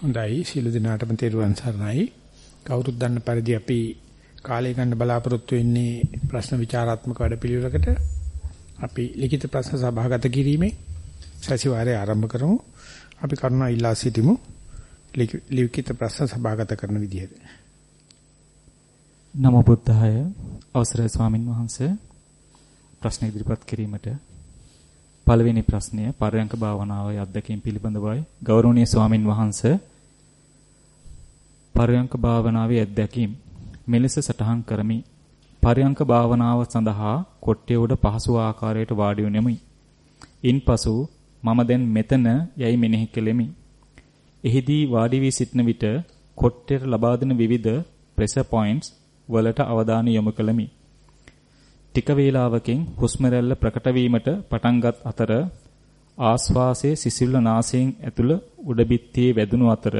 හොඳයි සියලු දෙනාටම තෙරුවන් සරණයි. කවුරුත් දන්න පරිදි අපි කාලය ගන්න බලාපොරොත්තු වෙන්නේ ප්‍රශ්න විචාරාත්මක වැඩපිළිවෙලකට. අපි ලිඛිත ප්‍රශ්න සභාගත කිරීමේ සතිವಾರය ආරම්භ කරමු. අපි කරුණා ඉල්ලා සිටිමු. ලිඛිත ප්‍රශ්න සභාගත කරන විදිහට. නමෝ බුද්ධාය අවසරයි ස්වාමින් වහන්සේ ප්‍රශ්න ඉදිරිපත් කිරීමට පළවෙනි ප්‍රශ්නය පරයන්ක භාවනාවේ අත්දැකීම් පිළිබඳවයි ගෞරවනීය ස්වාමින් වහන්සේ පරයන්ක භාවනාවේ අත්දැකීම් මෙලෙස සටහන් කරමි. පරයන්ක භාවනාව සඳහා කොට්ටේ උඩ පහසු ආකාරයට වාඩි වෙමි ඉන්පසු මම දැන් මෙතන යයි මෙනෙහි කෙලෙමි. එහිදී වාඩි වී සිටන විට කොට්ටේට ලබා දෙන විවිධ ප්‍රෙෂර් පොයින්ට්ස් වලට අවධානය යොමු කළෙමි. ටික වේලාවකින් හුස්ම රැල්ල ප්‍රකට වීමට පටන්ගත් අතර ආස්වාසයේ සිසිල්ල නාසයෙන් ඇතුළ උඩ බිත්තියේ වැදුණු අතර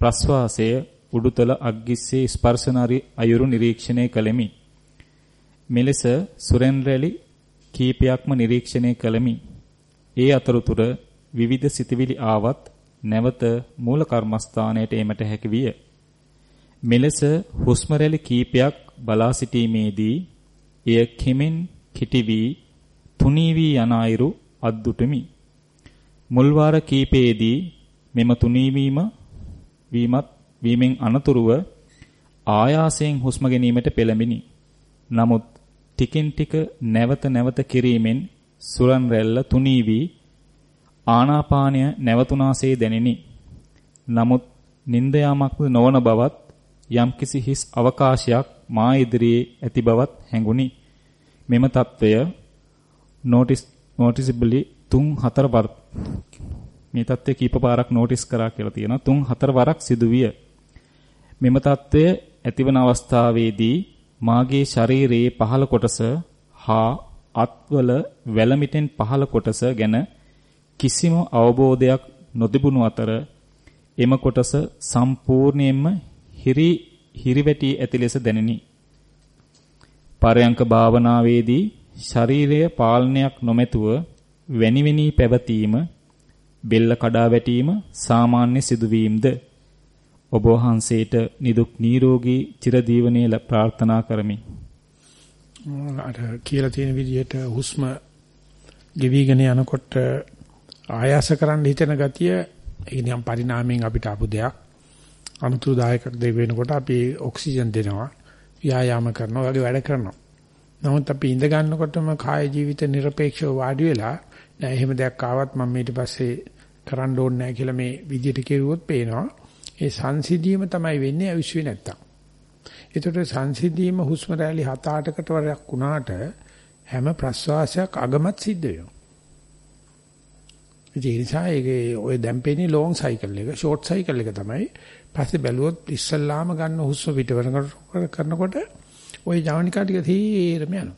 ප්‍රස්වාසය උඩුතල අග්ගිස්සේ ස්පර්ශනාරි අයුරු නිරීක්ෂණය කළෙමි. මෙලෙස සුරෙන් රැලි කීපයක්ම නිරීක්ෂණය කළෙමි. ඒ අතරතුර විවිධ සිතවිලි ආවත් නැවත මූල කර්මස්ථානයට එමට හැකි විය. මෙලෙස හුස්ම රැලි කීපයක් බලා සිටීමේදී එය කෙමෙන් කිටි වී තුනී වී යන අයුරු අද්දුටමි. මුල් වාර කීපයේදී මෙම තුනී වීම වීමත් වීමෙන් අනතුරුව ආයාසයෙන් හුස්ම ගැනීමට පෙළඹිනි. නමුත් ටිකින් ටික නැවත නැවත කිරීමෙන් සුලන් රැල්ල තුනී වී ආනාපානය නැවතුණාසේ දැනිනි. නමුත් නිନ୍ଦ යාමක්ද නොවන බවත් යම්කිසි හිස් අවකාශයක් මා ඉදිරියේ ඇති බවත් හැඟුනි. මෙම తত্ত্বය notice noticeably 3 4 වර මේ తত্ত্বය කීප පාරක් notice කරා කියලා තියෙනවා. 3 4 වරක් සිදුවිය. මෙම తত্ত্বය ඇතිවන අවස්ථාවේදී මාගේ ශරීරයේ පහළ කොටස හා අත්වල වැලමිටෙන් පහළ කොටස ගැන කිසිම අවබෝධයක් නොතිබුණු අතර එම කොටස සම්පූර්ණයෙන්ම හිරි හිරිවැටි ඇති ලෙස දැනිනි. පරයන්ක භාවනාවේදී ශරීරය පාලනයක් නොමැතුව වැනිවෙනී පැවතීම බෙල්ල කඩා වැටීම සාමාන්‍ය සිදුවීම්ද ඔබ වහන්සේට නිදුක් නිරෝගී චිරදීවනයේ ප්‍රාර්ථනා කරමි. අර කියලා තියෙන විදිහට හුස්ම ගෙවිගෙන යනකොට ආයාස කරන්න හිතෙන ගතිය ඒ නියම් පරිණාමයෙන් අපිට ආපු දෙයක්. අනුතුරුදායකක් දෙයක් වෙනකොට අපි ඔක්සිජන් දෙනවා, ව්‍යායාම කරනවා, වගේ වැඩ කරනවා. නමුත් අපි ඉඳ ගන්නකොටම කාය ජීවිත নিরপেক্ষව වාඩි වෙලා නෑ එහෙම දෙයක් ආවත් මම ඊට පස්සේ කරන්න ඕනේ නෑ කියලා මේ විදියට කෙරුවොත් පේනවා. ඒ සංසිධීම තමයි වෙන්නේ අවිශ්වේ නැත්තම්. ඒතකොට සංසිධීම හුස්ම රැලි 7-8කට වරක් වුණාට හැම ප්‍රශ්වාසයක් අගමත් සිද්ධ වෙනවා. ඒ නිසා ඒකේ ඔය දැම්පෙන්නේ ලොං සයිකල් එක, ෂෝට් සයිකල් එක තමයි. පස්සේ බැලුවොත් ඉස්සල්ලාම ගන්න හුස්ම පිටවන කරනකොට ওই ජවනිකා ටික තීරම යනවා.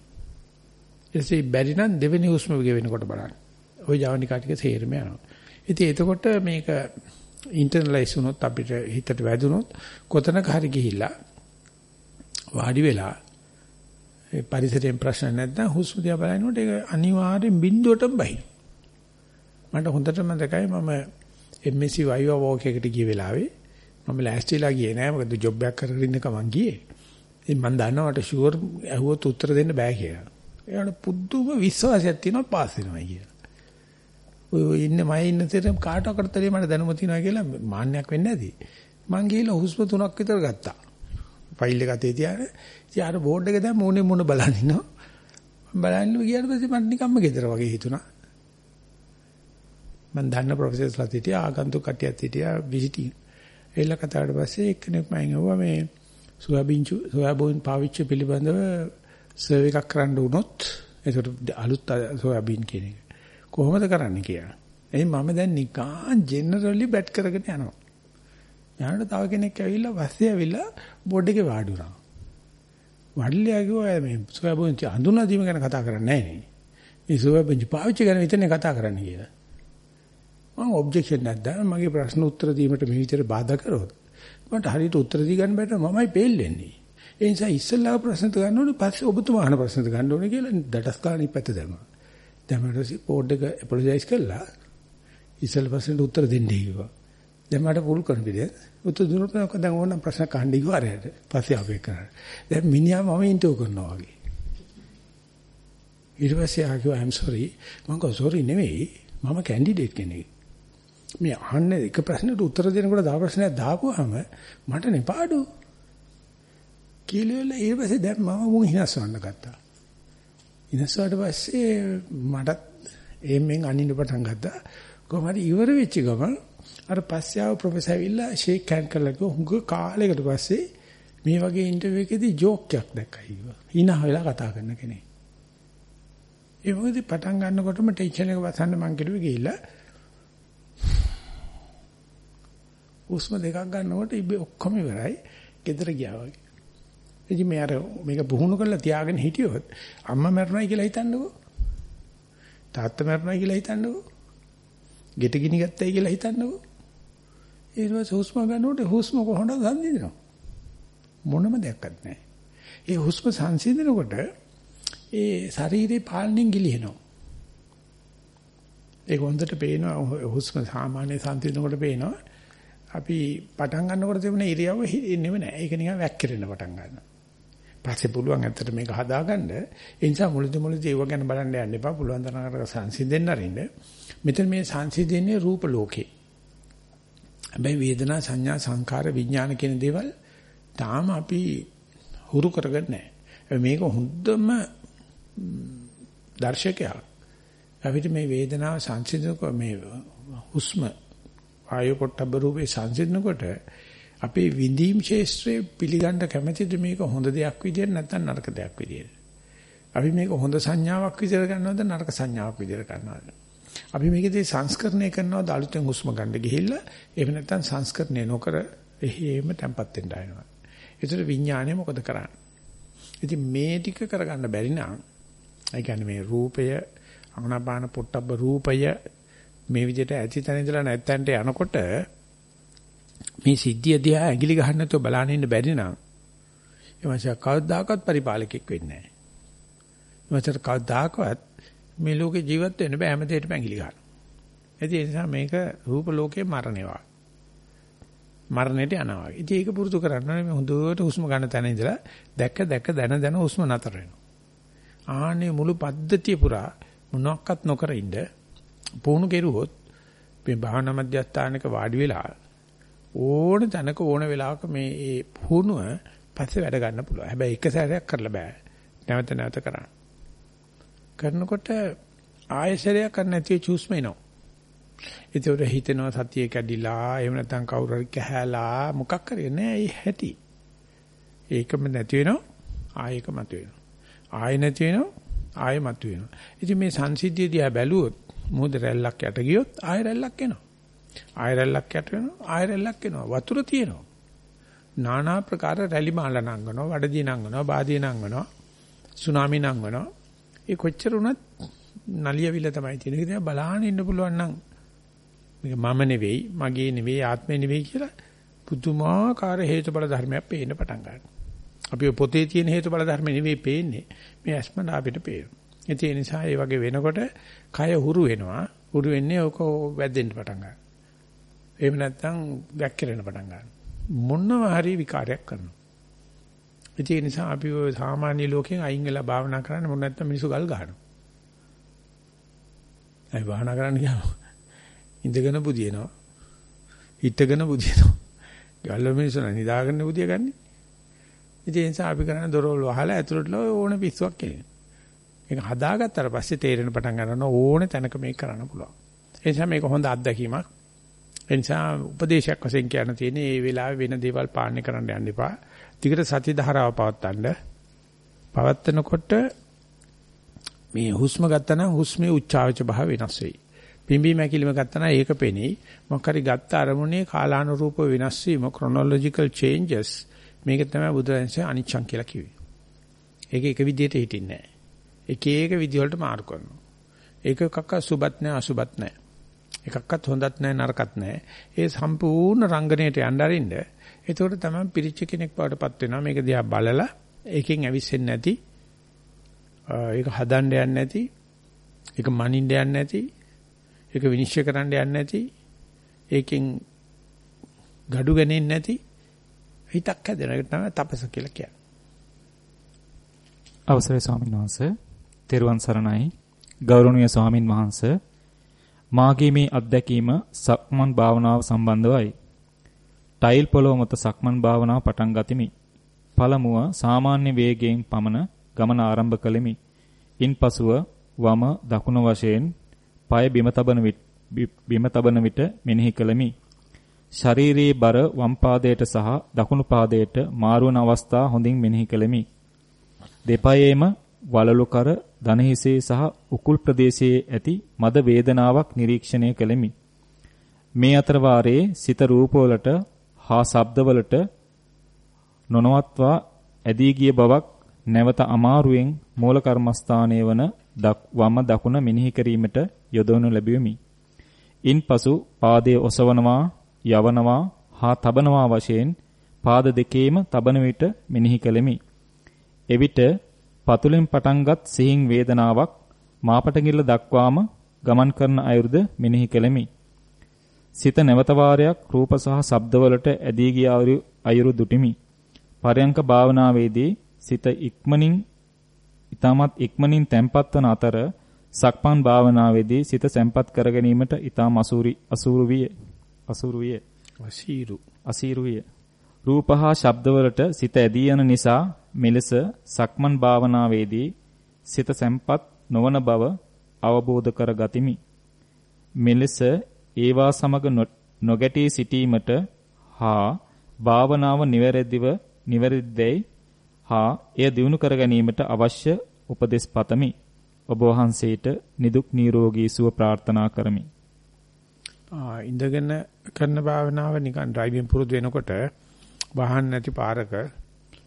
ඊටසේ බැරි නම් දෙවෙනි හුස්ම ගෙවෙනකොට බලන්න. ওই ජවනිකා ටික තීරම යනවා. ඉතින් එතකොට මේක ඉන්ටර්නලයිස් වුණොත් අපිට හිතට වැදුනොත් කොතනක හරි ගිහිල්ලා වාඩි වෙලා ඒ පරිසරයෙන් ප්‍රශ්න නැත්නම් හුස්ම දිහා බලනකොට ඒක අනිවාර්යෙන් බිඳුවටම බහින. මට හොඳට මතකයි මම MSc වයිවා වෝක් එකට ගිය වෙලාවේ මම ලෑස්තිලා ගියේ නෑ මොකද ජොබ් එකක් කරගෙන ඉන්න කමන් ගියේ. ඉතින් මම දන්නවට ෂුවර් ඇහුවොත් උත්තර දෙන්න බෑ කියලා. ඒකට පුදුම විශ්වාසයක් තියෙනවා පාස් වෙනවා කියලා. ඔය ඉන්නේ මම ඉන්න තේරෙම කාටවත් තේරෙ මට දැනුම තියෙනවා කියලා මාන්නයක් වෙන්නේ නැති. මං ගිහලා හුස්ම තුනක් විතර ගත්තා. ෆයිල් එක අතේ තියාගෙන ඉතින් අර බෝඩ් එක දැන් මොනේ මොන බලන් ඉන්නවා. බලන්න ගියාට පස්සේ මට නිකම්ම ගෙදර වගේ හිතුණා. මම දන්න ප්‍රොෆෙසර්ස්ලා හිටියා ආගන්තුක කට්ටියත් හිටියා විසිටින්. එල්ල කතාවට පස්සේ එක්කෙනෙක් මම ඇහුවා මේ සෝයාබීන් සෝයාබීන් පාවිච්චි පිළිබඳව සර්ව් එකක් කරන්න වුණොත් ඒකට අලුත් සෝයාබීන් කියන එක. කොහොමද කරන්න කියලා. එයි මම දැන් නිකන් ජෙනරලි බැට් කරගෙන යනවා. යානට තව කෙනෙක් ඇවිල්ලා පස්සේ ඇවිල්ලා බෝඩ් එකේ වාඩි වුණා. වඩලියා කිව්වා මේ සෝයාබීන් හඳුනා දීම ගැන කතා කරන්නේ නැහැ නේ. මේ සෝයාබීන් පාවිච්චි ගැන විතරනේ කතා කරන්න කියලා. මම ඔබ්ජෙක්ෂන් නැද්ද මගේ ප්‍රශ්න උත්තර දීමට මේ විදිහට බාධා කරොත් මට හරියට උත්තර දී ගන්න බැට මමයි පෙල්ලෙන්නේ. ඒ නිසා ඉස්සෙල්ලා ප්‍රශ්න ගන්න ඕනේ පස්සේ ඔබතුමා අහන ප්‍රශ්න ගන්න ඕනේ කියලා දඩස් ගන්න ඉපැත්ත දැම්මා. දැම්මට පොඩ් එක අපොලොජයිස් කළා. ඉස්සෙල් ප්‍රශ්නෙට උත්තර දෙන්න කිව්වා. දැන් මට පුල් කරන පිළිද උත්තර දුන්නොත් දැන් ඕන ප්‍රශ්න කණ්ඩි ගාරයට පස්සේ අපේ කරා. දැන් මිනිහා මම ඉන්ටර්වයුව කරනවා වගේ. ඊට පස්සේ ආ කිව්වා I'm sorry. මම කිව්වා sorry නෙවෙයි. මම කැන්ඩිඩේට් කෙනෙක්. මේ අහන්නේ එක ප්‍රශ්නෙට උත්තර දෙනකොට දා ප්‍රශ්නයක් දාපුවාම මට නෙපාඩු. කියලා ඊට පස්සේ දැන් මම මුන් හිනස්වන්න ගත්තා. හිනස්වාට පස්සේ මටත් එම්ෙන් අනින්න පටන් ගත්තා. කොහමද ඉවර වෙච්ච ගමන් අර පස්සේ ආව ප්‍රොෆෙසර් ඇවිල්ලා ෂේක් හෑන්ඩ් කරලා කිව්වා හුඟ කාලයකට පස්සේ මේ වගේ ඉන්ටර්විව් එකේදී ජෝක් එකක් දැක්කයි කිව්වා. hina වෙලා කතා කරන කෙනෙක්. ඒ මොකද පටන් ගන්නකොටම ටෙන්ෂන් එක වසන්න මං කිව්වේ ගිහිල්ලා උස්ම දෙකක් ගන්නකොට ඉබේ ඔක්කොම ඉවරයි. ගෙදර ගියා වගේ. ඉතින් මේ අර මේක පුහුණු කරලා තියාගෙන හිටියොත් අම්මා මැරුණයි කියලා හිතන්නකෝ. තාත්තා මැරුණයි කියලා හිතන්නකෝ. ගෙට ගිනි ගත්තයි කියලා හිතන්නකෝ. ඊට පස්සේ හුස්ම ගන්නකොට හුස්ම කොහොමද සංසිඳනවා? මොනම දෙයක්වත් නැහැ. ඒ හුස්ම සංසිඳනකොට ඒ ශරීරේ පාලනයෙන් ගිලිහෙනවා. ඒක හොඳට පේනවා හුස්ම සාමාන්‍ය සංසිඳනකොට පේනවා. අපි පටන් ගන්නකොට තිබුණ ඉරියව්ව ඉන්නේම නැහැ. ඒක නිකන් වැක්කිරෙන්න පටන් ගන්නවා. පස්සේ පුළුවන් ඇත්තට මේක හදාගන්න. ඒ නිසා මුලදි මුලදි ඒව ගැන බලන්න යන්න එපා. පුළුවන් තරම් සංසිඳෙන්න අරින්න. මෙතන මේ සංසිඳෙන්නේ රූප ලෝකේ. හැබැයි වේදනා සංඥා සංකාර විඥාන කියන දේවල් තාම අපි හුරු කරගන්නේ නැහැ. මේක හොඳම දර්ශකයක්. අපිට මේ වේදනාව සංසිඳනක මේ හුස්ම ආයෝ පොට්ටබ්බ රූපේ සංසිඳනකොට අපේ විඳීම් ශේෂ්ත්‍රයේ පිළිගන්න කැමැතිද මේක හොඳ දෙයක් විදියට නැත්නම් නරක දෙයක් විදියට? අපි මේක හොඳ සංඥාවක් විදියට ගන්නවද නරක සංඥාවක් විදියට ගන්නවද? අපි මේකදී සංස්කරණය කරනවද අලුතෙන් හුස්ම ගන්න ගිහිල්ලා එහෙම නැත්නම් සංස්කරණය නොකර එහෙම තැම්පත් වෙන්න ආනවා. ඒතර විඥානය මොකද කරන්නේ? ඉතින් මේ ටික කරගන්න බැරි නම් ඒ කියන්නේ මේ රූපය අමනාපාන පොට්ටබ්බ රූපය මේ විදිහට ඇති තැන ඉඳලා නැත්තන්ට යනකොට මේ සිද්ධිය දිහා ඇඟිලි ගහන්න නැතුව බලන්න ඉන්න බැරි නම් එමන්ෂයා කවදාකවත් පරිපාලකෙක් වෙන්නේ නැහැ. එමන්ෂයාට කවදාකවත් මේ ලෝකේ ජීවත් වෙන්න බෑ හැම දෙයකටම ඇඟිලි ගන්න. ඒ නිසා මේක රූප ලෝකේ මරණේවා. මරණයට යනවා. ඉතින් ඒක පුරුදු කරන්න ඕනේ මේ හොඳට හුස්ම ගන්න තැන ඉඳලා දැක්ක දැක්ක දැන දැන හුස්ම නතර වෙනවා. ආනේ මුළු පද්ධතිය පුරා මොනක්වත් නොකර ඉන්න පුහුණු කෙරුවොත් මේ භාවනා මධ්‍යස්ථානක වාඩි වෙලා ඕන තැනක ඕන වෙලාවක මේ ඒ පුහුණුව පස්සේ වැඩ ගන්න පුළුවන්. හැබැයි එක සැරයක් කරලා බෑ. නැවත නැවත කරන්න. කරනකොට ආයෙසරයක් කරන්න නැති චූස්ම එනවා. ඒතකොට හිතෙනවා සතිය කැඩිලා එහෙම නැත්නම් කවුරු හරි කැහැලා මොකක් කරේ නෑ ඒ හැටි. ඒකම නැති වෙනවා ආයෙක මත වෙනවා. ආයෙ නැති වෙනවා ආයෙ මත වෙනවා. ඉතින් මේ සංසිද්ධිය දිහා බැලුවොත් මොහොත රැල්ලක් යට ගියොත් ආයෙ රැල්ලක් එනවා. ආයෙ රැල්ලක් යට වෙනවා ආයෙ රැල්ලක් එනවා. වතුර තියෙනවා. নানা ප්‍රකාර රැලි මාල නංගනවා, වඩදී නංගනවා, බාදී නංගනවා, සුනාමි නංගනවා. ඒ කොච්චර වුණත් නලියවිල තමයි තියෙන. ඒක දිහා බලහන් ඉන්න පුළුවන් නම් මේක මම නෙවෙයි, මගේ නෙවෙයි, ආත්මේ නෙවෙයි කියලා පුදුමාකාර හේතුඵල ධර්මයක් පේන්න පටන් ගන්නවා. අපි පොතේ තියෙන හේතුඵල ධර්ම නෙවෙයි පේන්නේ. මේ අස්මන අපිට පේනවා. ඒ නිසා ඒ වගේ වෙනකොට කය හුරු වෙනවා. හුරු වෙන්නේ ඔක වැද්දෙන්න පටන් ගන්නවා. එහෙම නැත්නම් වැක්කිරෙන්න පටන් ගන්නවා. මොනවා හරි විකාරයක් කරනවා. ඒ නිසා අපි ඔය සාමාන්‍ය ලෝකෙන් අයින් වෙලා භාවනා කරන්නේ මොන නැත්නම් මිනිස්සු ගල් ගන්නවා. ඒ භාවනා කරන්න ගියාම ඉඳගෙන බුදිනවා. හිටගෙන බුදිනවා. ගල්ල මිනිස්සු නිදාගෙන බුදිය ගන්න. ඉතින් ඒ නිසා අපි කරන්නේ දොරවල් වහලා ඇතුළට ඕන පිස්සුවක් කෙලින. ඒක හදාගත්තට පස්සේ තේරෙන පටන් ගන්නවා ඕනේ තැනක මේක කරන්න පුළුවන්. ඒ නිසා මේක හොඳ අත්දැකීමක්. ඒ නිසා උපදේශයක් වශයෙන් කියන්න තියෙන්නේ මේ වෙලාවේ වෙන දේවල් පාලනය කරන්න යන්න එපා. ටිකට සති ධාරාව පවත්තන්න. පවත්නකොට මේ හුස්ම ගත්තා නම් හුස්මේ උච්චාවච භාව වෙනස් වෙයි. පිම්බීම ඇකිලිම ගත්තා නම් ඒක පෙනෙයි. මොකක් හරි ගත්ත අරමුණේ කාලානුරූප වෙනස් වීම chronological changes මේක තමයි බුදුරජාණන්සේ අනිච්චං කියලා කිව්වේ. ඒක එක විදිහට හිටින්නේ නැහැ. එක එක විදි වලට මාරු කරනවා. ඒකකක්ක සුබත් නැහැ අසුබත් නැහැ. එකක්වත් හොඳත් නැහැ නරකත් නැහැ. ඒ සම්පූර්ණ රංගනයට යන්න අරින්න. එතකොට තමයි පිරිච්ච කෙනෙක් බවටපත් වෙනවා. මේක දිහා බලලා ඒකෙන් ඇවිස්සෙන්නේ නැති. ඒක හදන්න යන්නේ නැති. ඒක මනින්න යන්නේ නැති. ඒක විනිශ්චය කරන්න යන්නේ නැති. ඒකෙන් gadu ගන්නේ නැති හිතක් හැදෙන එක තමයි තපස කියලා කියන්නේ. අවසරයි ස්වාමීන් වහන්සේ. තෙරුවන් සරණයි. ගෞරවනීය ස්වාමින් වහන්සේ. මාගේ මේ අත්දැකීම සක්මන් භාවනාව සම්බන්ධවයි. ටයිල් පොළොව මත සක්මන් භාවනාව පටන් ගතිමි. පළමුව සාමාන්‍ය වේගයෙන් පමණ ගමන ආරම්භ කළෙමි. ඉන්පසුව වම දකුණ වශයෙන් পায় බිම තබන විට බිම තබන විට මෙනෙහි කළෙමි. ශාරීරියේ බර වම් පාදයට සහ දකුණු පාදයට මාරුවන අවස්ථා හොඳින් මෙනෙහි කළෙමි. දෙපයේම වලලු කර දනහිසේ සහ උකුල් ප්‍රදේශයේ ඇති මද වේදනාවක් නිරීක්ෂණය කළෙමි. මේ අතර වාරයේ සිත රූපවලට හා ශබ්දවලට නොනවත්වා ඇදී ගිය බවක් නැවත අමාරුවෙන් මූල කර්මස්ථානයේ වන වම දකුණ මෙනෙහි කිරීමට යොදවනු ලැබුවෙමි. ඉන්පසු පාදයේ ඔසවනවා, යවනවා හා තබනවා වශයෙන් පාද දෙකේම තබන විට මෙනෙහි කළෙමි. එවිට පතුලෙන් පටන්ගත් සිහින් වේදනාවක් මාපටගිල්ල දක්වාම ගමන් කරන අයුරුද මෙනෙහි කෙලෙමි. සිත නැවත වාරයක් රූප සහ ශබ්දවලට ඇදී ගිය අයුරු දුටිමි. පරයන්ක භාවනාවේදී සිත ඉක්මනින් ඊටමත් ඉක්මනින් තැම්පත් වන අතර සක්මන් භාවනාවේදී සිත සැම්පත් කර ගැනීමට ඊටම අසූරි අසූරු විය. අසූරු විය. අසීරු. අසීරු විය. රූප හා ශබ්දවලට සිත ඇදී යන නිසා මෙලෙස සක්මන් භාවනාවේදී සිත සැම්පත් නොවන බව අවබෝධ කර ගතිමි. මෙලෙස ඒවා සමග නොගැටී සිටීමට හා භාවනාව නිවැරදිව නිවැරදිදයි හා එය දිනු කර ගැනීමට අවශ්‍ය උපදෙස් පතමි. ඔබ වහන්සේට නිදුක් නිරෝගී සුව ප්‍රාර්ථනා කරමි. ආ ඉඳගෙන කරන භාවනාව නිකන් ඩ්‍රයිවිං පුරුදු වෙනකොට වාහන නැති පාරක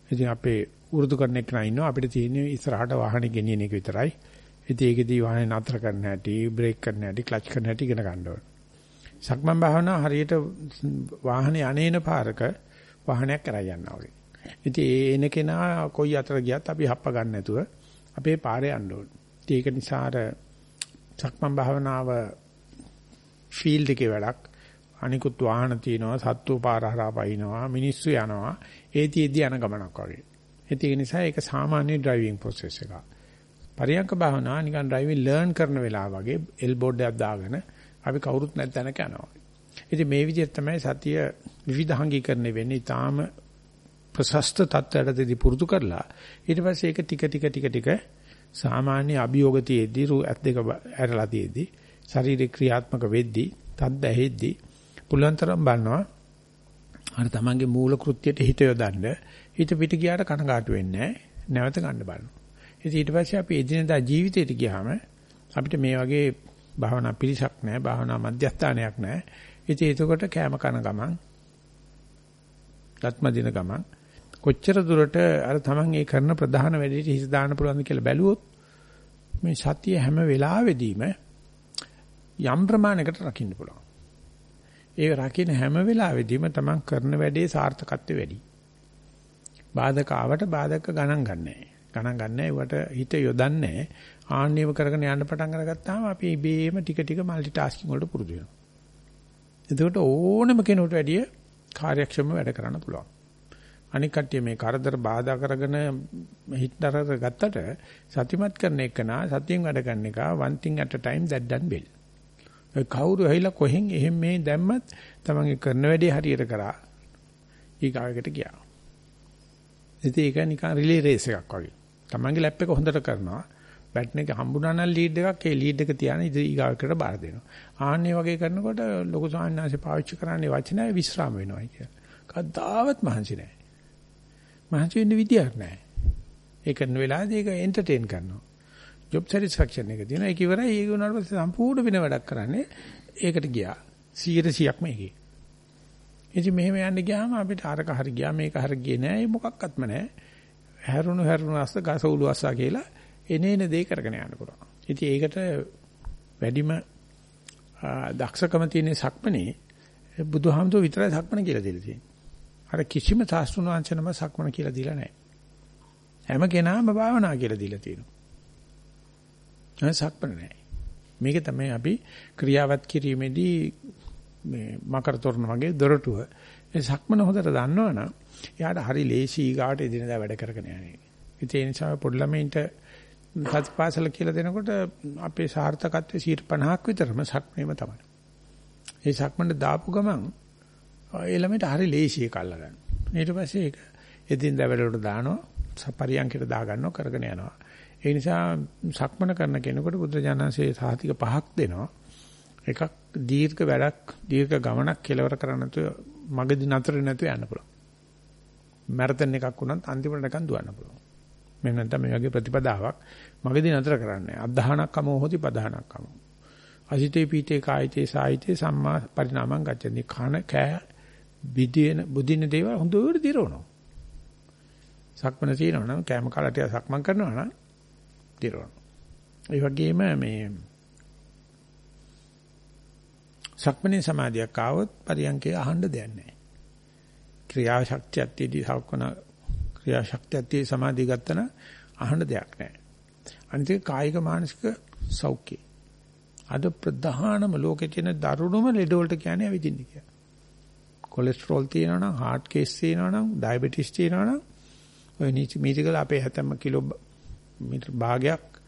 ඉතින් අපේ උරුදු කරන එක නයින්නවා අපිට තියෙන්නේ ඉස්සරහට වාහනේ ගෙනියන එක විතරයි. ඉතින් ඒකෙදී වාහනේ නතර කරන්න හැටි, බ්‍රේක් කරන්න හැටි, ක්ලච් කරන්න හැටි ඉගෙන ගන්න ඕනේ. සක්මන් භාවනාව හරියට වාහනේ අනේන පාරක වාහනයක් කරා යනවා වගේ. ඉතින් ඒ එන කෙනා කොයි අතර ගියත් අපි හප්ප ගන්න නැතුව අපේ පාරේ යන්න ඕනේ. ඒක නිසා අර සක්මන් භාවනාව ෆීල්ඩ් එකේ වැඩක් අනිකුත් වාහන තියෙනවා සත්තු පාර හරහා පයින්නවා මිනිස්සු යනවා ඒතිෙද්දී යන ගමනක් වගේ. ඒක නිසා ඒක සාමාන්‍ය ඩ්‍රයිවිං ප්‍රොසෙස් එකක්. පරියන්ක භාවනා නිකන් ඩ්‍රයිවිං ලර්න් කරන වෙලාව වගේ එල් බෝඩ් එකක් දාගෙන අපි කවුරුත් නැත් තැනක යනවා. ඉතින් මේ විදිහට තමයි සතිය විවිධාංගීකරණය වෙන්නේ. ඊටාම ප්‍රශස්ත තත්ත්වයටදී පුරුදු කරලා ඊට පස්සේ ඒක ටික ටික ටික ටික සාමාන්‍ය අභියෝගතියෙදී රු ඇත් දෙක ඇරලා තියේදී ශරීර ක්‍රියාත්මක වෙද්දී තද්ද ඇහෙද්දී පුලුවන්තරම් බලනවා අර තමන්ගේ මූල කෘත්‍යයට හිත යොදන්න හිත පිට ගියාට කනගාටු වෙන්නේ නැවත ගන්න බලනවා. ඉතින් ඊට පස්සේ අපි එදිනදා ජීවිතයට ගියාම අපිට මේ වගේ භාවනා පිළිසක් නැහැ, භාවනා මධ්‍යස්ථානයක් නැහැ. ඉතින් එතකොට කැම කන ගමන්, රත්ම දින ගමන් කොච්චර දුරට අර තමන් ඒ කරන ප්‍රධාන වැඩේට හිත දාන්න පුළුවන්ද කියලා බැලුවොත් මේ සතිය හැම වෙලාවෙදීම යම් ප්‍රමාණයකට රකින්න පුළුවන්. ඒ රකින්න හැම වෙලාවෙදීම තමන් කරන වැඩේ සාර්ථකත්වය වැඩි. බාධක ආවට බාධක ගණන් ගන්නෑ. ගණන් ගන්නෑ ඒවට හිත යොදන්නේ ආන්නේව කරගෙන යන්න පටන් අරගත්තාම අපි ඉබේම ටික ටික මල්ටි ටාස්කින් වලට පුරුදු වෙනවා. එතකොට ඕනම කෙනෙකුට වැඩිය කාර්යක්ෂමව වැඩ කරන්න පුළුවන්. අනික කට්ටිය මේ කරදර බාධා කරගෙන හිටතර ගත්තට සතිමත් කරන එක නා සතියෙන් වැඩ කරන එක one thing at a time that done well. කවුරු ඇහිලා කොහෙන් එහෙම මේ දැම්මත් තමන්ගේ කරන වැඩේ හරියට කරා ඊගාවකට ගියා. ඉතින් ඒක නිකන් රිලේ රේස් එකක් වගේ. තමන්ගේ ලැප් එක හොඳට කරනවා. බැට්න එක හම්බුනා නම් ලීඩ් එකක් ඒ ලීඩ් එක තියාන ඊගාවකට බාර දෙනවා. ආන්නේ වගේ කරනකොට ලොකු සාන්නාංශය පාවිච්චි කරන්නේ වචනය විස්්‍රාම වෙනවා කිය. කද්දාවත් මහන්සි නැහැ. මහන්සි වෙන්න විදියක් නැහැ. ඒ කරන වෙලාවදී ඒක එන්ටර්ටේන් කරනවා. ජොබ් සැටිස්ෆැක්ෂන් එක තියෙනවා. ඒක ඉවරයි. ඒක උනාට පස්සේ සම්පූර්ණ වෙන වැඩක් කරන්නේ. ඒකට ගියා. 100%ක් මේකේ. ඉතින් මෙහෙම යන්න ගියාම අපිට අරක හරි ගියා මේක හරි ගියේ නෑ. ඒ මොකක්වත්ම නෑ. හැරුණු හැරුණු අස්ස ගස උළු අස්සා කියලා එනේන දේ කරගෙන යන්න පුළුවන්. ඉතින් ඒකට වැඩිම දක්ෂකම තියෙන සක්මනේ බුදුහාමුදුරුවෝ විතරයි සක්මන කියලා දීලා තියෙන්නේ. අර කිසිම සාස්ත්‍රුණ වංශනම සක්මන කියලා දීලා නැහැ. හැම කෙනාම භාවනා කියලා දීලා තියෙනවා. සක්මන නැහැ. මේක තමයි අපි ක්‍රියාවත් කිරීමේදී මේ මකර තොරණ වගේ දොරටුව. මේ සක්මන හොඳට දන්නවනම් එයාට හරි ලේසි ඊගාට එදිනදා වැඩ කරගෙන යන්නේ. ඒ නිසා පොඩි ළමයින්ට සත්පාසල කියලා දෙනකොට අපේ සාර්ථකත්වයේ 50ක් විතරම සක්මනේම තමයි. ඒ සක්මන්ට දාපු ගමන් ඒ ළමයට හරි ලේසි එක අල්ලගන්න. ඊට පස්සේ ඒක එදිනදා වැඩවලට දානවා පරියන්කට දාගන්නවා කරගෙන යනවා. ඒ නිසා සක්මන කරන කෙනෙකුට බුදුජානන්සේ සාහිතික පහක් දෙනවා. එකක් දීර්ඝ වැඩක් දීර්ඝ ගමනක් කෙලවර කරන්න නැතුව මගදී නතර නැතුව යන්න පුළුවන්. මැරතන් එකක් වුණත් අන්තිමට නිකන් දුවන්න පුළුවන්. මෙන්න නැත්නම් මේ වගේ ප්‍රතිපදාවක් මගදී නතර කරන්නේ. අධධානක්කම හොති පධානක්කම. අසිතේ පීතේ කායිතේ සායිතේ සම්මා පරිණාමං ගච්ඡති. කන කෑ විදින බුදින දේවල් හොඳට දිරවනවා. සක්මන තියෙනවා නම් කෑම කාලා ටික සක්මන් කරනවා නම් දිරවනවා. ඒ වගේම මේ සක්මනේ සමාධියක් ආවොත් පරියන්කේ අහන්න දෙයක් නැහැ. ක්‍රියා ශක්තියත්දී සක්මන ක්‍රියා ශක්තියත්දී සමාධිය ගත්තන අහන්න දෙයක් නැහැ. අනිත් කායික මානසික සෞඛ්‍යය. අද ප්‍රධානම ලෝකේ තියෙන දරුණුම ලෙඩ වලට කියන්නේ ඇවිදින්න කියලා. කොලෙස්ටරෝල් තියෙනවා නම්, heart case තියෙනවා නම්, diabetes තියෙනවා නම් ඔය මීටර් අපේ හැතැම්ම කිලෝ මීටර් භාගයක්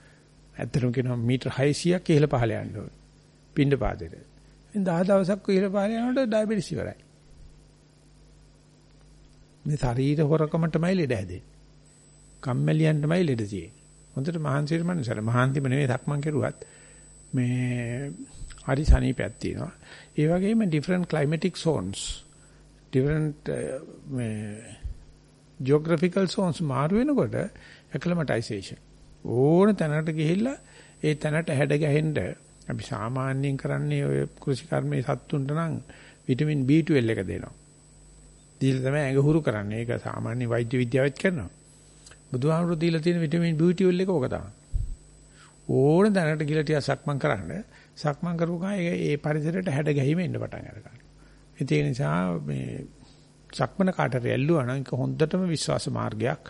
ඇත්තටම කියනවා මීටර් 600ක් ඉහළ පහළ යන්න ඕනේ. පින්න පාදෙට. ඉතින් 10 දවසක් ඉහළ පහළ යනකොට ඩයබටිස් ඉවරයි. මේ ශරීර හොරකමටමයි ලෙඩ හැදෙන්නේ. කම්මැලියන්ටමයි ලෙඩ තියෙන්නේ. හොඳට මහන්සියට මනසල මහන්තිම නෙවෙයි සක්මන් කෙරුවත් මේ හරි සනීපයක් තියෙනවා. ඒ වගේම different climatic zones different මේ geographical zones මාරු වෙනකොට acclimatization ඕන තැනකට ගිහිල්ලා ඒ තැනට හැඩ ගැහෙන්න අපි සාමාන්‍යයෙන් කරන්නේ ඔය කෘෂිකර්මයේ සත්තුන්ට නම් විටමින් B12 එක දෙනවා. දීලා තමයි ඇඟ හුරු කරන්නේ. ඒක සාමාන්‍ය වෛද්‍ය විද්‍යාවෙත් කරනවා. බුදුහාමුදුරු දීලා තියෙන විටමින් B12 එක ඕක තමයි. ඕන දැනට ගිහලා ටික සක්මන් කරන්න. සක්මන් කරපු ගමන් ඒ පරිසරයට හැඩ ගැහිම එන්න පටන් ගන්නවා. ඒ නිසා මේ සක්මන කාටට ඇල්ලුවා නම් ඒක හොඳටම විශ්වාස මාර්ගයක්.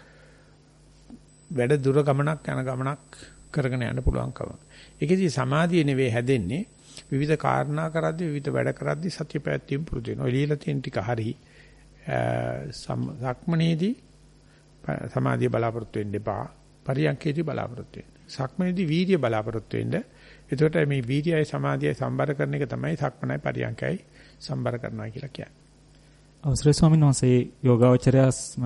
වැඩ දුර ගමනක් යන ගමනක් කරගෙන යන්න පුළුවන්කම. ඒකෙදි සමාධිය නෙවෙයි හැදෙන්නේ විවිධ කාරණා කරද්දී විවිධ වැඩ කරද්දී සත්‍ය පැවැත්වීම පුරුදු වෙනවා. එළියලා තියෙන ටික හරි සක්මනේදී සමාධිය බලාපොරොත්තු වෙන්න එපා. පරියන්කේදී බලාපොරොත්තු වෙන්න. සක්මනේදී වීර්ය බලාපොරොත්තු වෙන්න. එතකොට මේ වීර්යයයි සමාධියයි සම්බර කරන එක තමයි සක්මනයි පරියන්කයි සම්බර කරනවා කියලා කියන්නේ. අවසරයි ස්වාමීන් වහන්සේ යෝගාවචරයස්ම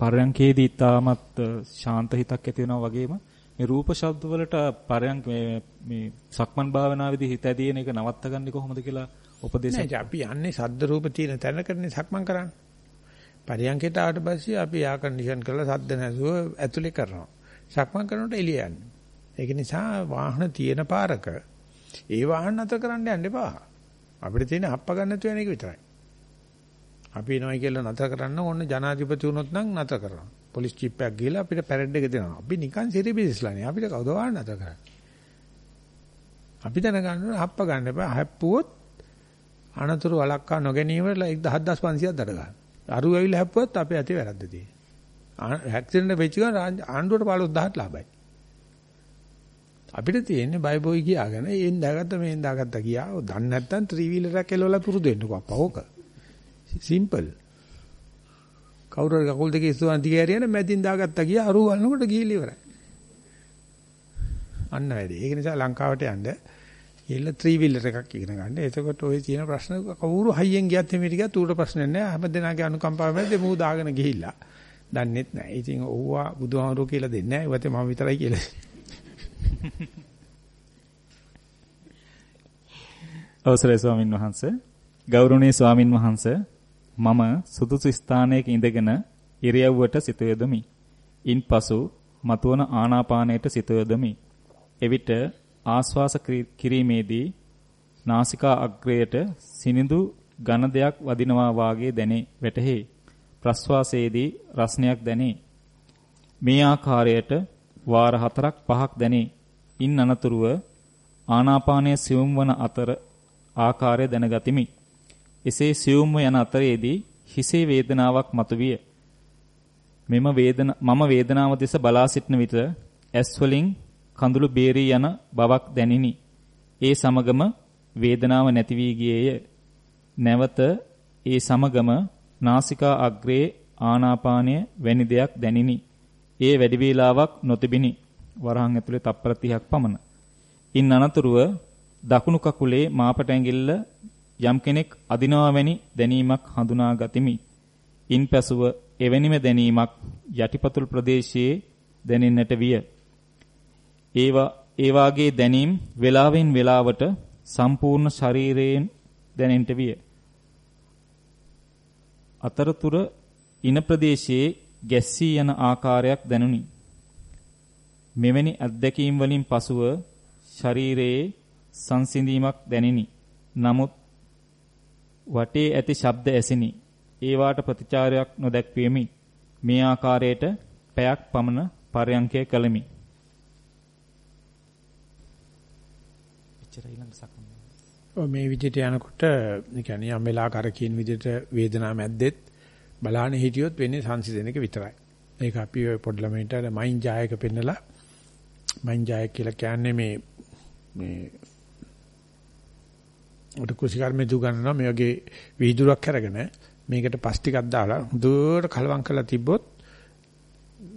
පරයන්කේදී තාමත් ශාන්ත හිතක් ඇති වෙනවා වගේම මේ රූප ශබ්ද වලට පරයන්ක මේ මේ සක්මන් භාවනාවේදී හිත ඇදීන එක නවත්ත ගන්න කොහොමද කියලා උපදේශ නෑ අපි යන්නේ සද්ද රූප තියෙන තැනකනේ සක්මන් කරන්නේ. පරයන්කේට ආවට පස්සේ අපි ආ කන්ඩිෂන් කරලා සද්ද නැසුව ඇතුලේ කරනවා. සක්මන් කරනකොට එළිය යන්නේ. ඒක නිසා වාහන තියෙන පාරක ඒ වාහන නැතර කරන්න යන්න එපා. අපිට තියෙන හප්ප ගන්න නැතුව යන එක විතරයි. අපි එනවා කියලා නැතර කරන්න ඕන ජනාධිපති වුණොත් නම් නැතර කරනවා. පොලිස් චීප් එකක් ගිහලා අපිට පැරඩ් එක දෙනවා. අපි නිකන් සිරිබිස්ලානේ. අපිට කවුද වාහන නැතර කරන්නේ? අපි දැනගන්න ඕන හප්ප ගන්න එපා. හැප්පුවොත් අනතුරු වළක්වා නොගැනීමට 10500ක් දඩ ගන්න. අරු ඇවිල්ලා හැප්පුවත් අපේ ඇතේ වැරද්ද තියෙන්නේ. ඇක්සිඩන්ට් වෙච්ච ගමන් ආණ්ඩුවට 15000ක් ලාභයි. අපිට තියෙන්නේ බයි බොයි කියාගෙන එන් දාගත්ත මෙන් දාගත්ත කියා. ඔය දන්නේ නැත්නම් ත්‍රී වීලරයක් එලවලා පුරුදු වෙන්නකෝ අප්පා ඕක. සිම්පල්. කවුරු හරි කකුල් දෙකේ ඉස්සුවන් දිගේ ඇරියන මැදින් දාගත්ත කියා අරු වන්නකොට ගිහිලි ඉවරයි. අන්න වැඩි. ඒක නිසා ලංකාවට යන්න යෙල්ල ත්‍රී වීලර් එකක් ඉගෙන ගන්න. එතකොට ওই තියෙන ප්‍රශ්න කවුරු හයියෙන් ගියත් එමෙට ගියත් ඌට ප්‍රශ්න නැහැ. හැමදෙනාගේ අනුකම්පාව මැද්දේ මූ දාගෙන ගිහිල්ලා. දන්නෙත් නැහැ. ඉතින් ඕවා බුදුහාමුදුරුවෝ කියලා දෙන්නේ නැහැ. ඒවතේ මම විතරයි කියලා. අවසරයි ස්වාමින් වහන්සේ ගෞරවනීය ස්වාමින් වහන්සේ මම සුදුසු ස්ථානයක ඉඳගෙන ඉරියව්වට සිත යොදමි. ඉන්පසු මතුවන ආනාපානයට සිත යොදමි. එවිට ආස්වාස කිරීමේදී නාසිකා අග්‍රයට සිනිඳු ඝන දෙයක් වදිනවා වාගේ දැනේ වැටහි. ප්‍රස්වාසයේදී රස්නයක් දැනේ. මේ ආකාරයට වාර 4ක් 5ක් දැනේ. ඉන් අනතුරුව ආනාපානයේ සිවුම් වන අතර ආකාරය දැනගතිමි. එසේ සියුම්ව යන අතරේදී හිසේ වේදනාවක් මතුවිය. මෙම වේදන මම වේදනාව දෙස බලා සිටන විට ඇස් වලින් කඳුළු බේරී යන බවක් දැනිනි. ඒ සමගම වේදනාව නැති වී ගියේය. නැවත ඒ සමගම නාසිකා අග්‍රේ ආනාපානය වැනි දෙයක් දැනිනි. ඒ වැඩි වේලාවක් නොතිබිනි. වරහන් ඇතුලේ තප්පර 30ක් පමණ. ඉන් අනතුරුව දකුණු කකුලේ මාපට ඇඟිල්ල යම් කෙනෙක් අදිනවා වැනි දැනීමක් හඳුනා ගතිමි. ඉන්පසුව එවැනිම දැනීමක් යටිපතුල් ප්‍රදේශයේ දැනෙන්නට විය. ඒවා ඒ වාගේ දැනීම් වේලාවෙන් වේලාවට සම්පූර්ණ ශරීරයෙන් දැනෙන්නට විය. අතරතුර ඉන ප්‍රදේශයේ ගැස්සී යන ආකාරයක් දැනුනි. මෙවැනි අත්දැකීම් වලින් පසුව ශරීරයේ සංසිඳීමක් දැනිනි. නමුත් වටේ ඇති ශබ්ද ඇසිනි. ඒවාට ප්‍රතිචාරයක් නොදැක්වීමි. මේ ආකාරයට පැයක් පමණ පරයන්කය කළෙමි. මේ විදිහට යනකොට ඒ කියන්නේ යම් වෙලාවක අර කියන විදිහට වේදනාව මැද්දෙත් බලාන හිටියොත් වෙන්නේ සංසිඳන එක විතරයි. ඒක අපි ඔය පොඩි ළමයින්ට මයින් ජායක පෙන්නලා මයින් ජායක කියලා කියන්නේ මේ මේ උඩ කුසිකර්මේ දුගන්නවා මේ වගේ වීදුරක් අරගෙන මේකට පස් ටිකක් දාලා දුර කලවම් කරලා තිබ්බොත්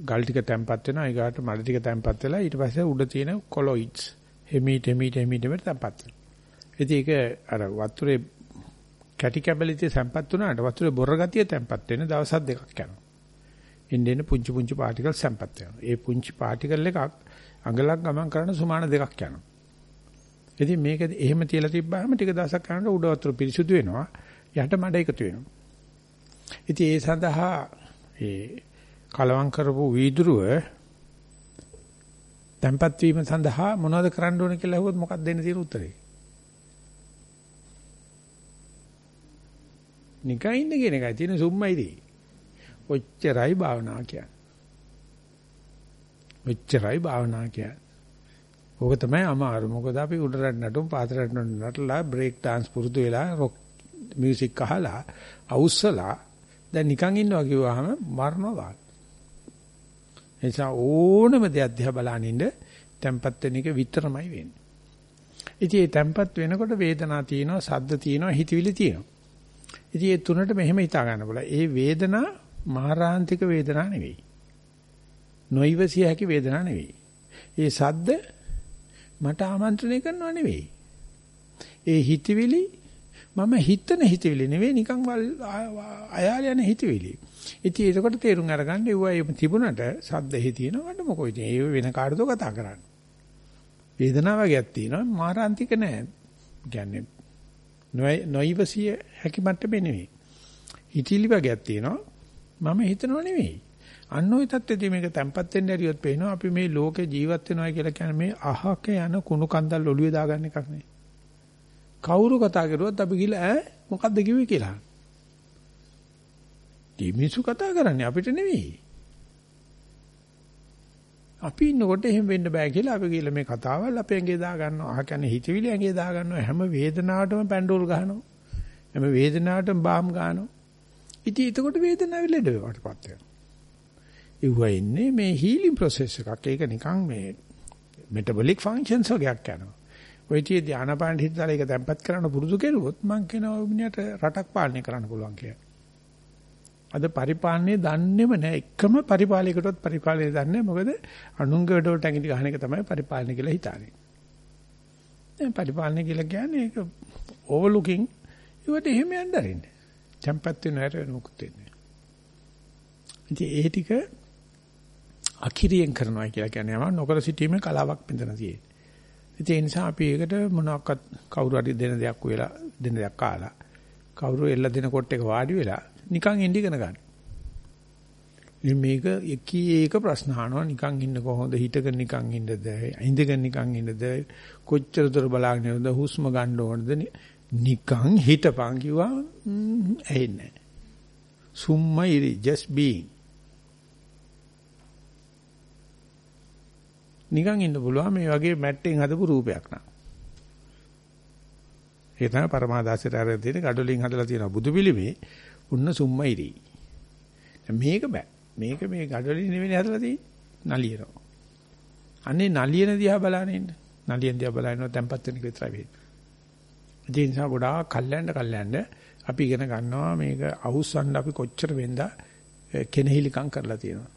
ගල් ටික තැම්පත් වෙනවා ඊගාට මඩ ටික තැම්පත් වෙලා ඊට පස්සේ උඩ තියෙන කොලොයිඩ්ස් හෙමීට හෙමීට හෙමීට තැම්පත් වෙනවා. ඉතින් ඒක අර වතුරේ කැටි කැබලිතිය තැම්පත් වුණාට වතුරේ බොර ගතිය තැම්පත් වෙන දවස් දෙකක් යනවා. එන්නේ එන්නේ පුංචි පුංචි පාටිකල් තැම්පත් වෙනවා. ඒ පුංචි පාටිකල් එකක් අඟලක් ගමන් කරන සුමාන දෙකක් යනවා. ඉතින් මේක එහෙම තියලා තිබ්බාම ටික දවසක් යනකොට උඩ වතුර පිරිසුදු වෙනවා. යට මඩ එකතු වෙනවා. ඉතින් ඒ සඳහා ඒ කලවම් කරපු වීදුරුව tempat වීම සඳහා මොනවද කරන්න ඕන කියලා අහුවොත් මොකක්ද දෙන්න තියෙන උත්තරේ? නිකන් ඉන්න කියන එකයි තියෙන සුම්මයිදී. ඔච්චරයි භාවනා කියන්නේ. ඔච්චරයි භාවනා කියන්නේ. ඕක තමයි අමාරු. මොකද අපි උඩරට නටුම් පාතරට නටලා බ්‍රේක් dance පුරුදු වෙලා රොක් මියුසික් අහලා අවුස්සලා දැන් නිකන් ඉන්නවා කිව්වහම මරනවා. එනිසා ඕනම දෙයක් දිහා බලන ඉන්න තැම්පත් වෙන එක විතරමයි වෙන්නේ. ඉතින් මේ තැම්පත් වෙනකොට වේදනා තියෙනවා, සද්ද තියෙනවා, හිතවිලි තියෙනවා. ඉතින් මේ තුනට මෙහෙම හිතා ගන්න බලා. ඒ වේදනා මාරාන්තික වේදනා නෙවෙයි. නොයිවසිය හැකි වේදනා නෙවෙයි. ඒ සද්ද මට ආමන්ත්‍රණය කරනව නෙවෙයි. ඒ හිතවිලි මම හිතන හිතවිලි නෙවෙයි නිකන් අයාල යන හිතවිලි. ඉතින් ඒකට තේරුම් අරගන්න ඒවා තිබුණට සද්දෙහි තියෙනවට මොකෝ ඉතින් ඒ වෙන කාටද කතා කරන්නේ. වේදනාව වගේක් තියෙනවා මාරාන්තික නෑ. කියන්නේ නොයිවසිය හැකි මට්ටමේ නෙවෙයි. හිතවිලි වගේක් තියෙනවා මම හිතනව නෙවෙයි. අන්න ওই தත්ත්වෙදී මේක තැම්පත් වෙන්න ඇරියොත් පේනවා අපි මේ ලෝකේ ජීවත් වෙනවා කියලා කියන්නේ මේ අහක යන කුණු කන්දල් ඔළුවේ දාගන්න එකක් නෙවෙයි. කවුරු කතා කරුවත් අපි ගිහලා ඈ මොකද්ද කිව්වේ කියලා. දෙමිසු කතා කරන්නේ අපිට නෙවෙයි. අපි ඉන්නකොට එහෙම වෙන්න බෑ කියලා අපි කියලා මේ කතාවල් අපේ ඇඟේ දා ගන්නවා. අහ කියන්නේ හිතවිලි ඇඟේ දා ගන්නවා. හැම වේදනාවටම පැන්ඩෝල් ගහනවා. හැම වේදනාවටම බාම් ගහනවා. ඉතින් එතකොට වේදනාව ලෙඩවටපත් වෙනවා. ඉුව ඉන්නේ මේ හීලින් process එකක්. ඒක නිකන් මේ metabolic functions වගේක් යනවා. ඔය tie ධානාපාන හිතලා ඒක තැම්පත් කරන්න පුරුදු කෙරුවොත් මං කියනවා මිනිහට රටක් පාලනය කරන්න පුළුවන් කියලා. අද පරිපාලනයේ දන්නේම නැහැ. එකම පරිපාලයකටවත් පරිපාලනය දන්නේ මොකද අනුංග වැඩවලට ඇඟිලි ගහන එක තමයි පරිපාලනය කියලා හිතන්නේ. දැන් පරිපාලනය කියලා කියන්නේ ඒක overlooking ඒවට එහෙම යන්න ආරින්නේ. තැම්පත් වෙන හැර වෙන මොකුත් වෙන්නේ. ඉතින් ඒ ටික අකිරියෙන් කරනවා කියලා කියන්නේ. යම නොකර සිටීමේ කලාවක් මෙතන තියෙන්නේ. ඉතින් ඒ නිසා අපි ඒකට මොනවාක්වත් කවුරු හරි දෙන දෙයක් වෙලා දෙන දෙයක් කාලා කවුරු එල්ල දෙන කොට එක වාඩි වෙලා නිකන් ඉඳ ඉගෙන ගන්න. ඉතින් මේක එකී ඒක ප්‍රශ්න අහනවා. නිකන් ඉන්න කොහොමද? හිටගෙන නිකන් ඉන්නද? ඉඳගෙන නිකන් ඉන්නද? කොච්චර දුර බලාගෙන ඉන්නද හුස්ම ගන්න ඕනද? නිකන් හිටපන් කිව්වා ඇහෙන්නේ නැහැ. සුම්මයි just being. නිකන් ඉන්න පුළුවන් මේ වගේ මැට්ටෙන් හදපු රූපයක් නා. ඒ තමයි පරමාදාසයට අරගෙන තියෙන gadolin හදලා තියෙන බුදු පිළිමේ උන්න සුම්මයිරි. මේක බෑ. මේක මේ gadolin නෙවෙයි හදලා තියෙන්නේ. නලියනවා. අනේ නලියන දිහා බලන ඉන්න. නලියන දිහා බලනවා tempat වෙන එක විතරයි වෙන්නේ. ඒ නිසා ගොඩාක් කල්යන්න කල්යන්න අපි ඉගෙන ගන්නවා මේක අවුස්සන්න අපි කොච්චර වෙන්දා කෙනෙහිලිකම් කරලා තියෙනවා.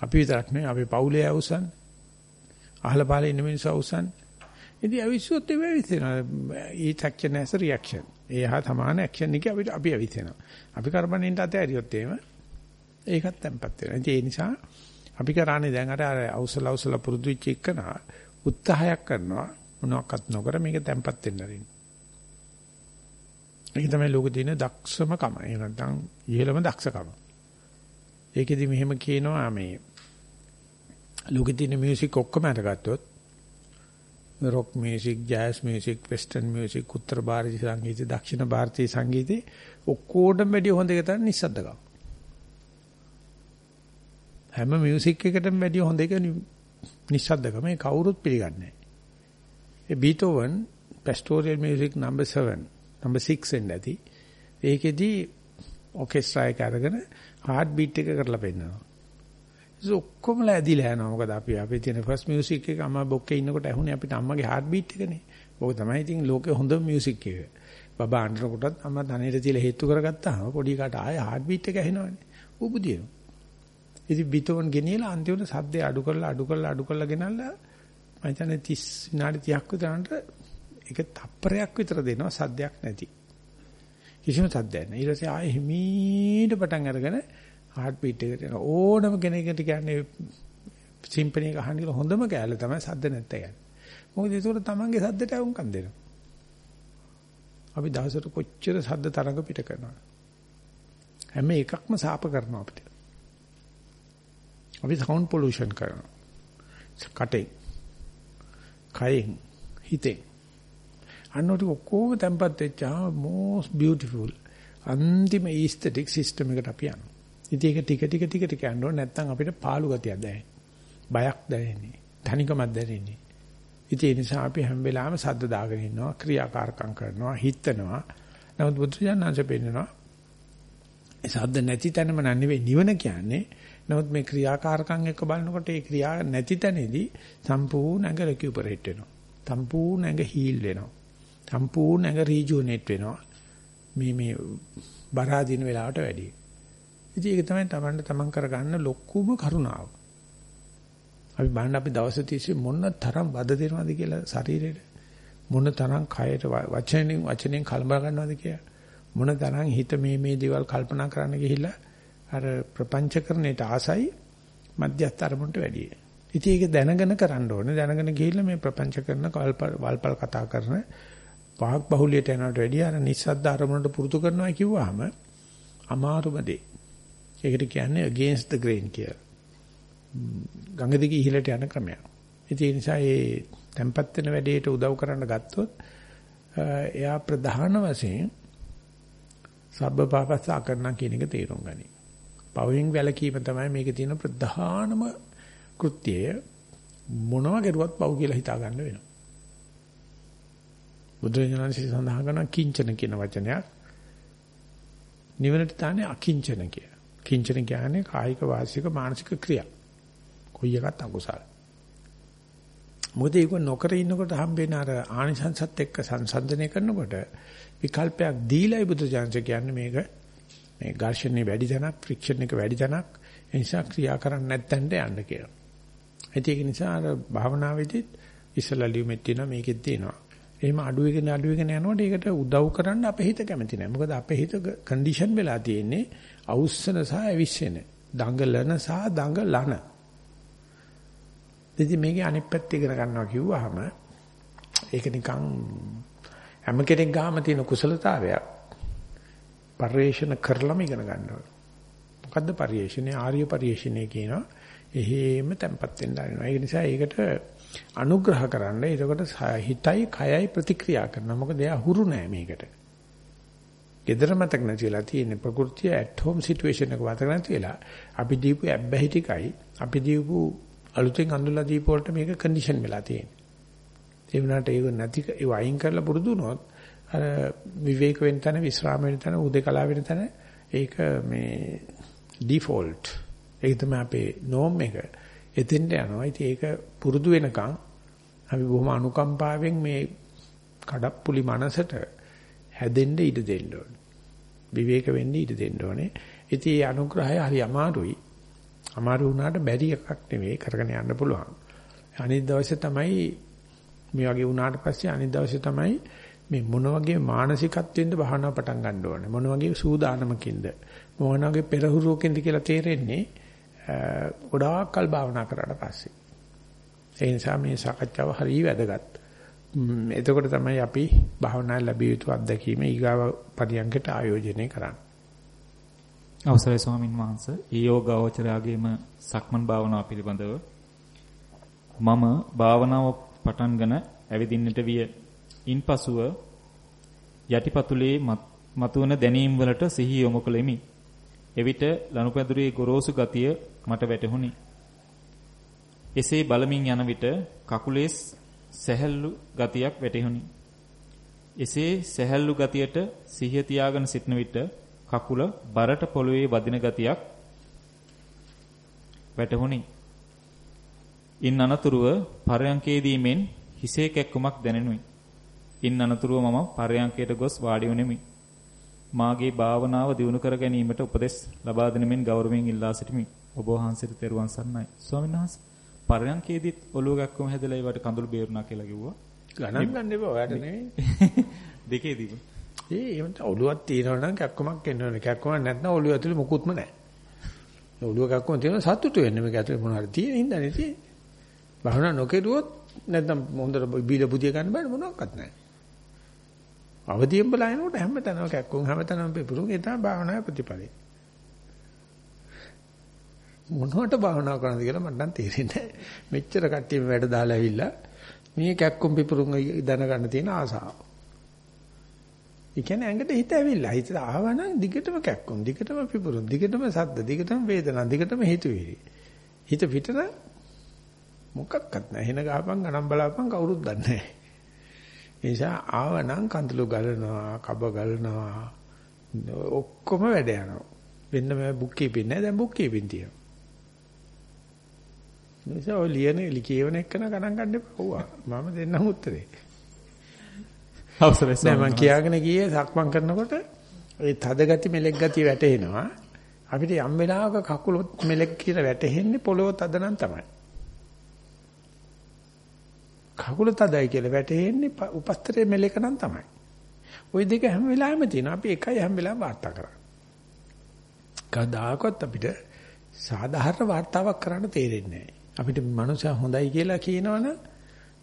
අපි විතරක් නෙවෙයි අපේ පවුලේ අවුස්සන්නේ. අහල පහල ඉන්න මිනිස්සු අවුස්සන්නේ. ඉතින් අවිස්සොත් ඒ වෙවිසෙනවා. each action has a reaction. ඒ හා සමාන action එක අපිට අපි අවිස්සෙනවා. අපි කරබනින්ට අතෑරියොත් එහෙම ඒකත් තැම්පත් වෙනවා. ඒ නිසා අපි කරන්නේ දැන් අර අවසල අවසල පුරුදු වෙච්ච එකන උත්සාහයක් කරනවා මොනවාක්වත් නොකර මේක තැම්පත් වෙන්න ආරින්න. ඒක තමයි ලෝකේ තියෙන දක්ෂම කම. එහෙම නැත්නම් ඉහළම දක්ෂකම. ඒකෙදි මෙහෙම කියනවා මේ ලෝකේ තියෙන මියුසික් ඔක්කොම අරගත්තොත් rock music, jazz music, western music, උත්තර ಭಾರತೀಯ සංගීතය, දක්ෂිණ ಭಾರತೀය සංගීතය ඔක්කොටම වැඩිය හොඳ එක තමයි නිස්සද්දකම. හැම මියුසික් එකකටම වැඩිය හොඳ එක නිස්සද්දකම. මේ කවුරුත් පිළිගන්නේ නැහැ. ඒ Beethoven pastoral music number 7, number 6 එන්න ඇති. ඒකෙදී ඔකෙස්ට්‍රා එක අරගෙන heart beat එක කරලා පෙන්නනවා. ඒක ඔක්කොමලා ඇදිලා යනවා. මොකද අපි අපේ තියෙන ෆස්ට් මියුසික් එක අම්මා බොක්කේ ඉන්නකොට ඇහුනේ අපිට අම්මගේ හાર્ට් බීට් එකනේ. ඕක තමයි ඉතින් ලෝකේ හොඳම මියුසික් එක. බබා අඬනකොටත් අම්මා තනියට තියලා හේතු කරගත්තාම පොඩි කාට ආයේ හાર્ට් බීට් එක ඇහෙනවනේ. උපදිනවා. ඉතින් බිතෝන් ගෙනියලා අන්තිමට සද්දේ අඩු කරලා අඩු කරලා අඩු කරලා ගෙනල්ලා මම හිතන්නේ 30 විනාඩි 30ක් විතරට ඒක තප්පරයක් විතර දෙනවා සද්දයක් නැති. කිසිම සද්දයක් නැහැ. ඊට පස්සේ ආයේ හිමීට පටන් අරගෙන හાર્ට් බීට් එකට යන ඕනම කෙනෙකුට කියන්නේ සිම්පනි එක අහන්න කියලා හොඳම කෑල්ල තමයි සද්ද නැත්te කියන්නේ. මොකද ඒක තමන්ගේ සද්දට වුන්කම් දෙනවා. අපි දවසට කොච්චර සද්ද තරඟ පිට කරනවා. හැම එකක්ම සාප කරනවා අපිට. අපි සවුන්ඩ් පොලියුෂන් කරනවා. කටේ. කයෙන් හිතේ. අන්නෝට ඔක්කොම tempat වෙච්චා most beautiful අන්තිම aesthetic system එකට අපි යනවා. ඉතින් ඒක ටික ටික ටික ටික යනවා නැත්නම් අපිට පාළු ගතියක් දැනෙන්නේ. බයක් දැනෙන්නේ. තනිකමක් දැනෙන්නේ. ඉතින් ඒ නිසා අපි හැම වෙලාවෙම සද්ද දාගෙන ඉන්නවා, ක්‍රියාකාරකම් කරනවා, හිතනවා. නමුත් බුදුජානනාංශ පෙන්නනවා ඒ සද්ද නැති තැනම නෙවෙයි නිවන කියන්නේ. නමුත් මේ ක්‍රියාකාරකම් එක්ක බලනකොට ඒ ක්‍රියා නැති තැනේදී සම්පූර්ණ ඇඟ රිකියුපරේට් වෙනවා. සම්පූර්ණ ඇඟ හීල් වෙනවා. සම්පූර්ණ ඇඟ රීජුනේට් වෙනවා. මේ මේ බරාදින වෙලාවට වැඩියි. ඉතින් ඒක තමයි Tamanට Taman කරගන්න ලොකුම කරුණාව. අපි බලන්න අපි දවස් තිස්සේ මොන තරම් වද දෙනවද කියලා ශරීරෙට මොන තරම් කයට වචනෙන් වචනෙන් කලබල ගන්නවද කියලා මොන තරම් හිත මේ මේ දේවල් කල්පනා කරන්න ගිහිල්ලා අර ප්‍රපංචකරණයට ආසයි මධ්‍යස්ථ අරමුණට වැඩි. ඉතින් ඒක දැනගෙන කරන්න ඕනේ. දැනගෙන ගිහිල්ලා මේ ප්‍රපංච කරන වල්පල් කතා කරන පහක් බහුලියට යනවට වැඩිය අර නිස්සද්ද අරමුණට පුරුදු කරනවා කිව්වහම අමාරුම දේ. ඒකට කියන්නේ against the grain කියලා. ගඟ දිගේ ඉහළට යන ක්‍රමයක්. ඒ නිසා මේ tempat වෙන වැඩේට උදව් කරන්න ගත්තොත් එයා ප්‍රධාන වශයෙන් සබ්බ පාපස්සා කරන කියන එක තේරුම් ගනි. පවෙන් වැලකීම තමයි මේකේ තියෙන ප්‍රධානම කෘත්‍යය. මොනවා කරුවත් පව් කියලා හිතා ගන්න වෙනවා. බුදුරජාණන්සේ සඳහන් කරන කිංචන කියන වචනයක් නිවනට තානේ අකිංචන කියලා. කිංචන කියන්නේ කායික වාචික මානසික ක්‍රියා. කොයි එකත් අකුසල. මොකද ඒක නොකර ඉන්නකොට හම්බෙන අර ආනිසංසත් එක්ක සංසන්දනය කරනකොට විකල්පයක් දීලායි බුදුජානක කියන්නේ මේක මේ ඝර්ෂණේ වැඩි තැනක් ෆ්‍රික්ෂන් එක වැඩි තැනක් ඒ නිසා ක්‍රියා කරන්නේ නැත්නම් යන්න කියලා. ඒක නිසා අර භාවනාවේදීත් ඉස්සලා ලියුමෙත් තියෙනවා මේකෙත් තියෙනවා. එහෙම අඩු වෙගෙන අඩු වෙගෙන යනකොට ඒකට උදව් කරන්න අපේ හිත කැමති නැහැ. මොකද අපේ හිත කන්ඩිෂන් වෙලා තියෙන්නේ අවුස්සන සහ ඇවිස්සෙන. දඟලන සහ දඟලන. ඉතින් මේකේ අනිත් පැත්ත ඉගෙන ගන්නවා කිව්වහම ඒක නිකන් හැම කෙනෙක් ගාම තියෙන කුසලතාවයක්. පරිේශන කරලම ඉගෙන ගන්නවා. මොකද්ද පරිේශනේ? ආර්ය පරිේශනේ කියනවා. එහෙම තැම්පත් වෙන්න ආරිනවා. ඒ නිසා ඒකට අනුග්‍රහ කරන්න. එතකොට හිතයි කයයි ප්‍රතික්‍රියා කරනවා. මොකද එයා හුරු නෑ මේකට. Gedara මතක නැතිලා තියෙන ප්‍රകൃතිය at home situation එක මතක නැතිලා අපි දීපු ඇබ්බැහි ටිකයි අපි දීපු අලුතෙන් අඳුල්ලා දීපු වලට මේක කන්ඩිෂන් වෙලා තියෙන්නේ. ඒ වුණාට ඒක නැති ඒ වයින් කරලා පුරුදු වුණොත් අර විවේක වෙන තැන විශ්‍රාම වෙන තැන උදේකලා වෙන තැන ඒක මේ ඩිෆෝල්ට් ඒක තමයි අපේ නෝම් එක. එතෙන්ට යනවා. ඉතින් ඒක පුරුදු වෙනකන් අපි බොහොම අනුකම්පාවෙන් මේ කඩප්පුලි මනසට හැදෙන්න ඉඩ දෙන්න ඕනේ. විවේක වෙන්න ඉඩ දෙන්න ඕනේ. ඉතින් මේ අනුග්‍රහය හරි අමාරුයි. අමාරු වුණාට බැරි එකක් නෙවෙයි කරගෙන යන්න පුළුවන්. අනිත් දවසේ තමයි මේ වගේ වුණාට පස්සේ අනිත් දවසේ තමයි මේ මොන වගේ මානසිකත්වෙන්ද භාවනාව පටන් ගන්න ඕනේ මොන වගේ සූදානමකින්ද මොන වගේ පෙරහුරුවකින්ද කියලා තේරෙන්නේ ගොඩාක් කල් භාවනා කරලා පස්සේ ඒ නිසා මේ සාකච්ඡාව හරිය වැදගත් එතකොට තමයි අපි භාවනා ලැබිය යුතු අත්දැකීම ඊගාව පරියන්කට ආයෝජනය කරන්නේ අවසරයි ස්වාමින් වහන්සේ ඊ යෝගාවචරයාගේම සක්මන් භාවනාව පිළිබඳව මම භාවනාව පටන්ගෙන ඇවිදින්නට විය. ඉන්පසුව යටිපතුලේ මතුවන දැනීම් වලට සිහිය යොමු කළෙමි. එවිට ලනුපැදුරේ ගොරෝසු ගතිය මට වැටහුණි. එසේ බලමින් යන විට කකුලේ සැහැල්ලු ගතියක් වැටහුණි. එසේ සැහැල්ලු ගතියට සිහිය තියාගෙන සිටන විට කකුල බරට පොළවේ වදින ගතියක් වැටහුණි. ඉන් අනතුරුව පරයන්කේදී මෙන් හිසේ කැක්කුමක් දැනෙනුයි. ඉන් අනතුරුව මම පරයන්කයට ගොස් වාඩි වුනිමි. මාගේ භාවනාව දියුණු කර ගැනීමට උපදෙස් ලබා දෙන මෙන් ගෞරවයෙන් ඉල්ලා සිටිමි. ඔබ වහන්සේට තෙරුවන් සරණයි. ස්වාමීන් වහන්සේ පරයන්කේදීත් ඔළුව ගැක්කුම හැදලා ඒවට කඳුළු බේරුණා කියලා කිව්වා. ගණන් ගන්න එපා ඔයාට නෙවෙයි. දෙකේදීම. ඒ එහෙම ඔළුවක් තියෙනවා නම් කැක්කමක් එන්න ඕනේ. කැක්කමක් නැත්නම් ඔළුව ඇතුලේ මුකුත්ම නැහැ. ඔළුව කැක්කම තියෙනවා සතුටු වෙන්න මේක ඇතුලේ මොනවාරි තියෙන හින්දානේ තියෙන්නේ. භවනා නොකෙරුවොත් නැත්නම් හොඳට බීල බුදිය ගන්න බෑ මොනවත් නැහැ. අවදියෙන් බලනකොට හැමතැනම කැක්කුම් හැමතැනම පිපුරුම් ඒ තමයි භාවනාවේ ප්‍රතිඵලය. මොනවට භාවනා කරනද කියලා මට නම් තේරෙන්නේ නැහැ. මෙච්චර කට්ටිය වැඩ දාලා ඇවිල්ලා මේ කැක්කුම් පිපුරුම් දැනගන්න තියෙන ආසාව. ඒ කියන්නේ ඇඟට හිත ඇවිල්ලා හිත ආවනම් දිගටම කැක්කුම් දිගටම පිපුරුම් දිගටම සද්ද දිගටම වේදනා දිගටම හිතුවේ. හිත පිටර මොකක්වත් නැහැ. එන ගහපන් ගණන් බලාපන් කවුරුත් දන්නේ නැහැ. ඒ නිසා ආවනම් කඳුළු ගලනවා, කබ ගලනවා. ඔක්කොම වැඩ යනවා. වෙන්න මම බුක් කීපින් නැහැ. දැන් බුක් කීපින් තියෙනවා. නිසා ඔය ලියන ලිකේවන එක්කන ගණන් ගන්න එපා. මම දෙන්නම් උත්තරේ. අවසරයි සර්. මම කියාගෙන ගියේ සක්මන් කරනකොට ඒ තද ගති මෙලෙක් ගති වැටෙනවා. අපිට යම් වෙලාවක කකුල මෙලෙක් කියලා වැටෙන්නේ පොළොව තද නම් තමයි. කකුල තදයි කියලා වැටෙන්නේ උපස්තරයේ මෙලෙක නම් තමයි. ওই දෙක හැම වෙලාවෙම තියෙනවා. අපි එකයි හැම වෙලාවෙම වාර්තා කරන්නේ. කවදාකවත් අපිට සාධාරණ වාර්තාවක් කරන්න තේරෙන්නේ නැහැ. අපිට මනුස්සයා හොඳයි කියලා කියනවනම්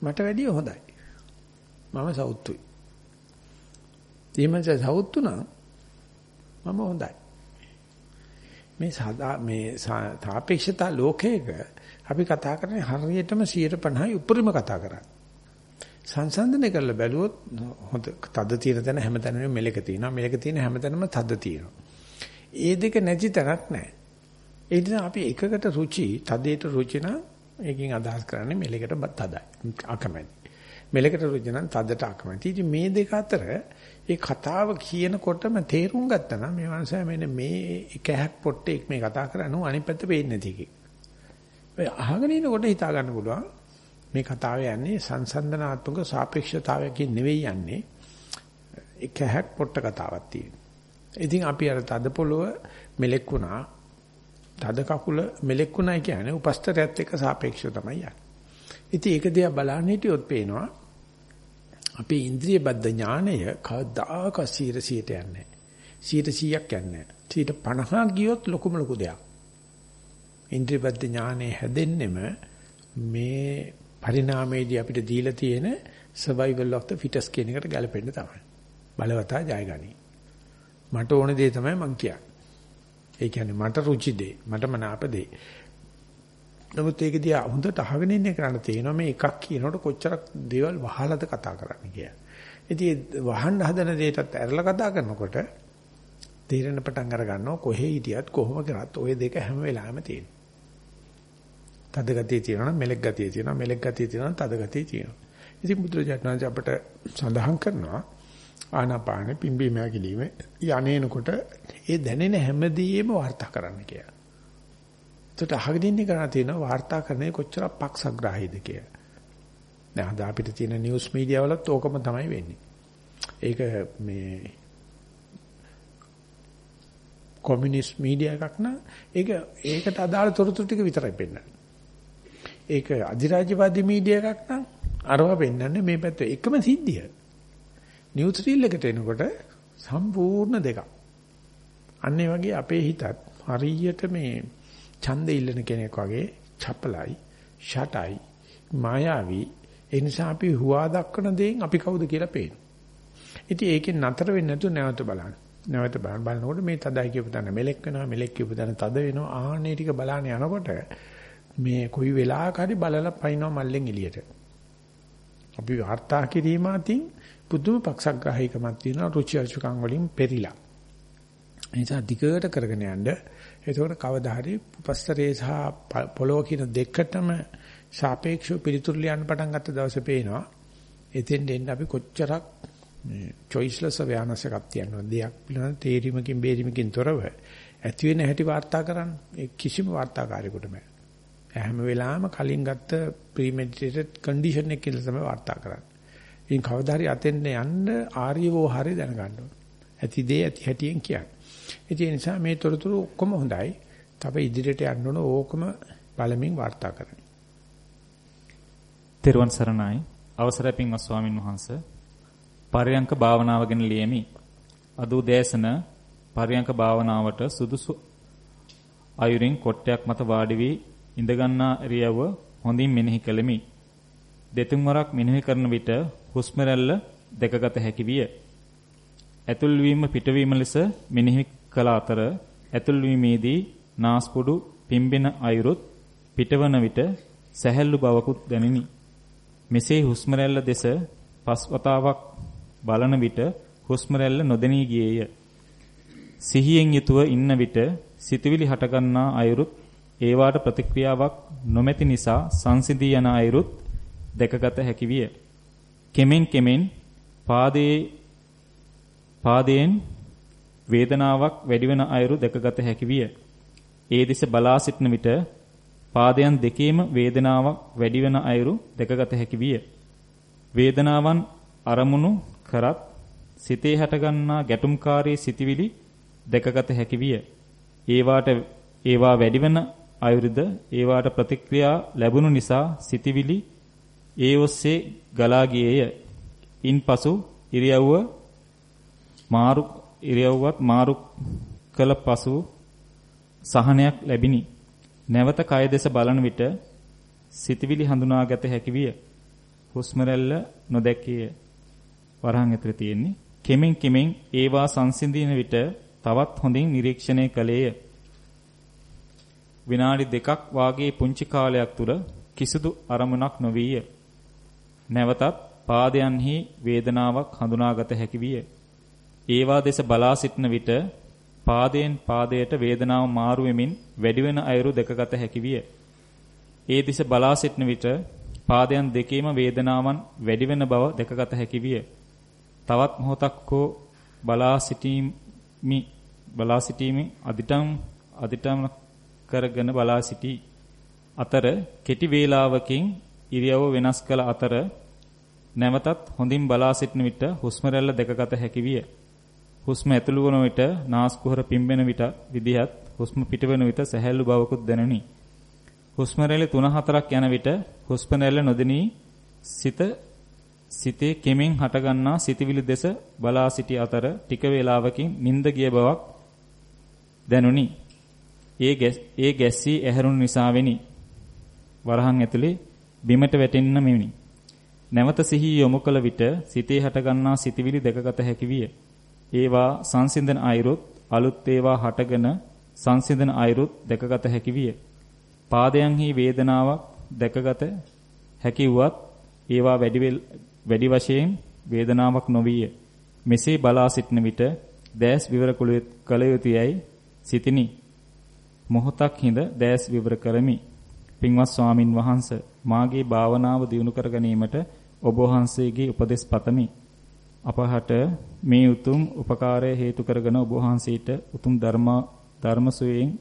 මට වැඩිය හොඳයි. මම සෞතුයි. ඊමණස සෞතු නම් මම හොඳයි. මේ සදා මේ සාපේක්ෂතා ලෝකයක අපි කතා කරන්නේ හරියටම 150යි උඩරිම කතා කරන්නේ. සංසන්දනය කරලා බැලුවොත් හොඳ තද තියෙන තැන හැමතැනම මෙලක තියෙනවා. මෙලක තියෙන හැමතැනම තද තියෙනවා. ඒ දෙක නැති තැනක් නැහැ. ඒ නිසා අපි එකකට රුචි, තදේට රුචි නම් ඒකෙන් අදහස් කරන්නේ මෙලකට තදයි. අකමැති. මෙලකට රුචි නම් තදට අකමැති. ඉතින් මේ දෙක අතර ඒ කතාව කියනකොටම තේරුම් ගත්තා නම් මේ මනුස්සයා මෙන්න මේ එක හැක් පොට්ටෙක් මේ කතා කරන්නේ අනිත් පැත්ත පේන්නේ නැති එකේ. ඔය අහගෙන ඉනකොට හිතා ගන්න පුළුවන් මේ කතාව යන්නේ සංසන්දනාත්මක සාපේක්ෂතාවයකින් නෙවෙයි යන්නේ එක හැක් පොට්ට කතාවක් තියෙන. ඉතින් අපි අර තද පොළොව මෙලෙක් වුණා තද කකුල මෙලෙක් වුණා කියන්නේ උපස්තරයත් එක්ක සාපේක්ෂව තමයි යන්නේ. ඉතින් ඒක දිහා බලන්න හිටියොත් පේනවා අපේ ඉන්ද්‍රිය බද්ධ ඥානය කවදාක 100ට යන්නේ නැහැ. 100ක් යන්නේ නැහැ. 50ක් ගියොත් ලොකුම ලොකු දෙයක්. ඉන්ද්‍රිය බද්ධ ඥානය හැදෙන්නෙම මේ පරිණාමයේදී අපිට දීලා තියෙන survival of the fittest කියන එකට ගැලපෙන්න තමයි. බලවතා ජයගනි. මට ඕන දේ තමයි මං කියන්නේ. ඒ කියන්නේ මට රුචි දේ, මට මනාප දේ. නමුත් ඒක දිහා හොඳට අහගෙන ඉන්න කරණ තියෙනවා මේ එකක් කියනකොට කොච්චරක් දේවල් වහලද කතා කරන්නේ කියලා. ඉතින් වහන්න හදන දෙයටත් ඇරලා කතා කරනකොට තීරණ පටන් අර ගන්නවා කොහේ හිටියත් කොහොම කරත් ওই දෙක හැම වෙලාවෙම තියෙනවා. තද ගතිය තියෙනවා නම් මෙලෙක් ගතිය තියෙනවා මෙලෙක් ගතිය තියෙනවා නම් තද ගතිය තියෙනවා. ඉතින් බුදුරජාණන් අපට සඳහන් කරනවා ආනාපාන පිම්බීම හැකිලිම යන්නේනකොට ඒ දැනෙන හැමදේම වාර්තා කරන්න කියලා. ඒකට අහගෙන ඉන්නේ කරණ තියෙනවා වාර්තා කරන්නේ කොච්චර පක්ෂග්‍රාහීද කියලා. දැන් අද අපිට තියෙන නිවුස් මීඩියා වලත් ඕකම තමයි වෙන්නේ. ඒක මේ කොමියුනිස්ට් මීඩියා එකක් නම් ඒක ඒකට අදාළ තොරතුරු ටික විතරයි පෙන්නන්නේ. ඒක අධිරාජ්‍යවාදී මීඩියා එකක් නම් අරව පෙන්නන්නේ මේ පැත්තේ එකම සිද්ධිය. නිවුස් රීල් එකට එනකොට සම්පූර්ණ දෙකක්. අන්න ඒ වගේ අපේ හිතත් හරියට මේ ඡන්ද ඉල්ලන කෙනෙක් වගේ චපලයි, ෂටයි, මායාවී. ඒ නිසා අපි හුවා දක්වන දේෙන් අපි කවුද කියලා පේනවා. ඉතින් ඒකෙන් නතර වෙන්නේ නැතුව නැවත බලන්න. නැවත බලන බලනකොට මේ තදයි කියපු තැන මෙලෙක් වෙනවා මෙලෙක් කියපු තැන තද වෙනවා ආහනේ ටික බලන්න යනකොට මේ කොයි වෙලාවක හරි බලලා පයින්නවා මල්ලෙන් එළියට අපි වාර්තා කිරීම අතින් පුදුම පක්ෂග්‍රාහීකමක් තියෙනවා රුචි අරුචිකම් වලින් පෙරිලා ඒ නිසා දිගට කරගෙන යන්න එතකොට කවදා හරි උපස්තරේ සහ පොළොව කියන දෙකටම සාපේක්ෂව පිළිතුරු ලියන්න පටන් ගත්ත දවසේ පේනවා එතෙන් දෙන්න අපි කොච්චරක් මේ choiceless awareness එකක් තියෙනවා. දෙයක් පිළිබඳ තේරීමකින් බේරීමකින් තොරව ඇති වෙන හැටි වාර්තා කරන්න ඒ කිසිම වාර්තාකාරයෙකුට බෑ. හැම වෙලාවෙම කලින් ගත්ත premeditated condition එකකින් තමයි වාර්තා කරන්නේ. ඉතින් කවදා හරි අතෙන්ට යන්න ආර්යවෝ හරි දැනගන්න ඕන. ඇති දේ ඇති හැටියෙන් කියන්නේ. ඒ නිසා මේ තොරතුරු ඔක්කොම හොඳයි. තව ඉදිරියට යන්න ඕන ඕකම බලමින් වාර්තා කරන්න. තෙරුවන් සරණයි. අවසරයි පින්වත් ස්වාමින් වහන්සේ පරයන්ක භාවනාව ගැන ලියමි. අද උදෑසන පරයන්ක භාවනාවට සුදුසු අයුරින් කොට්ටයක් මත වාඩි වී ඉඳගන්නා ඉරියව්ව හොඳින් මෙනෙහි කළෙමි. දෙතුන් වරක් මෙනෙහි කරන විට හුස්ම රැල්ල දැකගත හැකි විය. ඇතුල් වීම පිටවීම ලෙස මෙනෙහි කළ අතර ඇතුල් වීමේදී නාස්පුඩු පිම්බෙන අයුරුත් පිටවන විට සැහැල්ලු බවකුත් දැනිනි. මෙසේ හුස්ම රැල්ල දෙස පස්වතාවක් බලන විට හුස්ම රැල්ල නොදෙනී ගියේය. සිහියෙන් යුතුව ඉන්න විට සිතවිලි හටගන්නා අයුරුත් ඒවාට ප්‍රතික්‍රියාවක් නොමැති නිසා සංසිඳී යන අයුරුත් දැකගත හැකි විය. කෙමෙන් කෙමෙන් පාදයේ පාදයෙන් වේදනාවක් වැඩිවන අයුරු දැකගත හැකි විය. ඒ දෙස බලා සිටන විට පාදයන් දෙකේම වේදනාවක් වැඩිවන අයුරු දැකගත හැකි විය. වේදනාවන් අරමුණු කරත් සිතේ හටගන්නා ගැටුම්කාරී සිටිවිලි දැකගත හැකි විය. ඒවාට ඒවා වැඩිවන අයුරුද ඒවාට ප්‍රතික්‍රියා ලැබුණු නිසා සිටිවිලි ඒ ඔස්සේ ගලා ගියේය. ඉන්පසු ඉරියව්ව මාරු ඉරියව්වත් මාරු කළ පසු සහනයක් ලැබිනි. නැවත කය දෙස බලන විට සිතවිලි හඳුනාගත හැකි විය. හුස්ම රැල්ල නොදැකිය. වරහන් ඇතුලේ තියෙන්නේ. කෙමෙන් කෙමෙන් ඒවා සංසිඳින විට තවත් හොඳින් නිරීක්ෂණය කළේය. විනාඩි දෙකක් වාගේ පුංචි කාලයක් තුර කිසිදු අරමුණක් නොවිය. නැවතත් පාදයන්හි වේදනාවක් හඳුනාගත හැකි විය. ඒවා දෙස බලා සිටන විට පාදයෙන් පාදයට වේදනාව මාරු වෙමින් වැඩි වෙන අයුරු දැකගත හැකි විය. ඒ දිස බලා සිටන විට පාදයන් දෙකේම වේදනාවන් වැඩි වෙන බව දැකගත හැකි විය. තවත් මොහොතක් හෝ බලා සිටීමි බලා සිටීමේ අදිටම් අදිටම් කරගෙන බලා සිටි අතර කෙටි වේලාවකින් ඉරියව්ව වෙනස් කළ අතර නැවතත් හොඳින් බලා සිටන විට හුස්ම රැල්ල දැකගත හැකි විය. හුස්ම ඇතුළු වන විට නාස්කුහර පිම්බෙන විට විදිහත් හුස්ම පිටවන විට සැහැල්ලු බවකුත් දැනුනි. හුස්ම රැලි 3-4ක් යන විට හුස්ම රැල්ල නොදෙනී සිත සිතේ කෙමෙන් හටගන්නා සිතවිලි දෙස බලා සිටි අතර ටික වේලාවකින් නිින්ද ගිය බවක් දැනුනි. ඒ ඒ ගැස්සී ඇහැරුණු නිසා වෙනි. වරහන් ඇතුලේ බිමට වැටෙන්න මෙවි. නැවත සිහිය යොමු කළ විට සිතේ හටගන්නා සිතවිලි දැකගත හැකි විය. ඒවා සංසිඳන අයුරුත් අලුත් ඒවා හටගෙන සංසිඳන අයුරුත් දැකගත හැකි විය. පාදයන්හි වේදනාවක් දැකගත හැකි වුවත් ඒවා වැඩි වැඩි වශයෙන් වේදනාවක් නොවිය. මෙසේ බලා සිටන විට දැස් විවර කළ යුතුයයි සිතිනි. මොහොතක් හිඳ දැස් විවර කරමි. පින්වත් ස්වාමින් වහන්සේ මාගේ භාවනාව දියුණු කර ගැනීමට ඔබ වහන්සේගේ උපදෙස් පතමි. අපහට මේ උතුම් උපකාරය හේතු කරගෙන ඔබ වහන්සේට උතුම් ධර්ම ධර්මසුවයෙන්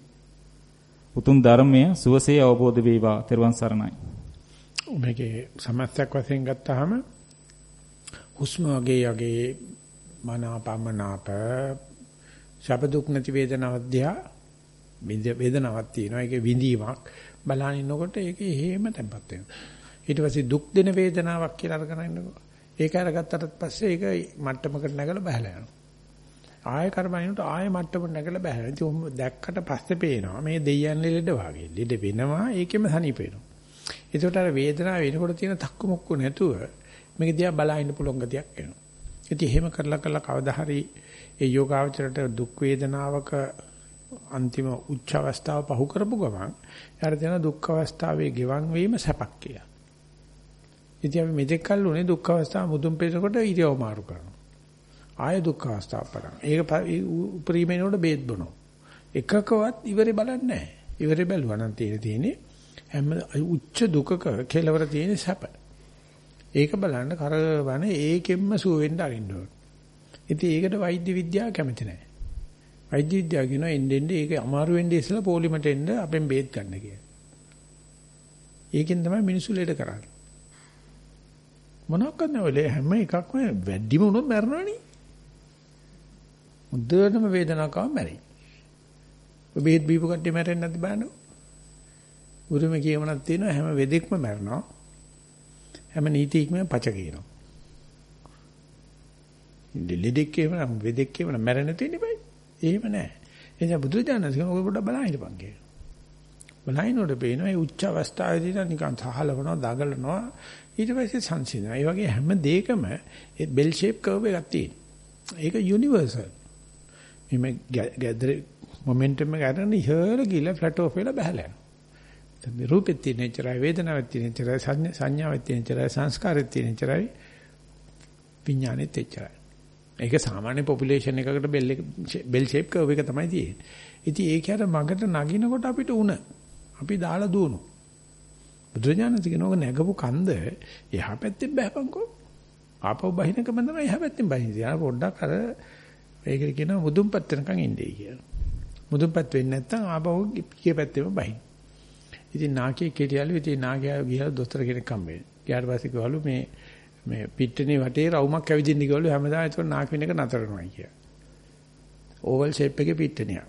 උතුම් ධර්මය සුවසේ අවබෝධ වේවා. තෙරුවන් සරණයි. මේකේ සමස්තයක් වශයෙන් ගත්තාම හුස්ම වගේ යගේ මනාපමනාප ශබ දුක් නැති වේදනාවක් දිහා වේදනාවක් තියෙනවා. ඒකේ විඳීමක් බලන ඉන්නකොට ඒකේ හේම තැම්පත් වෙනවා. ඊට පස්සේ දුක් දෙන වේදනාවක් කියලා අරගෙන ඉන්නකොට ඒක අරගත්තට පස්සේ ඒක මට්ටමකට නැගලා බහලා යනවා. ආය කර්මයින්ට ආය මට්ටමකට නැගලා බහලා. ඉතින් දැක්කට පස්සේ පේනවා මේ දෙයයන් ලෙඩ වාගේ. ලෙඩ වෙනවා ඒකෙම සනීප වෙනවා. ඒකට අර වේදනාව වෙනකොට තියෙන තක්කු මුක්කු නැතුව මේක දිහා බලා ඉන්න පුළුවන් ගතියක් එනවා. ඉතින් එහෙම කරලා කරලා කවදා හරි ඒ යෝගාවචරයට දුක් වේදනාවක අන්තිම උච්ච අවස්ථාව පහු කරපු ගමන් යාර දෙන දුක් අවස්ථාවේ ගෙවන් වීම සැපක් කියලා. ඉතින් අපි මෙතෙක් කල් උනේ දුක් අවස්ථාව මුදුන් පෙරකොට ඉරියව මාරු කරනවා. ආය දුක් අවස්ථාව පරන. ඒක උපරිමේනෝட බේත් බොනවා. එකකවත් ඉවරේ බලන්නේ නැහැ. ඉවරේ බැලුවා නම් තියෙන තියෙන්නේ හැම උච්ච දුකක කෙලවර තියෙන සැප. ඒක බලන්න කරවන ඒකෙන්ම සුව වෙන්න අරින්න ඕන. ඉතින් ඒකට වෛද්‍ය විද්‍යාව කැමති නැහැ. වෛද්‍ය විද්‍යාව කියනවා එන්නේ එන්නේ ඒක අමාරු වෙන්නේ ඉස්සලා පොලිමට එන්න අපෙන් බේත් ගන්න කියලා. ඒකෙන් තමයි මිනිස්සු ලෙඩ කරන්නේ. මොනවාක්ද නැවලේ හැම එකක්ම වැඩිම වුණොත් මැරෙනවනේ. මුද්දටම වේදනාවක් මැරෙයි. ඔය බේත් බීපු කට්ටිය මැරෙන්නේ නැද්ද බලන්න. උරුම කියමනක් තියෙනවා හැම වෙදෙක්ම මැරෙනවා. හැම නීතියකම පච කියනවා. ලෙඩෙක් කියවන වෙදෙක් කියවන මැරෙන්න තියෙන්නේ බයි. එහෙම නැහැ. ඒ නිසා බුදුරජාණන් වහන්සේ ඔය පොඩ්ඩක් බලන්න හිටපන් කියලා. බලහිනොට පේනවා මේ උච්ච අවස්ථාවේදී නිකන් සහලවනවා, දගලනවා. ඊට පස්සේ සංසිඳනවා. ඒ වගේ හැම දෙයකම ඒ බෙල් ෂේප් කර්ව් එකක් තියෙනවා. ඒක යුනිවර්සල්. මේ ගැදර මොමන්ටම් එක ගන්න ඉහළ ගිහලා ෆ්ලැට් ඔෆ් වෙලා බහලා යනවා. මේ රූපෙත් තියෙන එච්චරයි වේදනාවක් තියෙන එච්චරයි සංඥාවක් තියෙන එච්චරයි සංස්කාරෙත් තියෙන එච්චරයි විඥානෙත් එච්චරයි. ඒක සාමාන්‍ය පොපියුලේෂන් එකකට බෙල් එක බෙල් ෂේප් කර්ව් එක තමයි තියෙන්නේ. ඉතින් ඒක යට මගට නගිනකොට අපිට උණ අපි දාලා දුවනවා. බුදුරජාණන් කියනෝක නැගපු කන්ද එහා පැත්තෙන් බහපන්කෝ. ආපහු බහිනකම තමයි එහා පැත්තෙන් බහින්නේ. යා පොඩ්ඩක් අර ඒකට කියනවා මුදුන්පත් වෙනකන් ඉන්නේ කියලා. මුදුන්පත් වෙන්නේ නැත්නම් ආපහු ගිය පැත්තෙම බහින්න. ඉතින් නාකිය කෙටියලු ඉතින් නාගයා ගිහලා දොස්තර කෙනෙක් හම්බෙන්නේ. ගියාට පස්සේ කිව්වලු මේ මේ පිට්ටනේ වටේ රවුමක් ඇවිදින්න කිව්වලු හැමදාම ඒක නාක වෙන එක නතර කරනවා කියලා. ඕවල් ෂේප් එකේ පිට්ටනියක්.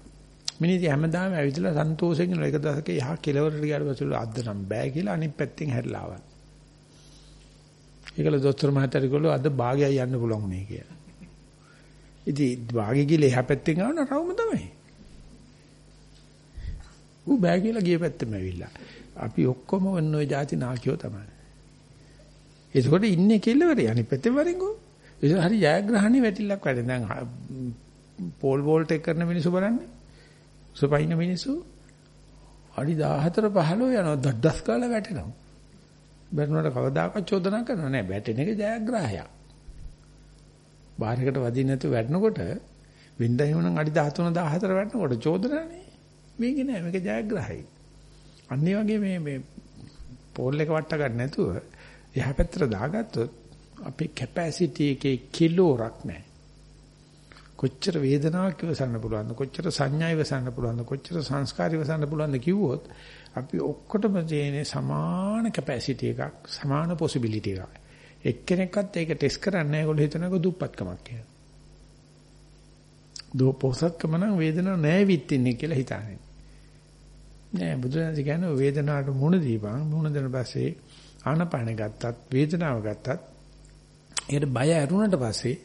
මිනිස්සු හැමදාම ඇවිදලා සන්තෝෂයෙන් ඉන්න එක දවසක යහ කෙලවරට ගියාට පස්සේ අද්ද නම් බෑ කියලා අනිත් පැත්තෙන් හැරිලා ආවා. ඒකල දොස්තර මහත්තයා කිව්වලු අද භාගයයි යන්න පුළුවන් උනේ කියලා. ඉතින් භාගය ගිහලා එහා පැත්තෙන් ආවන රවුම තමයි. ඌ බෑ කියලා ගිය පැත්තෙම ඇවිල්ලා. අපි ඔක්කොම ඔන්න ඔය જાති නාකියෝ තමයි. එතකොට ඉන්නේ කෙල්ලවරේ අනිත් පැත්තේ වරින්ගෝ. ඒක හරි ජයග්‍රහණي වැටිල්ලක් වැඩ. දැන් පෝල් වෝල්ට් එක කරන මිනිස්සු බලන්නේ. සුපයින් මිනිස්සු අඩි 14 15 යනවා දඩස් කාලා වැටෙනවා. බැලුනට කවදාකවත් චෝදනා කරනවා නෑ වැටෙන එක ජයග්‍රහයක්. බාහිරකට වදින්න නැතුව වැටෙනකොට වෙන්න එහෙමනම් අඩි 13 14 වැටෙනකොට චෝදනානේ. මේක නෑ මේක ජයග්‍රහයි. අන්න වගේ මේ මේ පෝල් එක වට ගන්න නැතුව එහා පැත්තට දාගත්තොත් අපේ කැපැසිටි එකේ කිලෝරක් නැහැ. කොච්චර වේදනාවක් ඉවසන්න පුළුවන්ද කොච්චර සංඥා ඉවසන්න පුළුවන්ද කොච්චර සංස්කාර ඉවසන්න පුළුවන්ද කිව්වොත් අපි ඔක්කොටම තියෙන සමාන කැපැසිටි එකක් සමාන පොසිබිලිටි එකක්. එක්කෙනෙක්වත් ඒක ටෙස්ට් කරන්නේ නැහැ ඒගොල්ලෝ හිතනක දුප්පත්කමක් කියලා. දෝ පොසත්කම නම් වේදනාවක් නැහැ විත්තින්නේ කියලා හිතන්නේ. නෑ බුදුරජාණන් කියන්නේ වේදනාවට මුණ දීපන් මුණ දෙන පස්සේ ආනපාන ගත්තත් වේදනාව ගත්තත් ඒකට බය ඇරුණට පස්සේ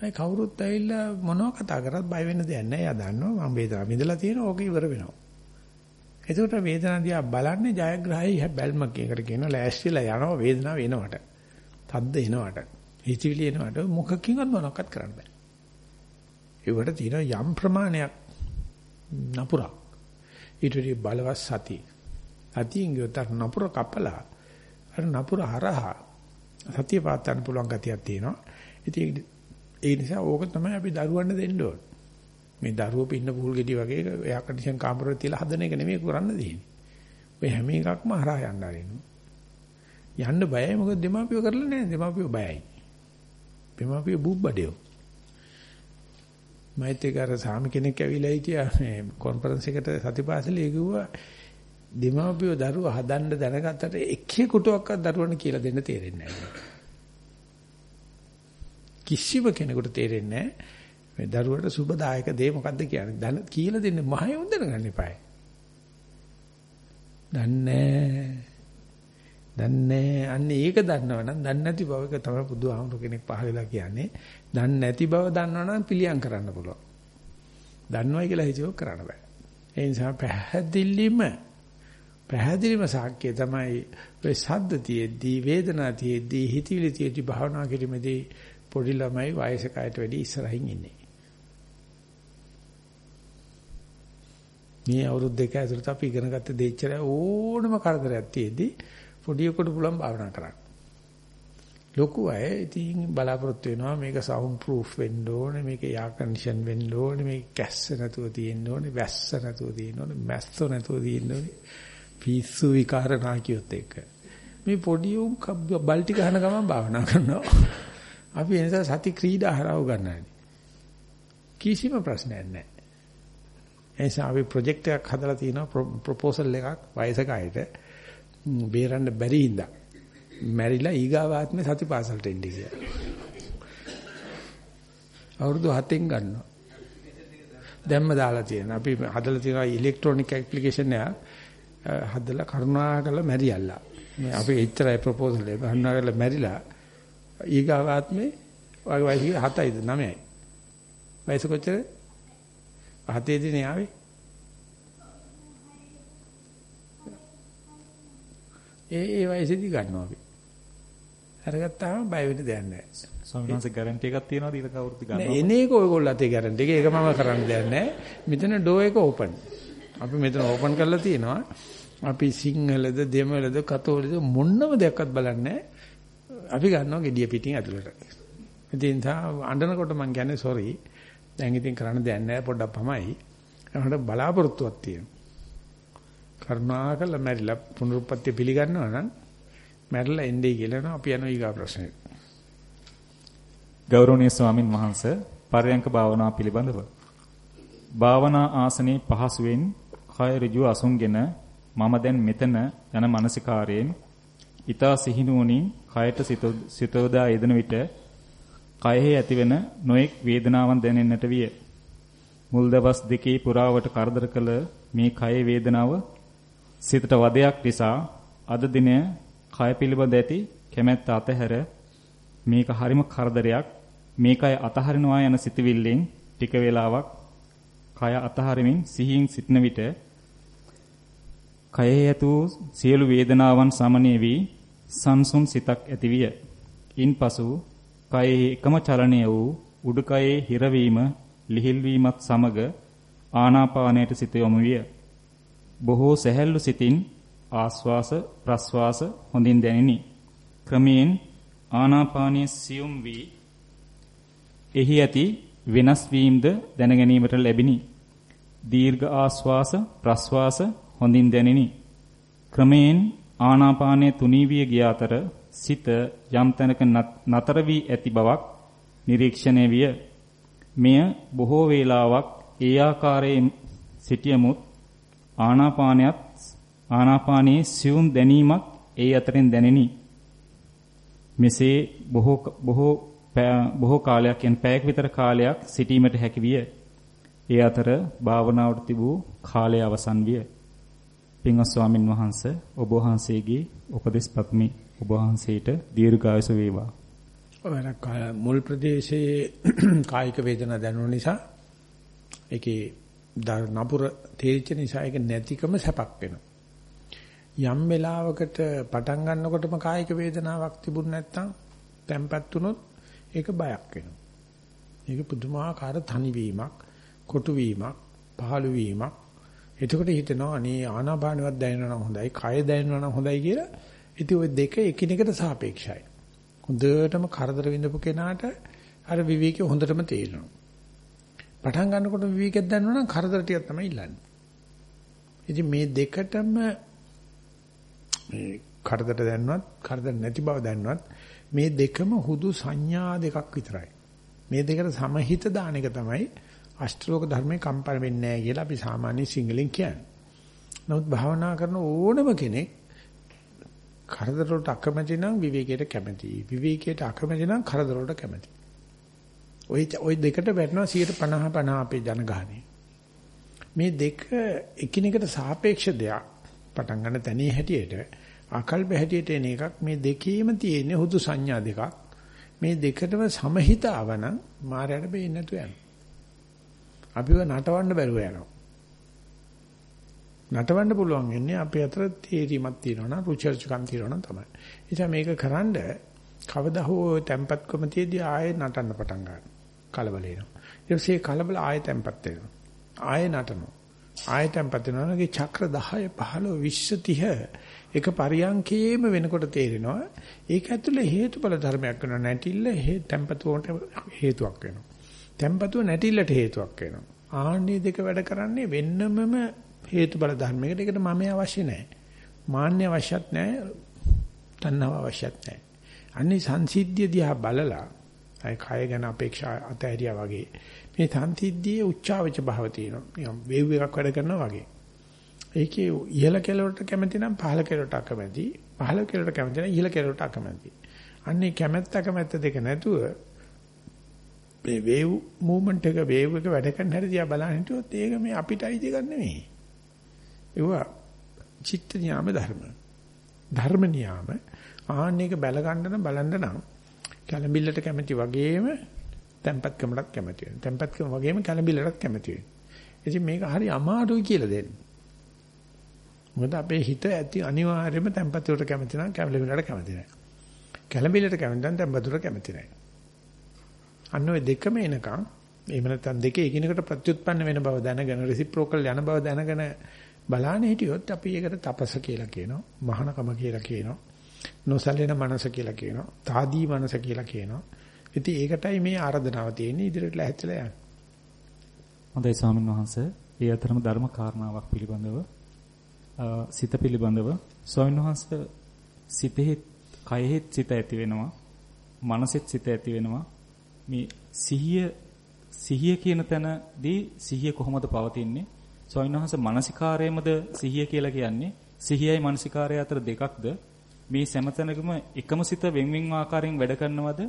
අය කවුරුත් ඇවිල්ලා මොනව කතා කරත් බය වෙන්න දෙයක් නැහැ. එයා දන්නවා මම වේදනාව විඳලා තියෙනවා ඕක ඉවර වෙනවා. එතකොට වේදනාව දිහා බලන්නේ ජයග්‍රහයි බැල්මක් එකට කියනවා ලෑස්තිලා යනවා වේදනාව එනවට. තද්ද එනවට. හිතවිලි එනවට මොකකින්වත් මොනවක්වත් කරන්න බෑ. ඒවට තියෙන යම් ප්‍රමාණයක් නපුරක්. ඊට වඩා බලවත් සතිය. සතියෙන් ගියොත් අර නපුර කපලා අර නපුර හරහා සතිය පාත් ගන්න පුළුවන් ගතියක් තියෙනවා. ඉතින් ඒ නිසා ඕක තමයි අපි දරුවන්ට දෙන්න ඕන. මේ දරුවෝ පින්න පුහුල් ගෙඩි වගේ එයා කන්ඩිෂන් කාමරේ තියලා හදන එක නෙමෙයි කරන්න දෙන්නේ. ඔය හැම එකක්ම හරහා යන්න ආරිනවා. යන්න බයයි මොකද දෙමාපියෝ කරලා නැහැ. දෙමාපියෝ බයයි. දෙමාපියෝ බුබ්බඩයෝ. මෛත්‍රී කාර සාමි කෙනෙක් ඇවිල්ලා හිටියා මේ කොන්ෆරන්ස් එකට සතිපාසලේ කිව්වා දෙමාපියෝ දරුවා හදන්න දැනගත්තට එකේ කුටුවක්වත් දරුවන්ට කියලා දෙන්න තේරෙන්නේ නැහැ. කිසිම කෙනෙකුට තේරෙන්නේ නැහැ මේ දරුවට සුබදායක දේ මොකද්ද කියන්නේ. දැන කියලා දෙන්නේ මහය හොඳ ගන්න එපායි. දන්නේ දන්නේ අන්න ඒක දන්නවනම් දන්නේ නැති බව එක තමයි බුදුහාමුදුර කෙනෙක් පහලලා කියන්නේ. දන්නේ නැති බව දන්නවනම් පිළියම් කරන්න පුළුවන්. දන්නවයි කියලා හිතුවොත් කරන්න බෑ. ඒ නිසා පැහැදිලිම පැහැදිලිම සාක්ෂිය තමයි ඔය සද්ද තියෙද්දී වේදනා තියෙද්දී හිතවිලි තියෙද්දී භාවනා කිරීමේදී පොඩි ළමයි වයසක අයට වැඩි ඉස්සරහින් ඉන්නේ. මේ අවුරුදු දෙක ඇතුළත අපි ඉගෙන ගත්ත දෙච්චර ඕනම කරදරයක් තියෙද්දී පොඩියෙකුට පුළුවන් භාවනා කරන්න. ලොකු අය ඉතින් බලාපොරොත්තු වෙනවා මේක සවුන්ඩ් ප්‍රූෆ් වෙන්න ඕනේ මේක එයා කන්ඩිෂන් වෙන්න ඕනේ මේක කැස්ස නැතුව තියෙන්න ඕනේ වැස්ස නැතුව තියෙන්න ඕනේ මැස්සෝ නැතුව තියෙන්න ඕනේ පිස්සු විකාර නාකියොත් එක්ක මේ පොඩි උන් බල්ටි ගහන ගමන් භාවනා කරනවා අපි ඒ නිසා සති ක්‍රීඩා හරව ගන්නනේ කිසිම ප්‍රශ්නයක් නැහැ ඒ නිසා අපි ප්‍රොජෙක්ට් එකක් හදලා තිනවා ප්‍රොපෝසල් එකක් වයසක අයට බේරන්න බැරි ඉඳා මැරිලා ඊගාවාත්මේ සතිපාසලට එන්නේ කියලා. අවුරුදු 7න් ගන්නවා. දැම්ම දාලා තියෙනවා. අපි හදලා තියෙනවා ඉලෙක්ට්‍රොනික ඇප්ලිකේෂන් එකක්. හදලා කරුණාකරලා මැරියල්ලා. මේ අපි එච්චරයි ප්‍රොපෝසල් එක කරුණාකරලා මැරිලා ඊගාවාත්මේ වගේ වයස 7යිද 9යි. වයස කොච්චර? 7 දිනේ ආවේ. ඒ ඒ වයසේදී ගන්නවා අපි. අරගත්තාම බය වෙන්න දෙයක් නැහැ. ස්වාමීන් වහන්සේ ගැරන්ටි එකක් තියනවාද ඊට කවුරුත් ගන්නවා? නෑ එන එක ඔයගොල්ලෝ අතේ ගැරන්ටි එක. ඒක මම කරන්න දෙයක් නැහැ. මෙතන ඩෝ එක ඕපන්. අපි මෙතන ඕපන් කරලා තියෙනවා. අපි සිංහලද දෙමළද කතෝලිකද මොන්නම දෙයක්වත් බලන්නේ අපි ගන්නවා gediya පිටින් ඇතුළට. ඉතින් තා අඬනකොට මම කියන්නේ sorry. දැන් ඉතින් කරන්න දෙයක් නැහැ පොඩ්ඩක් පමයි. ඒකට බලාපොරොත්තුවක් තියෙනවා. කරුණාකරලා මැරිලා පුනරුත්පත්ති පිළිගන්නවා නම් මැරිලා එන්නේ කියලා අපි යනවා ඊගා ප්‍රශ්නෙට. ගෞරවනීය ස්වාමින් වහන්සේ පරයන්ක භාවනා පිළිබඳව භාවනා ආසනයේ පහසුවෙන් කය ඍජුව අසුන්ගෙන මම දැන් මෙතන යන මානසිකාරයෙන් ඊතා සිහිනුවණින් කයට සිතෝදා යෙදෙන විට කයෙහි ඇතිවන නොඑක් වේදනාවන් දැනෙන්නට විය. මුල් දවස් දෙකේ පුරාවට කරදර කළ මේ කයේ වේදනාව සිතට වදයක් නිසා අද දිනය කය පිළිබඳ ඇති කැමැත්ත අතහැර මේක හරිම කරදරයක් මේකයි අතහරිනවා යන සිතවිල්ලෙන් ටික වේලාවක් කය අතහරිමින් සිහියෙන් සිටන විට කයෙහි ඇතු සියලු වේදනාවන් සමනය වී සංසුන් සිතක් ඇතිවිය. ඉන්පසු කයෙහි එකම චලනය වූ උඩුකයේ හිරවීම ලිහිල් වීමත් සමග ආනාපානයට සිත යොමු විය. බොහෝ සැහැල්ලු සිතින් ආස්වාස ප්‍රස්වාස හොඳින් දැනිනි. ක්‍රමයෙන් ආනාපානයේ සියුම් වී එහි ඇති වෙනස් වීමද දැනගැනීමට ලැබිනි. දීර්ඝ ආස්වාස ප්‍රස්වාස හොඳින් දැනිනි. ක්‍රමයෙන් ආනාපානයේ තුනී වී ගිය අතර සිත යම් තැනක නතර වී ඇති බවක් නිරීක්ෂණය විය. මෙය බොහෝ වේලාවක් ඒ ආකාරයෙන් සිටියමුත් ආනාපානයත් ආනාපානයේ සියුම් දැනීමක් ඒ අතරින් දැනිනි. මෙසේ බොහෝ බොහෝ බොහෝ කාලයක් යන පැයක් විතර කාලයක් සිටීමට හැකි විය. ඒ අතර භාවනාවට තිබූ කාලය අවසන් විය. පින්වත් ස්වාමින් වහන්සේ ඔබ වහන්සේගේ උපදෙස් පත්මි ඔබ වහන්සේට දීර්ඝායුෂ වේවා. මුල් ප්‍රදේශයේ කායික වේදනා දැනුන නිසා ඒකේ නපුර තේරිච්ච නිසා ඒක නැතිකම සැපක් වෙනවා. යම් වෙලාවකට පටන් ගන්නකොටම කායික වේදනාවක් තිබුණ නැත්නම් තැම්පත් වුණොත් ඒක බයක් වෙනවා. ඒක පුදුමාකාර තනිවීමක්, කොටු වීමක්, පහළු වීමක්. එතකොට හිතෙනවා අනේ ආනාපානවත් දැනෙනවා නම් හොඳයි, කය දැනෙනවා නම් හොඳයි කියලා. ඉතින් ওই දෙක එකිනෙකට සාපේක්ෂයි. හොඳටම කරදර විඳපු කෙනාට අර විවේකී හොඳටම තේරෙනවා. පටන් ගන්නකොට විවේකයක් දැනනවා නම් කරදර ටිකක් තමයි ඉල්ලන්නේ. ඉතින් මේ දෙකටම මේ කරදර දැනනවත් කරදර නැති බව දැනනවත් මේ දෙකම හුදු සංඥා දෙකක් විතරයි. මේ දෙකට සමහිත දාන එක තමයි අෂ්ටලෝක ධර්මයේ කම්පන වෙන්නේ නැහැ කියලා අපි සාමාන්‍ය සිංහලෙන් කියන්නේ. නමුත් භාවනා කරන ඕනම කෙනෙක් කරදර වලට අකමැති නම් විවේකයට කැමතියි. විවේකයට අකමැති නම් කරදර වලට කැමතියි. ওই ওই දෙකට වැටෙනවා 150 50 අපේ ජනගහනය. මේ දෙක එකිනෙකට සාපේක්ෂ දෙයක්. පටන් ගන්න තැනේ හැටියට අකල්ප හැටියට එන එකක් මේ දෙකේම තියෙන හුදු සංඥා දෙකක්. මේ දෙකටම සමහිත ආවනම් මායයට බේන්නේ නැතු යනවා. අපිව නටවන්න බැරුව යනවා. නටවන්න පුළුවන් වෙන්නේ අපේ අතර තේරීමක් තියෙනවා නම් රුචර්ජකම් තියෙනවා නම් තමයි. එනිසා මේක කරන්ඩ කවදා හෝ tempatකම තියදී ආයෙ නටන්න පටන් ගන්නවා. කලබල එනවා. ඊට පස්සේ කලබල ආයෙ tempat වෙනවා. ආයෙ නටනවා. ආයෙ tempat වෙනවා. නේද චක්‍ර 10 15 20 30 එක පරියන්කේම වෙනකොට තේරෙනවා. ඒක ඇතුලේ හේතුඵල ධර්මයක් වෙනවා. නැටිල්ල tempat වලට හේතුවක් වෙනවා. Tempatuව නැටිල්ලට හේතුවක් වෙනවා. ආන්නේ දෙක වැඩ කරන්නේ වෙන්නමම හේතුඵල ධර්මයකට. ඒකට මම අවශ්‍ය නැහැ. මාන්නය අවශ්‍යත් නැහැ. තණ්හාව අවශ්‍යත් නැහැ. අන්නේ සංසිද්ධිය දිහා බලලා අය කය ගැන අපේක්ෂා අතහැරියා වගේ මේ සංසිද්ධියේ උච්චාවච භාව තියෙනවා. නිකන් වේව් එකක් වැඩ කරනවා වගේ. ඒකේ ඉහළ කෙළවරට කැමති නම් පහළ කෙළවරට අකමැති. පහළ කෙළවරට කැමති නම් ඉහළ කෙළවරට අකමැති. අන්නේ කැමැත්ත අකමැත්ත දෙක නැතුව මේ වේව් මූවමන්ට් එක වේව් එක වැඩ කරන හැටි දිහා බලන්න හිටියොත් ඒක මේ අපිට අයිති ගන්න නෙමෙයි. ඒවා චිත්ත නියාම ධර්ම. ධර්ම නියාම ආන්නේක බැල ගන්න නම් බලන්න නම් කැළඹිල්ලට කැමති වගේම tempatකමටත් කැමති වෙනවා. tempatකම වගේම කැළඹිල්ලටත් කැමති වෙනවා. ඉතින් මේක හරි අමාරුයි කියලා දෙන්න. මොකද අපේ හිත ඇති අනිවාර්යයෙන්ම tempat වලට කැමති නම් කැළඹිල්ලට කැමති නැහැ. කැළඹිල්ලට කැමති නම් tempat වලට කැමති නැහැ. අන්න ඔය දෙකම එනකන් එහෙම නැත්නම් දෙකේ එකිනෙකට ප්‍රත්‍යুৎපන්න වෙන බව දැනගෙන රෙසිප්‍රොකල් යන බව දැනගෙන බලාන හිටියොත් අපි ඒකට තපස කියලා කියනවා මහානකම කියලා කියනවා නොසැලෙන මනස කියලා කියනවා තාදී මනස කියලා කියනවා. ඉතින් ඒකටයි මේ ආරාධනාව තියෙන්නේ ඉදිරියට ලැහැත්ලා යන්න. හොඳයි ස්වාමීන් වහන්සේ. ඒ අතරම ධර්ම කාරණාවක් පිළිබඳව සිත පිළිබඳව. ස්වාමීන් වහන්සේ සිතෙහි කයෙහිත් සිත ඇති වෙනවා මනසෙත් සිත ඇති වෙනවා. මේ සිහිය සිහිය කියන තැනදී සිහිය කොහොමද පවතින්නේ? ස්වාමීන් වහන්සේ මානසිකාරයමද සිහිය කියලා කියන්නේ? සිහියයි මානසිකාරය අතර දෙකක්ද? මේ සෑමතැනකම එකම සිත වෙන් වෙන් ආකාරයෙන් වැඩ කරනවද?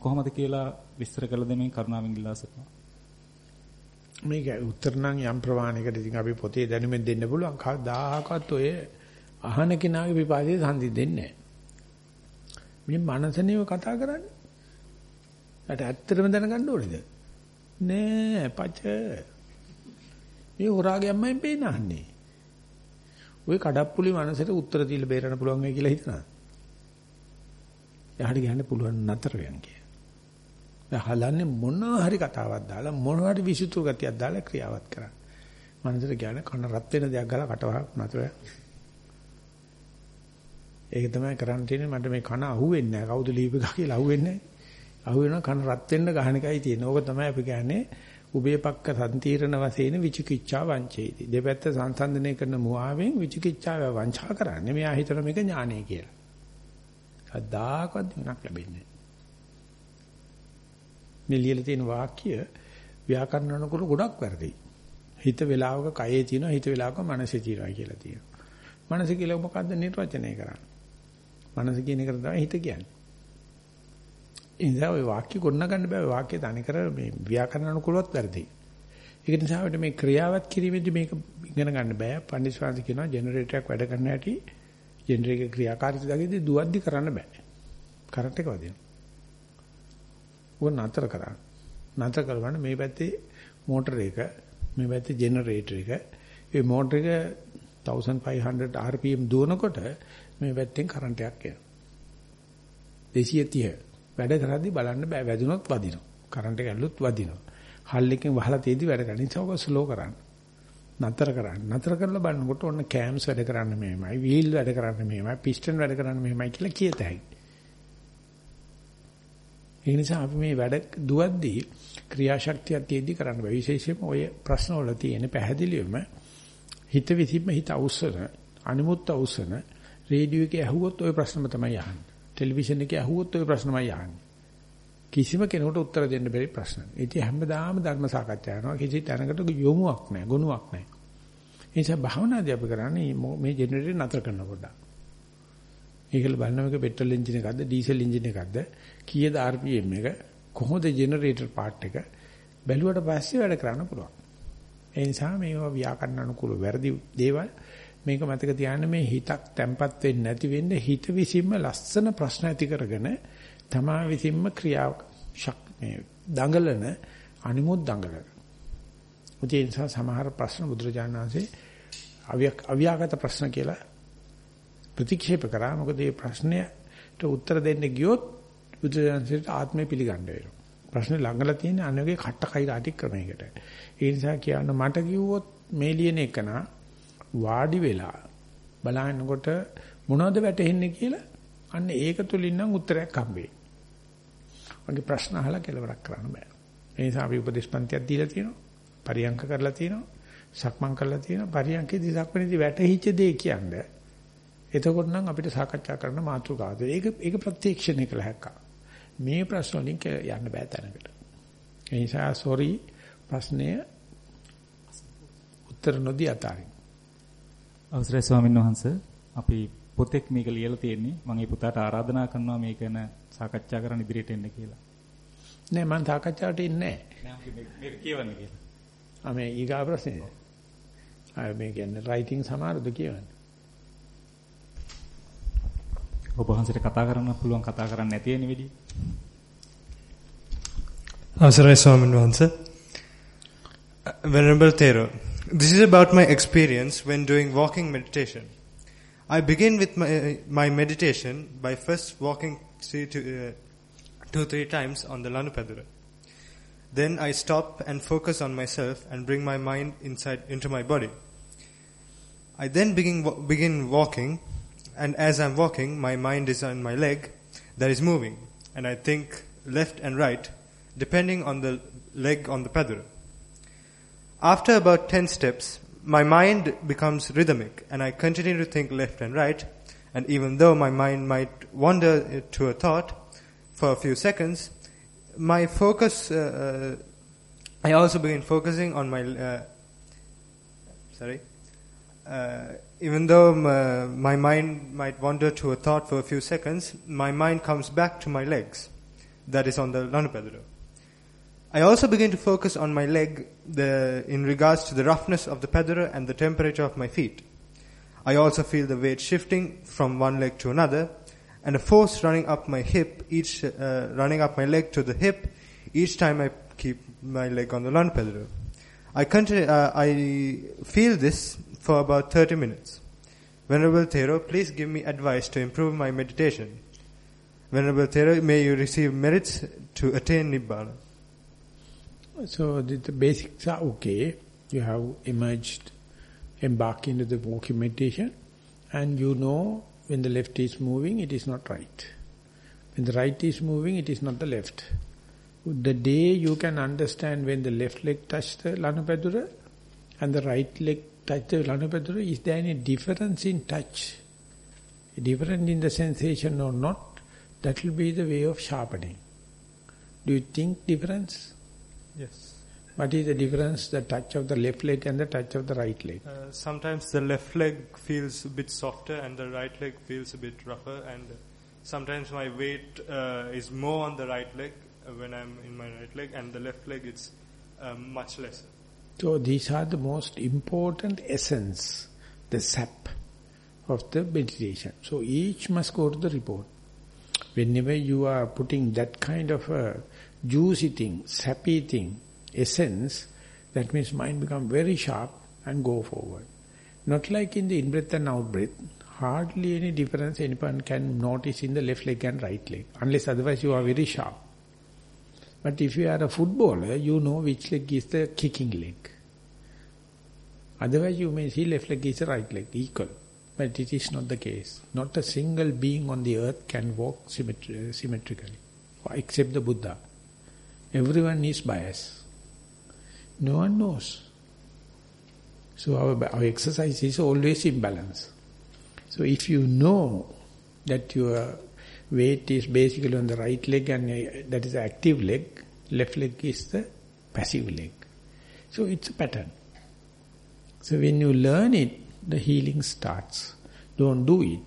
කොහොමද කියලා විස්තර කළ දෙමින් කරුණාවෙන් ඉල්ලා සිටිනවා. මේක උත්තර නම් යම් ප්‍රමාණයකට ඉතින් අපි පොතේ දැනුමෙන් දෙන්න පුළුවන්. කවදාහකවත් ඔය අහන කෙනාගේ විපාකයේ සම්දි දෙන්නේ නැහැ. මේ මනසනේ කතා කරන්නේ. ඒට ඇත්තටම දැනගන්න ඕනේද නෑ පච මේ හොරාගේ අම්මෙන් පේනන්නේ. ওই කඩප්පුලි මනසට උත්තර දීලා බේරන්න පුළුවන් වෙයි කියලා හිතනවා. එහාට ගහන්න පුළුවන් නතර වෙන කිය. දැන් හලන්නේ මොන හරි කතාවක් දාලා මොන හරි විසුතු ගතියක් දාලා ක්‍රියාවත් කරන්න. මනසට කියන්නේ කන රත් වෙන දෙයක් ගාලා කටවහක් නතර ඒක තමයි කරන්න තියෙන්නේ මට මේ කන අහුවෙන්නේ නැහැ. කවුද ලියපු එක කියලා අහුවෙන්නේ නැහැ. අහුවෙනවා කන රත් වෙන්න ගහන එකයි තියෙන්නේ. ඕක තමයි අපි කියන්නේ උභයපක්ක සම්තිරණ වශයෙන් විචිකිච්ඡා වංචේති. දෙපැත්ත සංසන්දනය කරන මුවාවෙන් විචිකිච්ඡාව වංචා කරන්නේ. මෙයා හිතන මේක ඥානය කියලා. සදාකවත් දිනක් ලැබෙන්නේ මේ ලියලා තියෙන වාක්‍ය ව්‍යාකරණ අනුකූල ගොඩක් වැරදි. හිත වේලාවක කයේ තියෙනවා හිත වේලාවක මනසේ තියෙනවා කියලා තියෙනවා. මනස කියලා මොකද්ද නිර්වචනය කරන්නේ? මනස කියන එක තමයි හිත කියන්නේ. ඉතින් ඔය වාක්‍ය ගොඩනගන්න බෑ ඔය වාක්‍ය තනි කර මේ ව්‍යාකරණ අනුකූලවත් වැරදි. ඒක නිසා අපිට මේ ක්‍රියාවත් කිරීමේදී මේක ඉගෙන ගන්න බෑ. පන්දිස්වාංශ කියනවා ජෙනරේටර් එකක් වැඩ කරන හැටි ජෙනරේටර් ක්‍රියාකාරීත්වය දකිද්දී දුවද්දි කරන්න බෑ. කරන්ට් එක වදිනවා. ඕක නතර කරා. නතර කරවන්න මේ පැත්තේ මෝටර එක මේ පැත්තේ ජෙනරේටර් එක ඒ මෝටර එක 1500 rpm දුවනකොට මේ පැත්තෙන් කරන්ට් එකක් එනවා. 230 වැඩ කරද්දි බලන්න බෑ වැදුනොත් වදිනවා. කරන්ට් එක ඇල්ලුත් වදිනවා. හල් එකෙන් වහලා තියදී වැඩ කරන්න. ඒක ඔක ස්ලෝ කරන්න. නතර කරන්න. නතර කරලා බලනකොට ඔන්න කෑම්ස් වැඩ කරන්න මෙහෙමයි, වීල් වැඩ කරන්න මෙහෙමයි, පිස්ටන් වැඩ කරන්න මෙහෙමයි කියලා කියත හැකියි. ඒ නිසා අපි මේ වැඩ දුවද්දී ක්‍රියාශක්තියක් තියෙද්දි කරන්න බෑ. විශේෂයෙන්ම ඔය ප්‍රශ්න වල තියෙන පැහැදිලිවම හිත විසින්ම හිත අවසන, අනිමුත් අවසන රේඩියෝ එකේ ඇහුවොත් ওই ප්‍රශ්නම තමයි අහන්නේ. ටෙලිවිෂන් එකේ අහුවොත් ওই ප්‍රශ්නමයි අහන්නේ. කිසිම කෙනෙකුට උත්තර දෙන්න බැරි ප්‍රශ්න. ඉතින් හැමදාම ධර්ම සාකච්ඡා කරනවා. කිසි තැනකට යොමුවක් නැහැ, ගුණයක් නැහැ. ඒ නිසා භාවනාදී අපි කරන්නේ මේ ජෙනරේටර් නතර කරන පොඩ්ඩක්. ඒකල බලන එක පෙට්‍රල් එන්ජින් එකක්ද, ඩීසල් එන්ජින් එකක්ද, කීයද RPM එක, කොහොමද ජෙනරේටර් පාර්ට් එක බැලුවට පස්සේ වැඩ කරන්න පුළුවන්. ඒ නිසා මේවා ව්‍යාකරණ අනුකූල වැරදි දේවල් මේක මතක තියාගන්න මේ හිතක් තැම්පත් වෙන්නේ නැති වෙන්න හිත විසින්ම ලස්සන ප්‍රශ්න ඇති කරගෙන තමා විසින්ම ක්‍රියාව මේ දඟලන අනිමුත් දඟලන. ඒ නිසා සමහර ප්‍රශ්න බුදුරජාණන් වහන්සේ අව්‍යාගත ප්‍රශ්න කියලා ප්‍රතික්ෂේප කරා. මොකද මේ ප්‍රශ්නයට උත්තර දෙන්න ගියොත් බුදුරජාණන්සේට ආත්මය පිළිගන්න වෙනවා. ප්‍රශ්නේ ළඟලා තියෙන අනගේ කට්ට කයිරාටි ක්‍රමයකට. ඒ නිසා කියන්න මට කිව්වොත් මේ ලියන එකන වාඩි වෙලා බලනකොට මොනවද වැටෙන්නේ කියලා අන්න ඒක තුලින් නම් උත්තරයක් හම්බෙයි. වගේ ප්‍රශ්න අහලා කෙලවරක් කරන්න බෑ. ඒ නිසා අපි උපදේශපන්තියක් දීලා තියෙනවා. පරියංක කරලා තියෙනවා. සක්මන් කරලා තියෙනවා. පරියංකේදී සක්මනේදී වැටහිච්ච දේ කියන්නේ. එතකොට නම් අපිට සාකච්ඡා කරන්න මාතෘකාවද. ඒක ඒක ප්‍රත්‍යක්ෂණය කළ හැකියි. මේ ප්‍රශ්න වලින් යන්න බෑ තැනකට. ඒ නිසා sorry ප්‍රශ්නය උත්තර නොදී අතාරින්. අවසරයි ස්වාමීන් වහන්සේ අපි පොතෙක් මේක ලියලා තියෙන්නේ මම ඒ පුතාට ආරාධනා කරනවා මේක ගැන සාකච්ඡා කරන්න ඉදිරියට එන්න කියලා. නෑ මම සාකච්ඡාවට ඉන්නේ නෑ. මේක කියවන්න කියලා. ආ මේ ඊගා ප්‍රශ්නේ. ආ මේ කියන්නේ රයිටින් සමාරද කියවන්නේ. ඔබ වහන්සේට කතා කරන්න පුළුවන් කතා කරන්න නැති වෙන විදිහ. අවසරයි ස්වාමීන් වහන්සේ. Venerable Thero, this is about my experience when doing walking meditation. I begin with my, my meditation by first walking three to, uh, two three times on the Lanupadura. Then I stop and focus on myself and bring my mind inside into my body. I then begin begin walking and as I'm walking, my mind is on my leg that is moving, and I think left and right, depending on the leg on the padura. After about 10 steps, my mind becomes rhythmic, and I continue to think left and right, and even though my mind might wander to a thought for a few seconds, my focus, uh, uh I also begin focusing on my, uh, sorry, uh, even though my, uh, my, mind might wander to a thought for a few seconds, my mind comes back to my legs, that is on the Lanapadura. I also begin to focus on my leg the, in regards to the roughness of the padura and the temperature of my feet. I also feel the weight shifting from one leg to another, and a force running up my hip, each uh, running up my leg to the hip, each time I keep my leg on the Lanapadura. I continue. Uh, I feel this for about 30 minutes. Venerable Thero, please give me advice to improve my meditation. Venerable Thero, may you receive merits to attain Nibbana. So the, basics are okay. You have emerged, embarked into the walking meditation, and you know when the left is moving, it is not right. When the right is moving, it is not the left. The day you can understand when the left leg touched the Lanapadura and the right leg touched the Lanapadura, is there any difference in touch? Different in the sensation or not, that will be the way of sharpening. Do you think difference? Yes. What is the difference, the touch of the left leg and the touch of the right leg? Uh, sometimes the left leg feels a bit softer and the right leg feels a bit rougher and sometimes my weight uh, is more on the right leg uh, when I'm in my right leg and the left leg it's um, much less. So these are the most important essence, the sap of the meditation. So each must go to the report. Whenever you are putting that kind of a juicy thing, sappy thing, essence, that means mind become very sharp and go forward. Not like in the in-breath and out-breath, hardly any difference anyone can notice in the left leg and right leg, unless otherwise you are very sharp. But if you are a footballer, you know which leg is the kicking leg. Otherwise you may see left leg is the right leg, equal. But it is not the case. Not a single being on the earth can walk symmetri symmetrically, except the Buddha. Everyone is biased. No one knows. So our, our exercise is always in balance. So if you know that your weight is basically on the right leg and uh, that is the active leg, left leg is the passive leg. So it's a pattern. So when you learn it, the healing starts. Don't do it.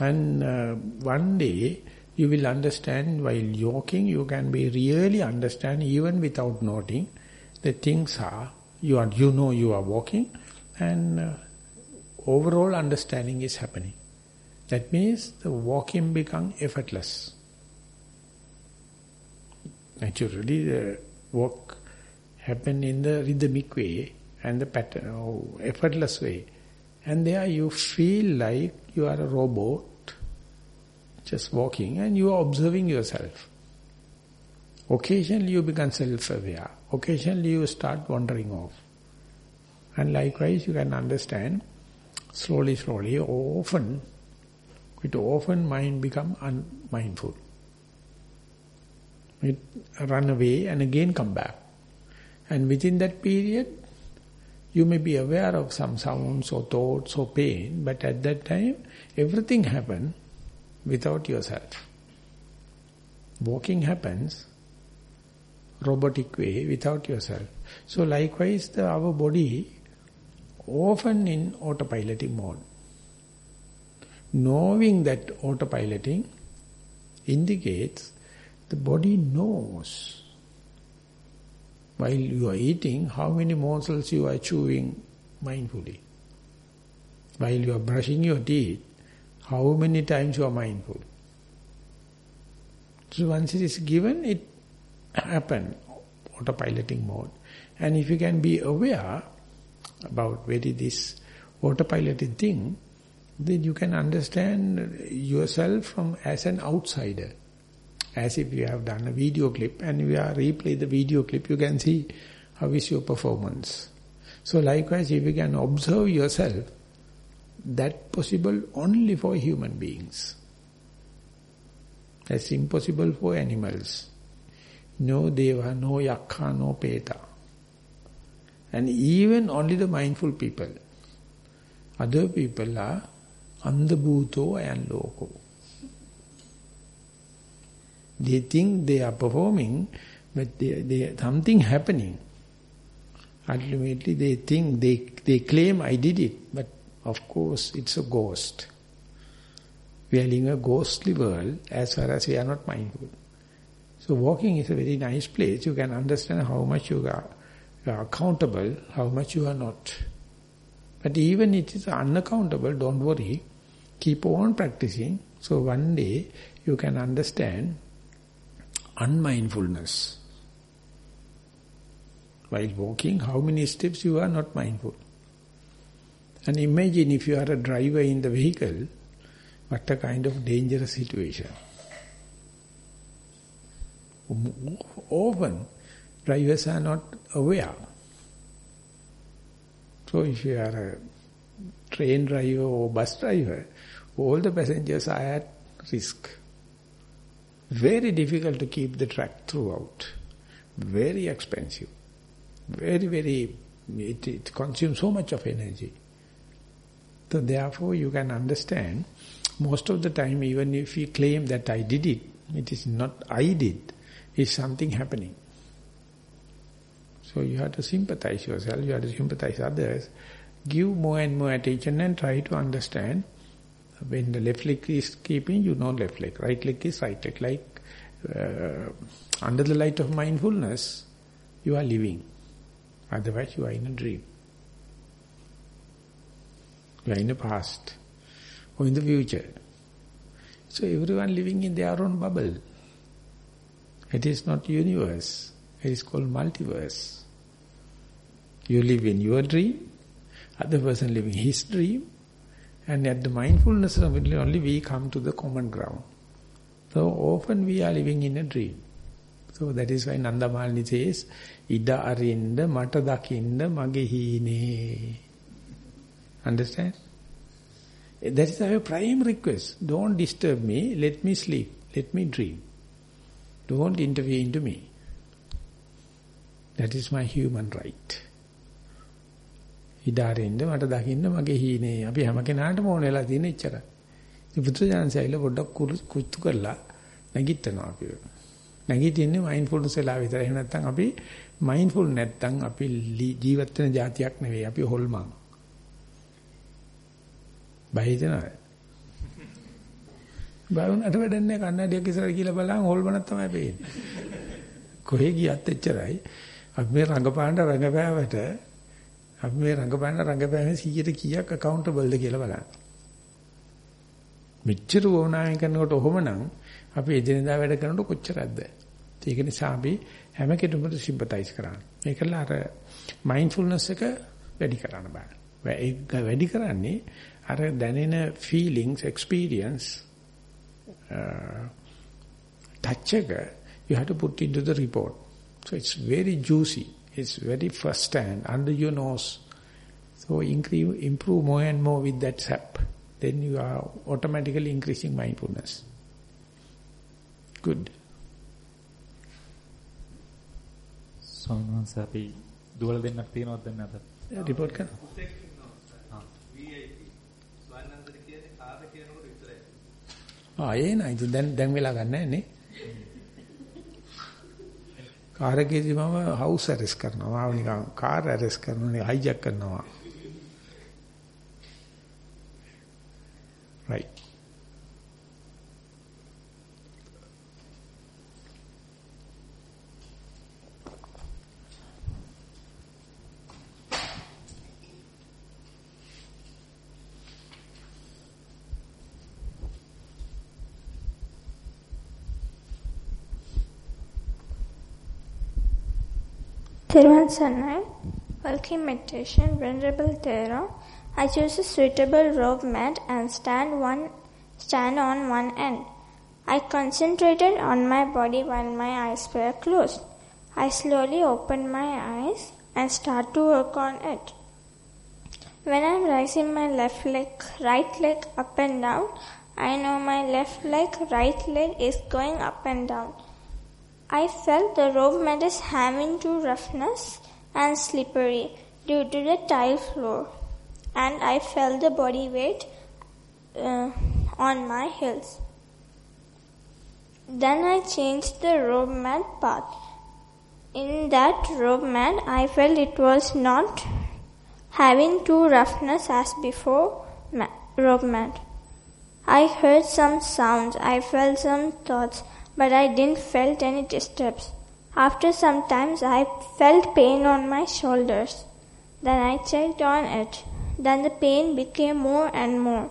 And uh, one day, You will understand while walking, you can be really understand even without noting the things are, you, are, you know you are walking and uh, overall understanding is happening. That means the walking become effortless. Naturally, the walk happen in the rhythmic way and the pattern, oh, effortless way. And there you feel like you are a robot just walking and you are observing yourself. Occasionally you become self-aware. Occasionally you start wandering off. And likewise you can understand slowly, slowly, often, quite often mind become unmindful. It run away and again come back. And within that period, you may be aware of some sounds or thoughts or pain, but at that time, everything happens without yourself. Walking happens robotic way without yourself. So likewise, the, our body often in autopiloting mode. Knowing that autopiloting indicates the body knows while you are eating how many morsels you are chewing mindfully. While you are brushing your teeth, how many times you are mindful. So once it is given, it happen, autopiloting mode. And if you can be aware about very this autopiloted thing, then you can understand yourself from as an outsider. As if you have done a video clip and you are replay the video clip, you can see how is your performance. So likewise, if you can observe yourself, that possible only for human beings. That's impossible for animals. No deva, no yakha, no peta. And even only the mindful people. Other people are andabhuto and loko. They think they are performing, but they, they, something happening. Ultimately they think, they, they claim I did it, but of course it's a ghost. We are living a ghostly world as far as we are not mindful. So walking is a very nice place. You can understand how much you are you are accountable, how much you are not. But even if it is unaccountable, don't worry. Keep on practicing. So one day you can understand unmindfulness. While walking, how many steps you are not mindful. And imagine if you are a driver in the vehicle, what a kind of dangerous situation. Often, drivers are not aware. So if you are a train driver or bus driver, all the passengers are at risk. Very difficult to keep the track throughout. Very expensive. Very, very, it, it consumes so much of energy. So therefore you can understand, most of the time even if you claim that I did it, it is not I did, it's something happening. So you have to sympathize yourself, you have to sympathize others. Give more and more attention and try to understand. When the left leg is keeping, you know left leg. Right leg is right leg. Like uh, under the light of mindfulness, you are living. Otherwise you are in a dream. You are in the past or in the future. So everyone living in their own bubble. It is not universe. It is called multiverse. You live in your dream, other person living his dream, and at the mindfulness only we come to the common ground. So often we are living in a dream. So that is why Nanda says, Ida arinda mata dakinda mage Understand? That is our prime request. Don't disturb me, let me sleep, let me dream. Don't intervene into me. That is my human right. ඉඩාරෙන්න මට දකින්න මගේ හීනේ අපි හැම කෙනාටම ඕන වෙලා තියෙන ඉච්චරයි. ඉතින් බුදුජානසයිල පොඩ්ඩක් කුතු කරලා නැගිටනවා අපි. නැගිටින්නේ මයින්ඩ්ෆුල්නස් වෙලා විතරයි. එහෙම නැත්නම් අපි මයින්ඩ්ෆුල් නැත්නම් අපි ජීවත් වෙන જાතියක් නෙවෙයි. අපි හොල්මන්. බය හිතනවද? බාවුනට වැඩන්නේ කන්නඩියක් ඉස්සරහ කියලා බලන් හොල්මනක් තමයි පේන්නේ. කොහෙ ගියත් එච්චරයි. අපි මේ රංගපාන රංගපෑවට අපි මේ රංගපාන රංගපෑමේ 100ට කීයක් accountable ද කියලා බලන්න. මෙච්චර වුණාම කරනකොට ඔහොමනම් අපි එදිනදා වැඩ කරනකොට කොච්චරක්ද? ඒක නිසා අපි හැම කෙනෙකුට සිම්පතයිස් කරන්න. මේකලා අර මයින්ඩ්ෆුල්නස් එක වැඩි කරන්න බෑ. ඒක වැඩි කරන්නේ අර දැනෙන feelings experience uh, touch එක you have to put into the report. So it's very juicy. It's very first hand, under your nose. So increase, improve more and more with that sap. Then you are automatically increasing mindfulness. Good. ස්වාමීන් වහන්සේ අපි දුවල දෙන්නක් තියෙනවද දැන් අද? Report කරන්න. ආ ඒ නයි දැන් දැන් වෙලා ගන්න නැහැ නේ. කාර් එකේදී මම හවුස් ඇරෙස්ට් කරනවා. මාව නිකන් කාර් ඇරෙස්ට් කරනවා නේ හයිජැක් කරනවා. right. Thiruvan Sannai, Walking Meditation, Venerable Thera. I choose a suitable robe mat and stand one stand on one end. I concentrated on my body while my eyes were closed. I slowly open my eyes and start to work on it. When I'm raising my left leg, right leg up and down, I know my left leg, right leg is going up and down. I felt the rope mat is having too roughness and slippery due to the tile floor, and I felt the body weight uh, on my heels. Then I changed the rope mat path. In that rope mat, I felt it was not having too roughness as before ma- rope mat. I heard some sounds, I felt some thoughts, but I didn't felt any disturbs. After some times I felt pain on my shoulders. Then I checked on it. Then the pain became more and more.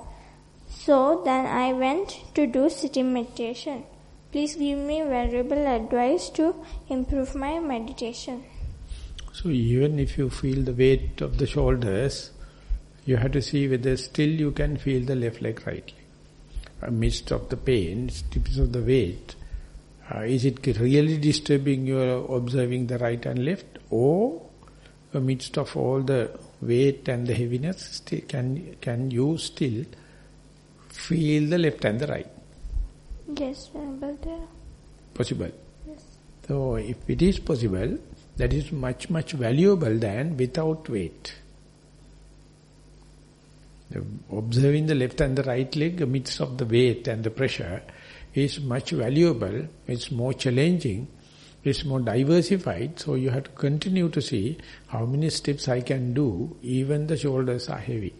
So then I went to do sitting meditation. Please give me valuable advice to improve my meditation. So even if you feel the weight of the shoulders, you have to see whether still you can feel the left leg right leg. Amidst of the pain, depends of the weight, uh, is it really disturbing your observing the right and left or amidst of all the weight and the heaviness, still, can, can you still feel the left and the right? Yes, Thera. Possible. Yes. So if it is possible, that is much, much valuable than without weight. The observing the left and the right leg amidst of the weight and the pressure is much valuable, it's more challenging, it's more diversified, so you have to continue to see how many steps I can do, even the shoulders are heavy,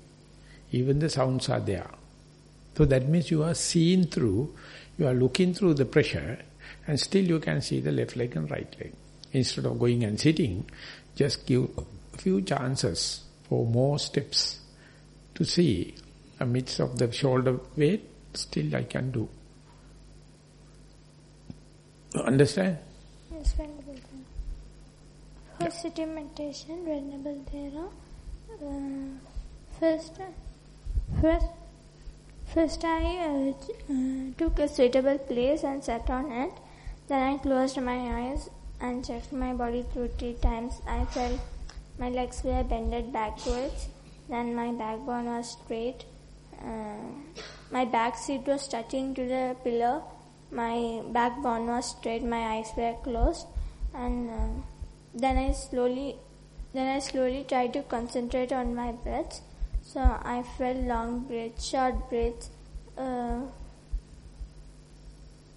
even the sounds are there. So that means you are seeing through, you are looking through the pressure, and still you can see the left leg and right leg. Instead of going and sitting, just give a few chances for more steps to see amidst of the shoulder weight, still I can do. Understand? Yes, Venerable. For sitting meditation, Venerable Thera, uh, first, first, first I uh, uh, took a suitable place and sat on it. Then I closed my eyes and checked my body two, three times. I felt my legs were bended backwards. Then my backbone was straight. Uh, my back seat was touching to the pillar. My backbone was straight. My eyes were closed, and uh, then I slowly, then I slowly tried to concentrate on my breath. So I felt long breaths, short breaths. Uh,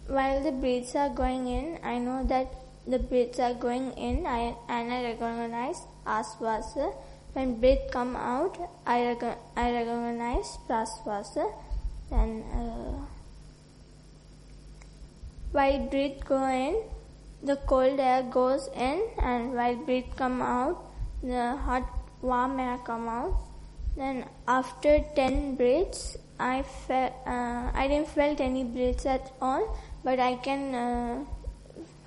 while the breaths are going in, I know that the breaths are going in, I, and I recognize asvasa. When breath come out, I, rec- I recognize prasvasa. Then uh, while breath go in, the cold air goes in, and while breath come out, the hot warm air come out. Then after ten breaths, I felt uh, I didn't felt any breaths at all, but I can uh,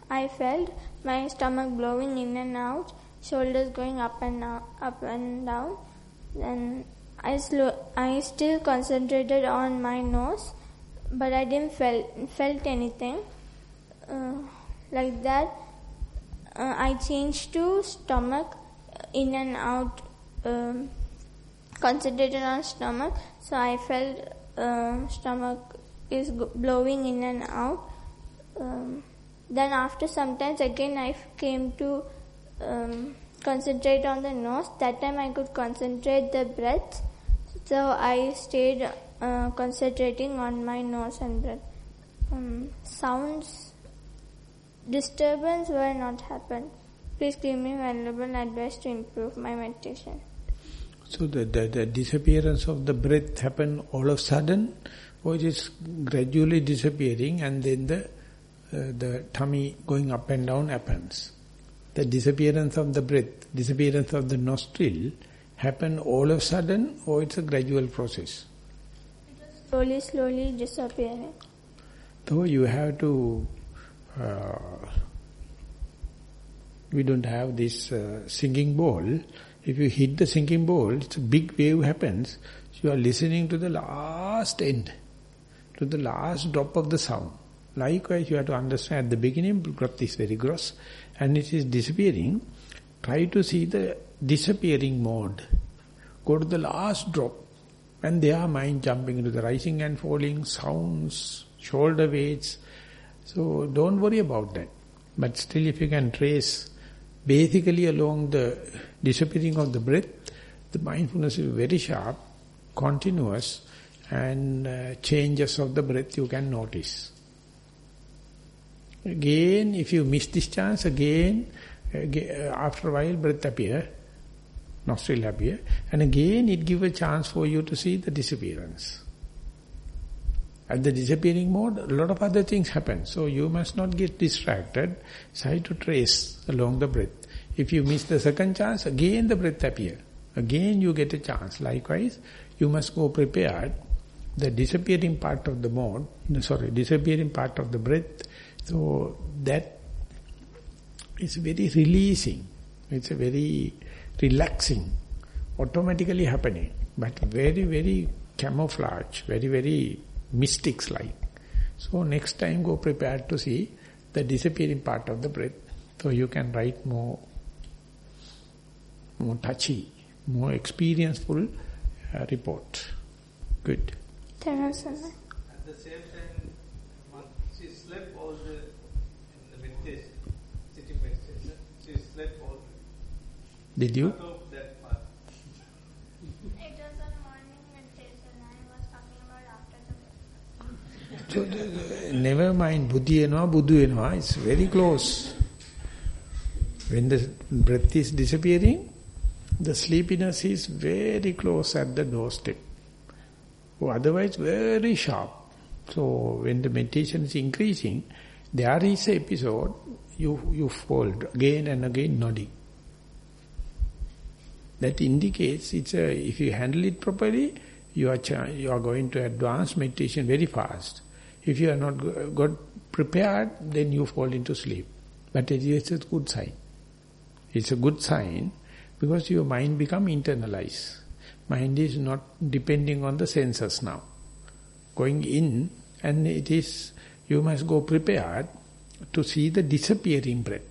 I felt my stomach blowing in and out, shoulders going up and up and down. Then I slow, I still concentrated on my nose, but I didn't felt felt anything uh, like that. Uh, I changed to stomach in and out. Um, concentrated on stomach, so I felt uh, stomach is blowing in and out. Um, then after sometimes again I came to um, concentrate on the nose. That time I could concentrate the breath, so I stayed uh, concentrating on my nose and breath. Um, sounds disturbance will not happen. Please give me valuable advice to improve my meditation. So the, the, the disappearance of the breath happen all of a sudden or it is gradually disappearing and then the, uh, the tummy going up and down happens. The disappearance of the breath, disappearance of the nostril happen all of a sudden or it's a gradual process. Slowly, slowly disappearing. So you have to, uh, we don't have this uh, singing bowl. If you hit the singing bowl, it's a big wave happens. So You are listening to the last end, to the last drop of the sound. Likewise, you have to understand at the beginning, breath is very gross and it is disappearing. Try to see the disappearing mode. Go to the last drop and are mind jumping into the rising and falling sounds, shoulder weights. So don't worry about that. But still if you can trace basically along the disappearing of the breath, the mindfulness is very sharp, continuous and uh, changes of the breath you can notice. Again, if you miss this chance, again, uh, after a while breath appear, nostril appear, and again it give a chance for you to see the disappearance. At the disappearing mode, a lot of other things happen. So you must not get distracted. Try to trace along the breath. If you miss the second chance, again the breath appear. Again you get a chance. Likewise, you must go prepared. The disappearing part of the mode, sorry, disappearing part of the breath, so that is very releasing. It's a very relaxing, automatically happening, but very, very camouflage, very, very mystics like. So next time go prepared to see the disappearing part of the breath. So you can write more, more touchy, more experienceful uh, report. Good. Terasana. At the same time, one, she slept all the in the meditation, sitting meditation. She slept all. Did you? Cut off that part. It was on morning meditation. I was talking about after you? Never mind, buddhi enva, buddhu enva, it's very close. When the breath is disappearing, the sleepiness is very close at the doorstep. Or otherwise very sharp. So when the meditation is increasing, there is a episode, you, you fall again and again nodding. That indicates it's a, if you handle it properly, you are, you are going to advance meditation very fast. If you are not got prepared, then you fall into sleep. But it is a good sign. It's a good sign because your mind become internalized. Mind is not depending on the senses now. Going in and it is, you must go prepared to see the disappearing breath.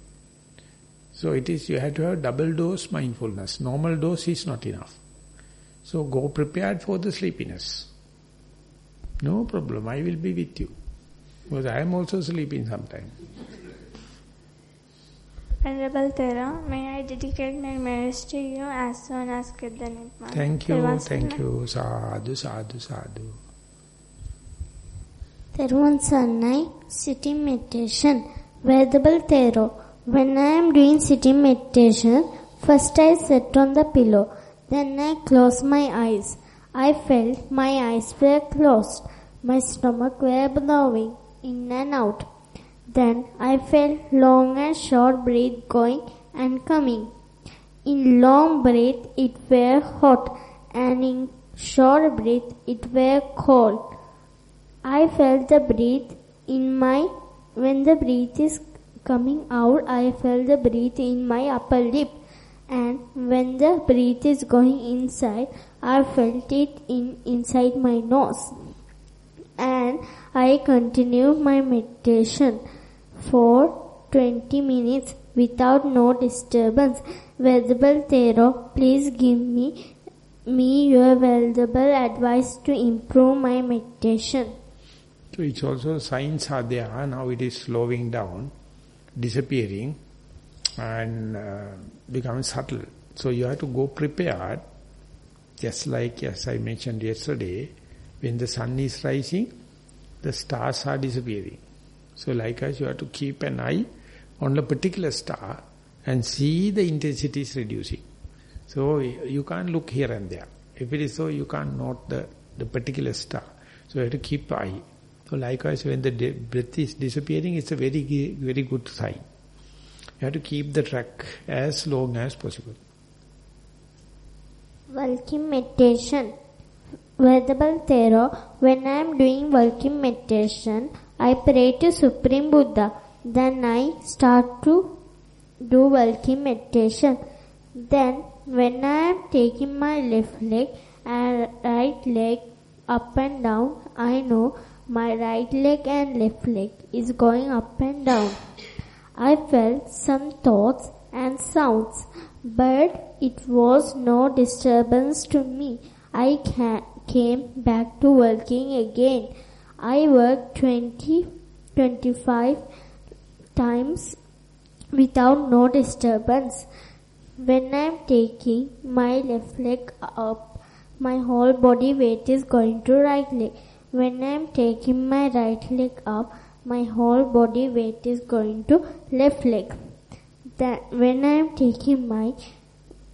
So it is, you have to have double dose mindfulness. Normal dose is not enough. So go prepared for the sleepiness. No problem, I will be with you. Because I am also sleeping sometimes. Venerable Thera, may I dedicate my marriage to you as soon as get. Thank you, Nirvana. thank you. Sadhu, sadhu, sadhu. Teruvan Sannai, sitting meditation. Veritable Thero, when I am doing sitting meditation, first I sit on the pillow, then I close my eyes. I felt my eyes were closed, my stomach were blowing in and out. Then I felt long and short breath going and coming. In long breath it were hot and in short breath it were cold. I felt the breath in my when the breath is coming out I felt the breath in my upper lip and when the breath is going inside I felt it in inside my nose and I continued my meditation for 20 minutes without no disturbance. Venerable Thero, please give me me your valuable advice to improve my meditation. So it's also signs are there. Now it is slowing down, disappearing, and uh, becoming subtle. So you have to go prepared. Just like as I mentioned yesterday, when the sun is rising, the stars are disappearing. So likewise, you have to keep an eye on a particular star and see the intensity is reducing. So you can't look here and there. If it is so, you can't note the, the particular star. So you have to keep eye. So likewise, when the breath is disappearing, it's a very, very good sign. You have to keep the track as long as possible. Walking meditation. Venerable Thero, when I am doing walking meditation, I pray to Supreme Buddha. Then I start to do walking meditation. Then when I am taking my left leg and right leg up and down, I know my right leg and left leg is going up and down. I felt some thoughts and sounds, but it was no disturbance to me. I came back to working again. I worked 20, 25 times without no disturbance. When I am taking my left leg up, my whole body weight is going to right leg. When I am taking my right leg up, my whole body weight is going to left leg. That when I am taking my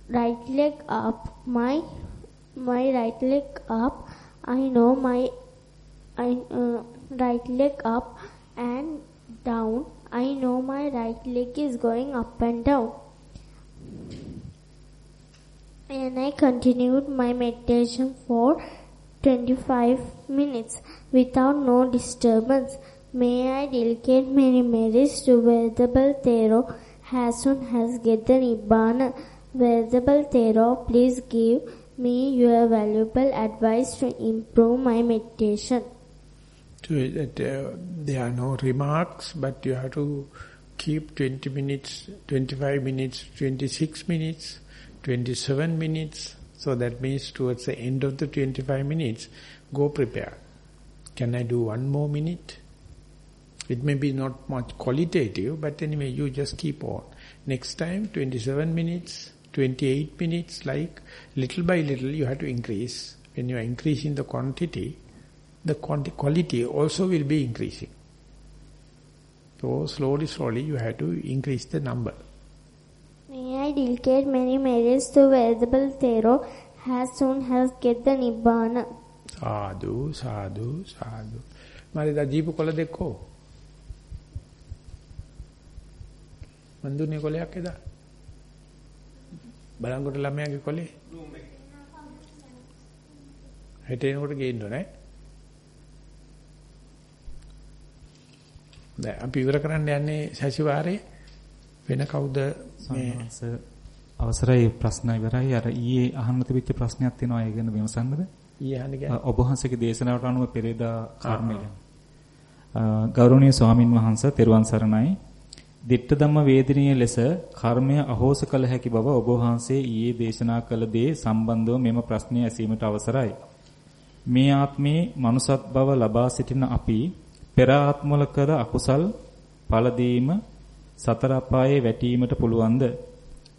right leg up, my my right leg up, I know my I, uh, right leg up and down. I know my right leg is going up and down. And I continued my meditation for 25 minutes without no disturbance. May I dedicate many merits to Venerable Thero as soon as get the Nibbana. Venerable Thero, please give me your valuable advice to improve my meditation. Uh, there are no remarks, but you have to keep 20 minutes, 25 minutes, 26 minutes, 27 minutes. So that means towards the end of the 25 minutes, go prepare. Can I do one more minute? It may be not much qualitative, but anyway, you just keep on. Next time, 27 minutes, 28 minutes, like little by little you have to increase. When you are increasing the quantity, the quality also will be increasing. So slowly, slowly you have to increase the number. May I dedicate many merits to Venerable Thero as soon as get the Nibbana. සාදු සාදු සාදු. මරිදා ජීපු කොළ දෙකෝ. මන් දුන්නේ කොලයක් එදා? බලංගොඩ ළමයාගේ කොලේ හෙට එනකොට ගේන්න ඕනේ. දැන් අපි ඉවර කරන්න යන්නේ සතිವಾರේ වෙන කවුද මේ අවසරයි ප්‍රශ්න ඉවරයි. අර ඊයේ අහන්න තිබිච්ච ප්‍රශ්නයක් තියෙනවා. ඒ ගැන විමසන්නද? ඊයේ අහන්නේ කියන්නේ ඔබ වහන්සේගේ දේශනාවට අනුව පෙරේදා කර්මය. ගෞරවනීය ස්වාමින් වහන්සේ තෙරුවන් සරණයි. ditta ධම්ම වේදිනිය ලෙස කර්මය අහෝස කළ හැකි බව ඔබ වහන්සේ ඊයේ දේශනා කළ දේ සම්බන්ධව මෙම ප්‍රශ්නය ඇසීමට අවසරයි. මේ ආත්මේ මනුසත් බව ලබා සිටින අපි පෙර ආත්මවල කර අකුසල් පළදීම සතර අපායේ වැටීමට පුළුවන්ද?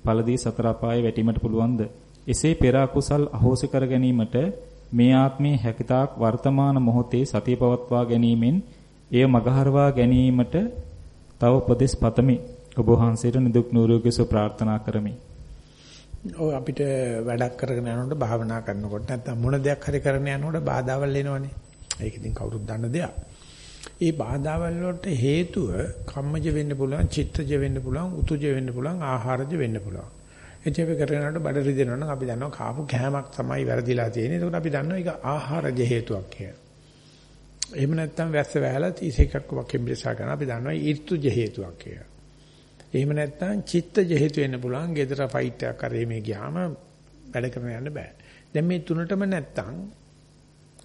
පළදී සතර අපායේ වැටීමට පුළුවන්ද? එසේ පෙර අකුසල් අහෝසි කර ගැනීමට මේ ආත්මයේ හැකිතාක් වර්තමාන මොහොතේ සතිය පවත්වා ගැනීමෙන් එය මගහරවා ගැනීමට තව උපදෙස් පතමි. ඔබ වහන්සේට නිදුක් නිරෝගී සුව ප්‍රාර්ථනා කරමි. ඔය අපිට වැඩක් කරගෙන යනකොට භාවනා කරනකොට නැත්නම් මොන දෙයක් හරි කරන්න යනකොට බාධාවල් එනවනේ. ඒක ඉතින් කවුරුත් දන්න දෙයක්. ඒ බාධාවල් වලට හේතුව කම්මජ වෙන්න පුළුවන්, චිත්තජ වෙන්න පුළුවන්, උතුජ වෙන්න පුළුවන්, ආහාරජ වෙන්න පුළුවන්. එතෙ අපි කරනකොට බඩ රිදෙනවා නම් අපි දන්නවා කාපු කෑමක් තමයි වැරදිලා තියෙන්නේ. ඒකට අපි දන්නවා ඒක ආහාරජ හේතුවක් කියලා. එහෙම නැත්නම් වැස්ස වැහලා 31ක් වගේ බිලසා ගන්න අපි දන්නවා ඍතුජ හේතුවක් කියලා. එහෙම නැත්නම් චිත්තජ හේතු වෙන්න පුළුවන්. gedara fight එකක් කරේ මේ ගියාම වැඩ කරන්න යන්න බෑ. දැන් මේ තුනටම නැත්නම්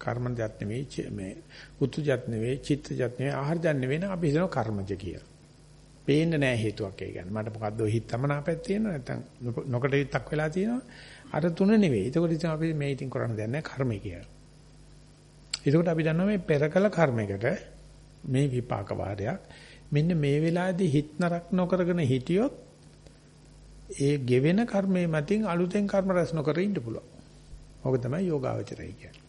කර්මජත් නෙවෙයි මේ උතුජත් නෙවෙයි චිත්තජත් නෙවෙයි ආහාරජත් නෙවෙයි නම් අපි හිතනවා කර්මජ කියලා. පේන්නේ නැහැ හේතුවක් ඒ කියන්නේ. මට මොකද්ද ඔය හිතමනාපයක් තියෙනව නැත්නම් නොකට හිතක් වෙලා තියෙනවා. අර තුන නෙවෙයි. ඒකෝට ඉතින් අපි මේ ඉතින් කරන්න දෙයක් නැහැ කර්මය කියලා. ඒකෝට අපි දන්නවා මේ පෙරකල කර්මයකට මේ විපාක වාරයක් මෙන්න මේ වෙලාවේදී හිත නරක නොකරගෙන හිටියොත් ඒ ගෙවෙන කර්මයේ මතින් අලුතෙන් කර්ම රැස් නොකර ඉන්න පුළුවන්. ඕක තමයි යෝගාවචරය කියන්නේ.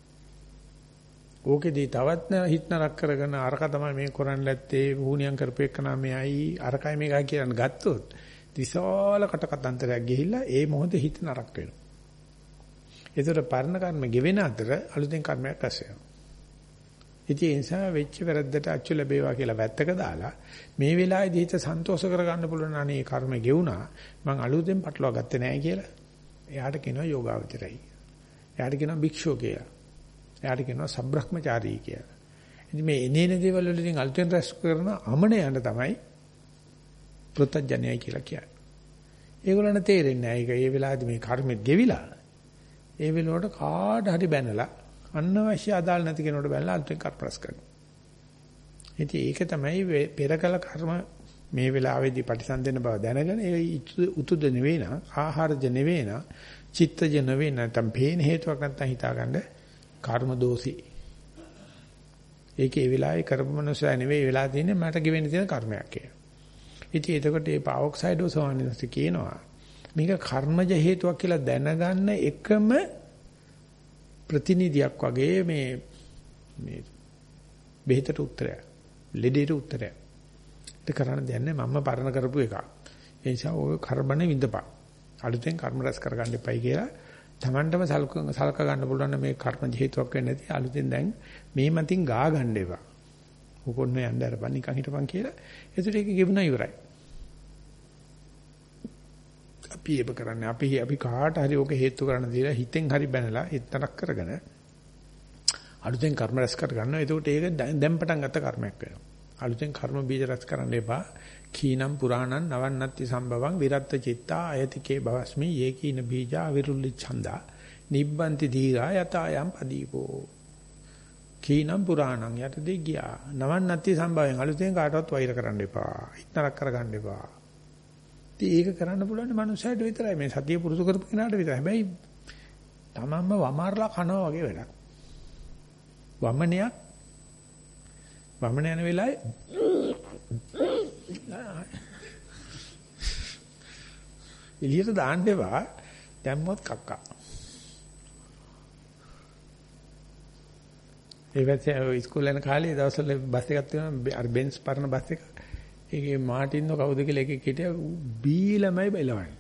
ඕකෙදී තවත් හිත නරක කරගෙන අරක තමයි මේ කරන්න ඇත්තේ වුණියම් කරපේකන මෙයි අරකයි මේකයි කියන ගත්තොත් විශාල කටකතන්තරයක් ගිහිල්ලා ඒ මොහොතේ හිත නරක වෙනවා. ඒතර පරණ කර්ම ගෙවෙන අතර අලුතෙන් කර්මයක් රැස් වෙනවා. ඉතින් ඒ නිසා වෙච්ච වැරද්දට අච්චු ලැබේවා කියලා වැත්තක දාලා මේ වෙලාවේදී හිත සන්තෝෂ කරගන්න පුළුවන් අනේ කර්ම ගෙවුනා මං අලුතෙන් පටලවා ගත්තේ නැහැ කියලා. එයාට කියනවා යෝගාවචරයි. එයාට කියනවා භික්ෂුව කියලා. එයාට කියනවා සබ්‍රහ්මචාරී කියලා. ඉතින් මේ එනේන දේවල් වලින් අලුතෙන් රැස් කරන අමන යන තමයි ප්‍රත්‍යඥයයි කියලා කියන්නේ. ඒගොල්ලන්ට තේරෙන්නේ නැහැ. ඒක ඒ වෙලාවේදී මේ කර්මෙත් ගෙවිලා. ඒ වෙලාවට කාට හරි බැනලා අනවශ්‍ය අදාළ නැති කෙනෙකුට බැලලා අලුතෙන් කර්පරස් කරනවා. ඉතින් ඒක තමයි පෙරකල කර්ම මේ වෙලාවේදී ප්‍රතිසන්දෙන බව දැනගෙන ඒ උතුද නෙවෙයි නා ආහාරජ නෙවෙයි නා චිත්තජ නෙවෙයි නැත්නම් පේන හේතුවක් නැත්නම් හිතාගන්න කර්ම දෝෂي. ඒකේ වෙලාවේ කරපු මනුස්සයා නෙවෙයි වෙලා තියෙන්නේ මට ගෙවෙන්න තියෙන කර්මයක් කියලා. ඉතින් එතකොට මේ පාවොක්සයිඩෝ සෝනිනස් කියනවා මේක කර්මජ හේතුවක් කියලා දැනගන්න එකම ප්‍රතිනිධියක් වගේ මේ මේ බෙහෙතට උත්තරයක්. ලෙඩේට උත්තරයක්. ඒක කරන්න දෙන්නේ මම පරණ කරපු එකක්. ඒ නිසා ඔය කර්මනේ විඳපන්. අලුතෙන් කර්ම රැස් කරගන්න එපයි කියලා Tamandම සලක ගන්න පුළුවන් මේ කර්ම හේතුවක් වෙන්නේ නැති අලුතෙන් දැන් මේ මතින් ගා ගන්න එපා. උකොන්න යන්න අරපන් නිකන් හිටපන් කියලා. ඒතර ඒක ගෙවුණා ඉවරයි. අපි ඒක කරන්නේ අපි අපි කාට හරි ඕක හේතු කරන්න දීලා හිතෙන් හරි බැනලා හිතනක් කරගෙන අලුතෙන් කර්ම රැස් කර ගන්නවා. ඒකට ඒක දැන් පටන් ගත්ත කර්මයක් වෙනවා. අලුතෙන් කර්ම බීජ රැස් කරන්න එපා. කීනම් පුරාණං නවන්නත්ති සම්භවං විරත්ත චිත්තා අයතිකේ භවස්මි යේකීන බීජා විරුල්ලි ඡන්දා නිබ්බන්ති දීරා යතායම් පදීපෝ කීනම් පුරාණං යටදී ගියා. නවන්නත්ති සම්භවයෙන් අලුතෙන් කාටවත් වෛර කරන්න එපා. ඉක්තරක් කරගන්න එපා. ඉතින් ඒක කරන්න පුළුවන් මනුස්සයට විතරයි. මේ සතිය පුරුදු කරපු කෙනාට විතරයි. හැබැයි තමන්ම වමාරලා කනවා වගේ වැඩක්. වමනයක් වමන යන වෙලාවේ එළියට දාන්න එපා. දැම්මොත් කක්කා. ඒ වැත්තේ ඉස්කෝලේ යන කාලේ දවස්වල බස් එකක් තියෙනවා අර බෙන්ස් පරණ බස් එක. ඒකේ මාටින්ව කවුද කියලා එකෙක් හිටියා බීලමයි බැලවන්නේ.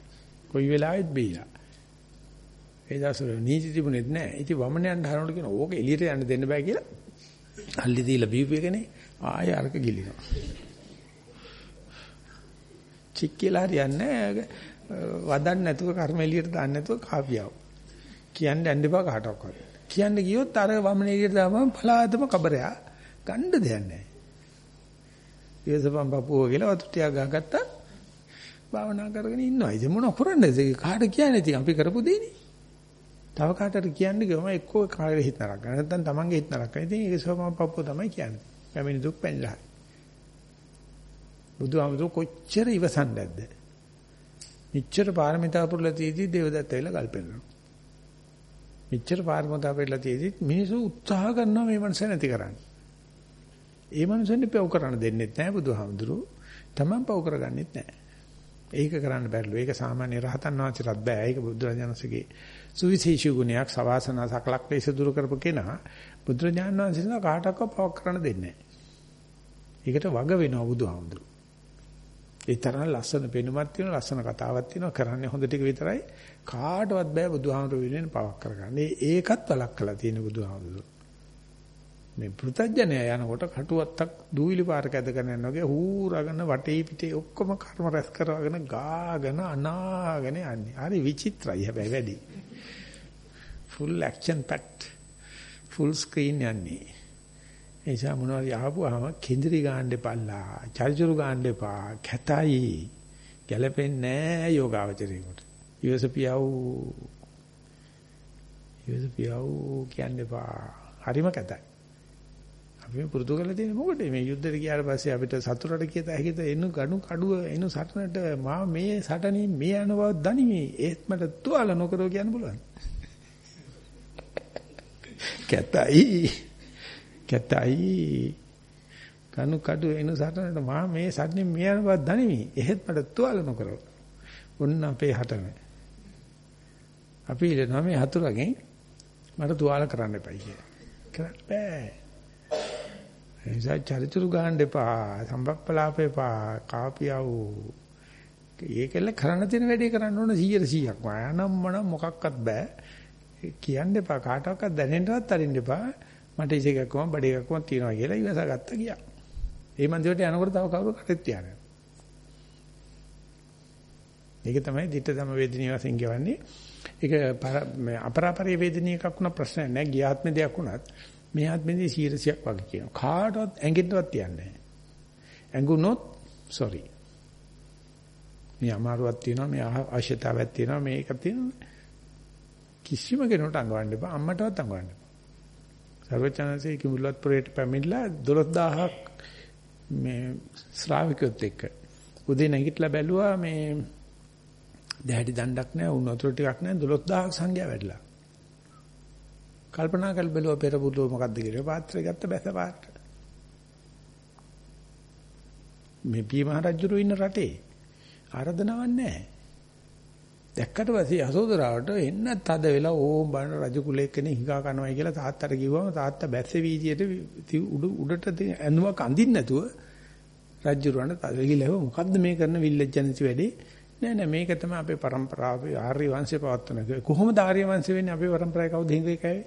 කොයි වෙලාවෙත් බීලා. ඒ දවස්වල නීති තිබුණෙත් නැහැ. ඉතින් වමන යන්න හරනකොට කියන ඕක එළියට යන්න දෙන්න බෑ කියලා. අල්ලි දීලා බීපු එකනේ ආයෙ අරක ගිලිනවා. චික් කියලා හරියන්නේ වදන්න නැතුව කර්ම එළියට දාන්න නැතුව කාපියව. කියන්න යන්න එපා කාටවත්. කියන්න ගියොත් අර වමන එළියට දාපම පලාදම කබරයා ගන්න දෙයක් නැහැ. ඊයසපම් බපුව කියලා වතු ටිකක් ගහගත්තා. භාවනා කරගෙන ඉන්නවා. ඉතින් මොන කරන්නේද? කාට කියන්නේ? ඉතින් අපි කරපු දෙන්නේ. තව කාටට කියන්න ගියම එක්කෝ කාගේ හිත නරක. නැත්නම් තමන්ගේ හිත නරක. ඉතින් ඒක සෝමම් පපුව තමයි කියන්නේ. පැමිණි දුක් පැනිරහයි. බුදුහාමුදුර කොච්චර ඉවසන්නේ නැද්ද? මෙච්චර පාරමිතා පුරලා තියදී දේවදත්ත ඇවිල්ලා ගල් පෙන්නනවා. මෙච්චර පාරමිතා පුරලා තියදී මිනිස්සු උත්සාහ කරනවා මේ මනස නැති කරන්න. ඒ මනසෙන් පෙව කරන්න දෙන්නෙත් නැහැ බුදුහාමුදුරු. Taman පව කරගන්නෙත් නැහැ. ඒක කරන්න බැරිලු. ඒක සාමාන්‍ය රහතන් වහන්සේටත් බෑ. ඒක බුදුරජාණන්සේගේ සුවිශේෂී ගුණයක් සවාසනා සකලක් ලෙස දුරු කරපු කෙනා බුදුරජාණන් වහන්සේ කාටවත් පවක් කරන්න දෙන්නේ නැහැ. ඒකට වග වෙනවා බුදුහාමුදුරු. ඒ තරම් ලස්සන පෙනුමක් තියෙනවා ලස්සන කතාවක් තියෙනවා කරන්නේ හොඳ ටික විතරයි කාටවත් බෑ බුදුහාමුදුරු වෙනුවෙන් පවක් කරගන්න. ඒකත් වලක් කළා තියෙන බුදුහාමුදුරු. මේ පෘතජ්ජනය යනකොට කටුවත්තක් දූවිලි පාරක ඇදගෙන යනවා වගේ හූරගෙන වටේ පිටේ ඔක්කොම කර්ම රැස් කරගෙන ගාගෙන අනාගෙන යන්නේ. හරි විචිත්‍රයි හැබැයි වැඩි. full action packed full screen යන්නේ. ඒ නිසා මොනවද ආපුවාම කෙන්දිරි ගන්න එපල්ලා. චරිචුරු ගන්න එපා. කැතයි. ගැලපෙන්නේ නැහැ යෝගාවචරේකට. යෝසපියව යෝසපියව කියන්නේ පා. හරිම කැතයි. අපි මේ පුරුදු කරලා තියෙන්නේ මොකටද මේ යුද්ධෙට ගියාට පස්සේ අපිට සතුටට කියත හැකිද එනු ගණු කඩුව එනු සටනට මා මේ සටනේ මේ යන බව දනිමි ඒත් මට තුවාල නොකරෝ කියන්න පුළුවන් කැතයි කැතයි. කණු කඩුව එනු සටනට මා මේ සටනේ මේ යන බව දනිමි. එහෙත් මට තුවාල නොකරෝ ඔන්න අපේ හටන අපි ඉලනවා මේ හතුරගෙන් මට තුවාල කරන්න එපයි කියලා. කරන්න බෑ. එනිසා චරිචුරු ගන්න එපා සම්බප්පලාප එපා කාපියව. ඒකෙල්ල කරන්න තියෙන වැඩේ කරන්න ඕන 100 100ක්ම අනම් මනම් මොකක්වත් බෑ. කියන්න එපා කාටවත් දැනෙන්නවත් අරින්න එපා. මට ඉසේකක්ම බඩ එකක්ම තියනවා කියලා ඉවසා ගත්ත ගියා ඒ මන්දිරට යනකොට තව කවුරු කටෙත් තියන්නේ ඒක තමයි ditta ධම වේදිනිය වශයෙන් කියවන්නේ ඒක අපරාපරිය වේදිනිය එකක් වුණා ප්‍රශ්නයක් නෑ ගියාත්ම දෙයක් වුණත් මේ ආත්මෙදී 100ක් වගේ කියනවා. කාටවත් ඇඟෙන්නවත් තියන්නේ නැහැ. ඇඟුනොත් sorry. මේ අමාරුවක් තියෙනවා මේ අවශ්‍යතාවයක් තියෙනවා මේක තියෙනවා. කිසිම කෙනෙකුට අඟවන්න එපා අම්මටවත් අඟවන්න එපා. සර්වචනසේ කිඹුලත් පුරේට පැමිණලා 12000ක් මේ ශ්‍රාවිකයොත් එක්ක උදේ නැගිටලා බැලුවා මේ දැහැටි දණ්ඩක් නැහැ උණු වතුර ටිකක් නැහැ 12000ක් සංඛ්‍යාව වැඩිලා. කල්පනා කළ බැලුවා පෙර බුදුව මොකද්ද කියලා පාත්‍රය ගත්ත බැස පාට. මේ පිය මහ රජුරු ඉන්න රටේ ආරාධනාවක් නැහැ. දැක්කට පස්සේ යසෝදරාවට එන්න තද වෙලා ඕම් බලන රජ කුලෙක කෙනෙක් හිඟා කනවයි කියලා තාත්තට කිව්වම තාත්තා බැස්සේ වීදියට උඩ උඩට ඇඳුමක් අඳින්න නැතුව රජුරවන්න තද ගිලව මොකද්ද මේ කරන විල්ලෙජ් ජනසි වැඩේ? නෑ නෑ මේක තමයි අපේ પરම්පරාව. ආර්ය වංශය පවත්වන කොහොමද ආර්ය වංශය වෙන්නේ? අපේ પરම්පරාවේ කවුද හිඟේ කෑවේ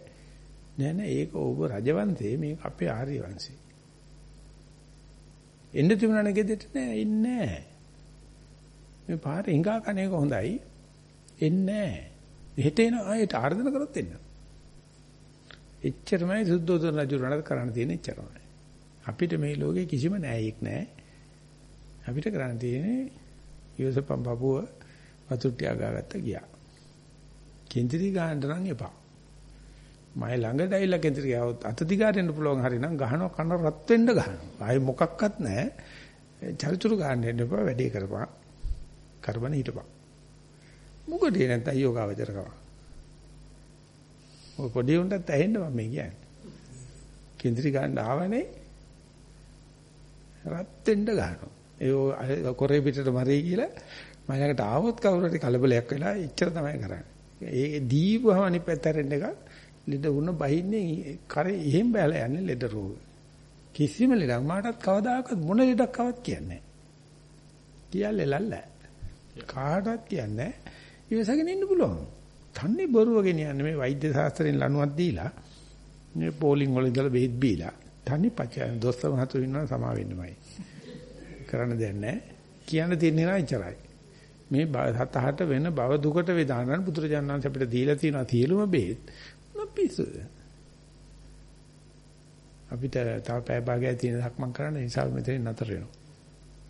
නෑ නෑ ඒක ඔබ රජවංශේ මේක අපේ ආර්ය වංශේ එන්න තිබුණා නෙගෙදෙට නෑ ඉන්නේ නෑ. මේ පාරේ හිඟා කන එක හොඳයි. එන්නේ නෑ. හෙට එන ආයෙත් ආර්දන කරොත් එන්න. එච්චරමයි සුද්ධෝදන රජු රණත් කරන්න තියෙන එච්චරමයි. අපිට මේ ලෝකේ කිසිම නෑයෙක් නෑ. අපිට කරන්න තියෙන්නේ යෝසපම් බබුව වතුට්ටිය ගාගත්ත ගියා. කෙන්දිරි ගහන්න නම් එපා. මයි ළඟට ඇවිල්ලා කෙන්දිරි ගාවොත් අත දිගාරෙන්න පුළුවන් හරිනම් ගහනවා කන රත් වෙන්න ගහනවා. ආයේ මොකක්වත් නැහැ. චරිචුරු ගන්න දෙන්න එපා වැඩේ කරපන්. කරබන හිටපන්. මොකද නැත්නම් යෝගාවචරකම. ඔය පොඩි උන්ටත් ඇහෙන්න මම කියන්නේ. කෙන්දිරි ගන්න ආවනේ රත් වෙන්න ගහනවා. ඒ කොරේ පිටට මරේ කියලා මම ළඟට ආවොත් කවුරු හරි කලබලයක් වෙලා ඉච්චර තමයි කරන්නේ. ඒ දීපුවම අනිත් පැත්ත හැරෙන්න එක ලෙඩ වුණ බහින්නේ කරේ එහෙම බැලලා යන්නේ ලෙඩ රෝග. කිසිම ලෙඩක් මාටත් කවදාකවත් මොන ලෙඩක්වත් කියන්නේ නැහැ. කියන්නේ ලල්ල. කාටවත් කියන්නේ ඉවසගෙන ඉන්න පුළුවන්. තන්නේ බොරුව ගෙනියන්නේ මේ වෛද්‍ය ශාස්ත්‍රයෙන් ලණුවක් දීලා මේ පෝලිං වල ඉඳලා බෙහෙත් බීලා තන්නේ පච දොස්තර මහතුරු ඉන්නවා සමා වෙන්නමයි. කරන්න දෙයක් නැහැ. කියන්න තියෙන්නේ නෑ ඉච්චරයි. මේ සතහට වෙන භව දුකට වේදානන් පුදුරජානන්ස අපිට දීලා තියෙනවා තියලුම බෙහෙත්. පිස්සුද? අපිට තව පැය භාගයක් තියෙන ධක්මං කරන්න නිසා මෙතනින් නතර වෙනවා.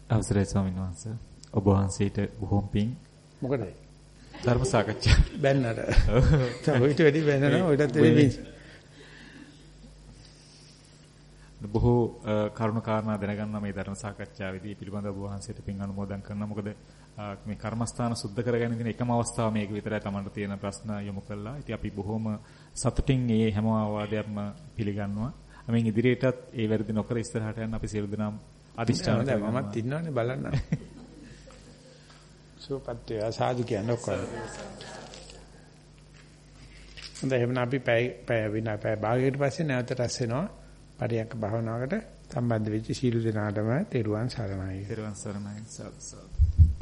අවසරයි ස්වාමීන් වහන්සේ. ඔබ වහන්සේට බොහොම පිං. මොකද? ධර්ම සාකච්ඡා. බැන්නට. ඔයිට වැඩි බැනනවා ඔයිටත් වෙන්නේ. බොහෝ කරුණු කාරණා දැනගන්න මේ ධර්ම සාකච්ඡාවේදී පිළිබඳව වහන්සේට පිං අනුමෝදන් කරනවා. මොකද මේ කර්මස්ථාන සුද්ධ කරගෙන ඉන්න එකම අවස්ථාව මේක විතරයි Tamanට තියෙන ප්‍රශ්න යොමු කළා. ඉතින් අපි බොහොම සතුටින් මේ හැම ආවාදයක්ම පිළිගන්නවා. අමින් ඉදිරියටත් ඒ වැරදි නොකර ඉස්සරහට යන්න අපි සියලු දෙනාම අදිෂ්ඨාන කරනවා. මමත් ඉන්නවනේ බලන්න. සුවපත්ය සාදු කියන ඔක්කොම. හොඳයි එහෙනම් අපි පැය පැය විනා පැය භාගයකට පස්සේ නැවත රැස් වෙනවා. පරියන්ක භාවනාවකට සම්බන්ධ වෙච්ච සීල දෙනාටම තෙරුවන් සරණයි. තෙරුවන් සරණයි. සාදු සාදු.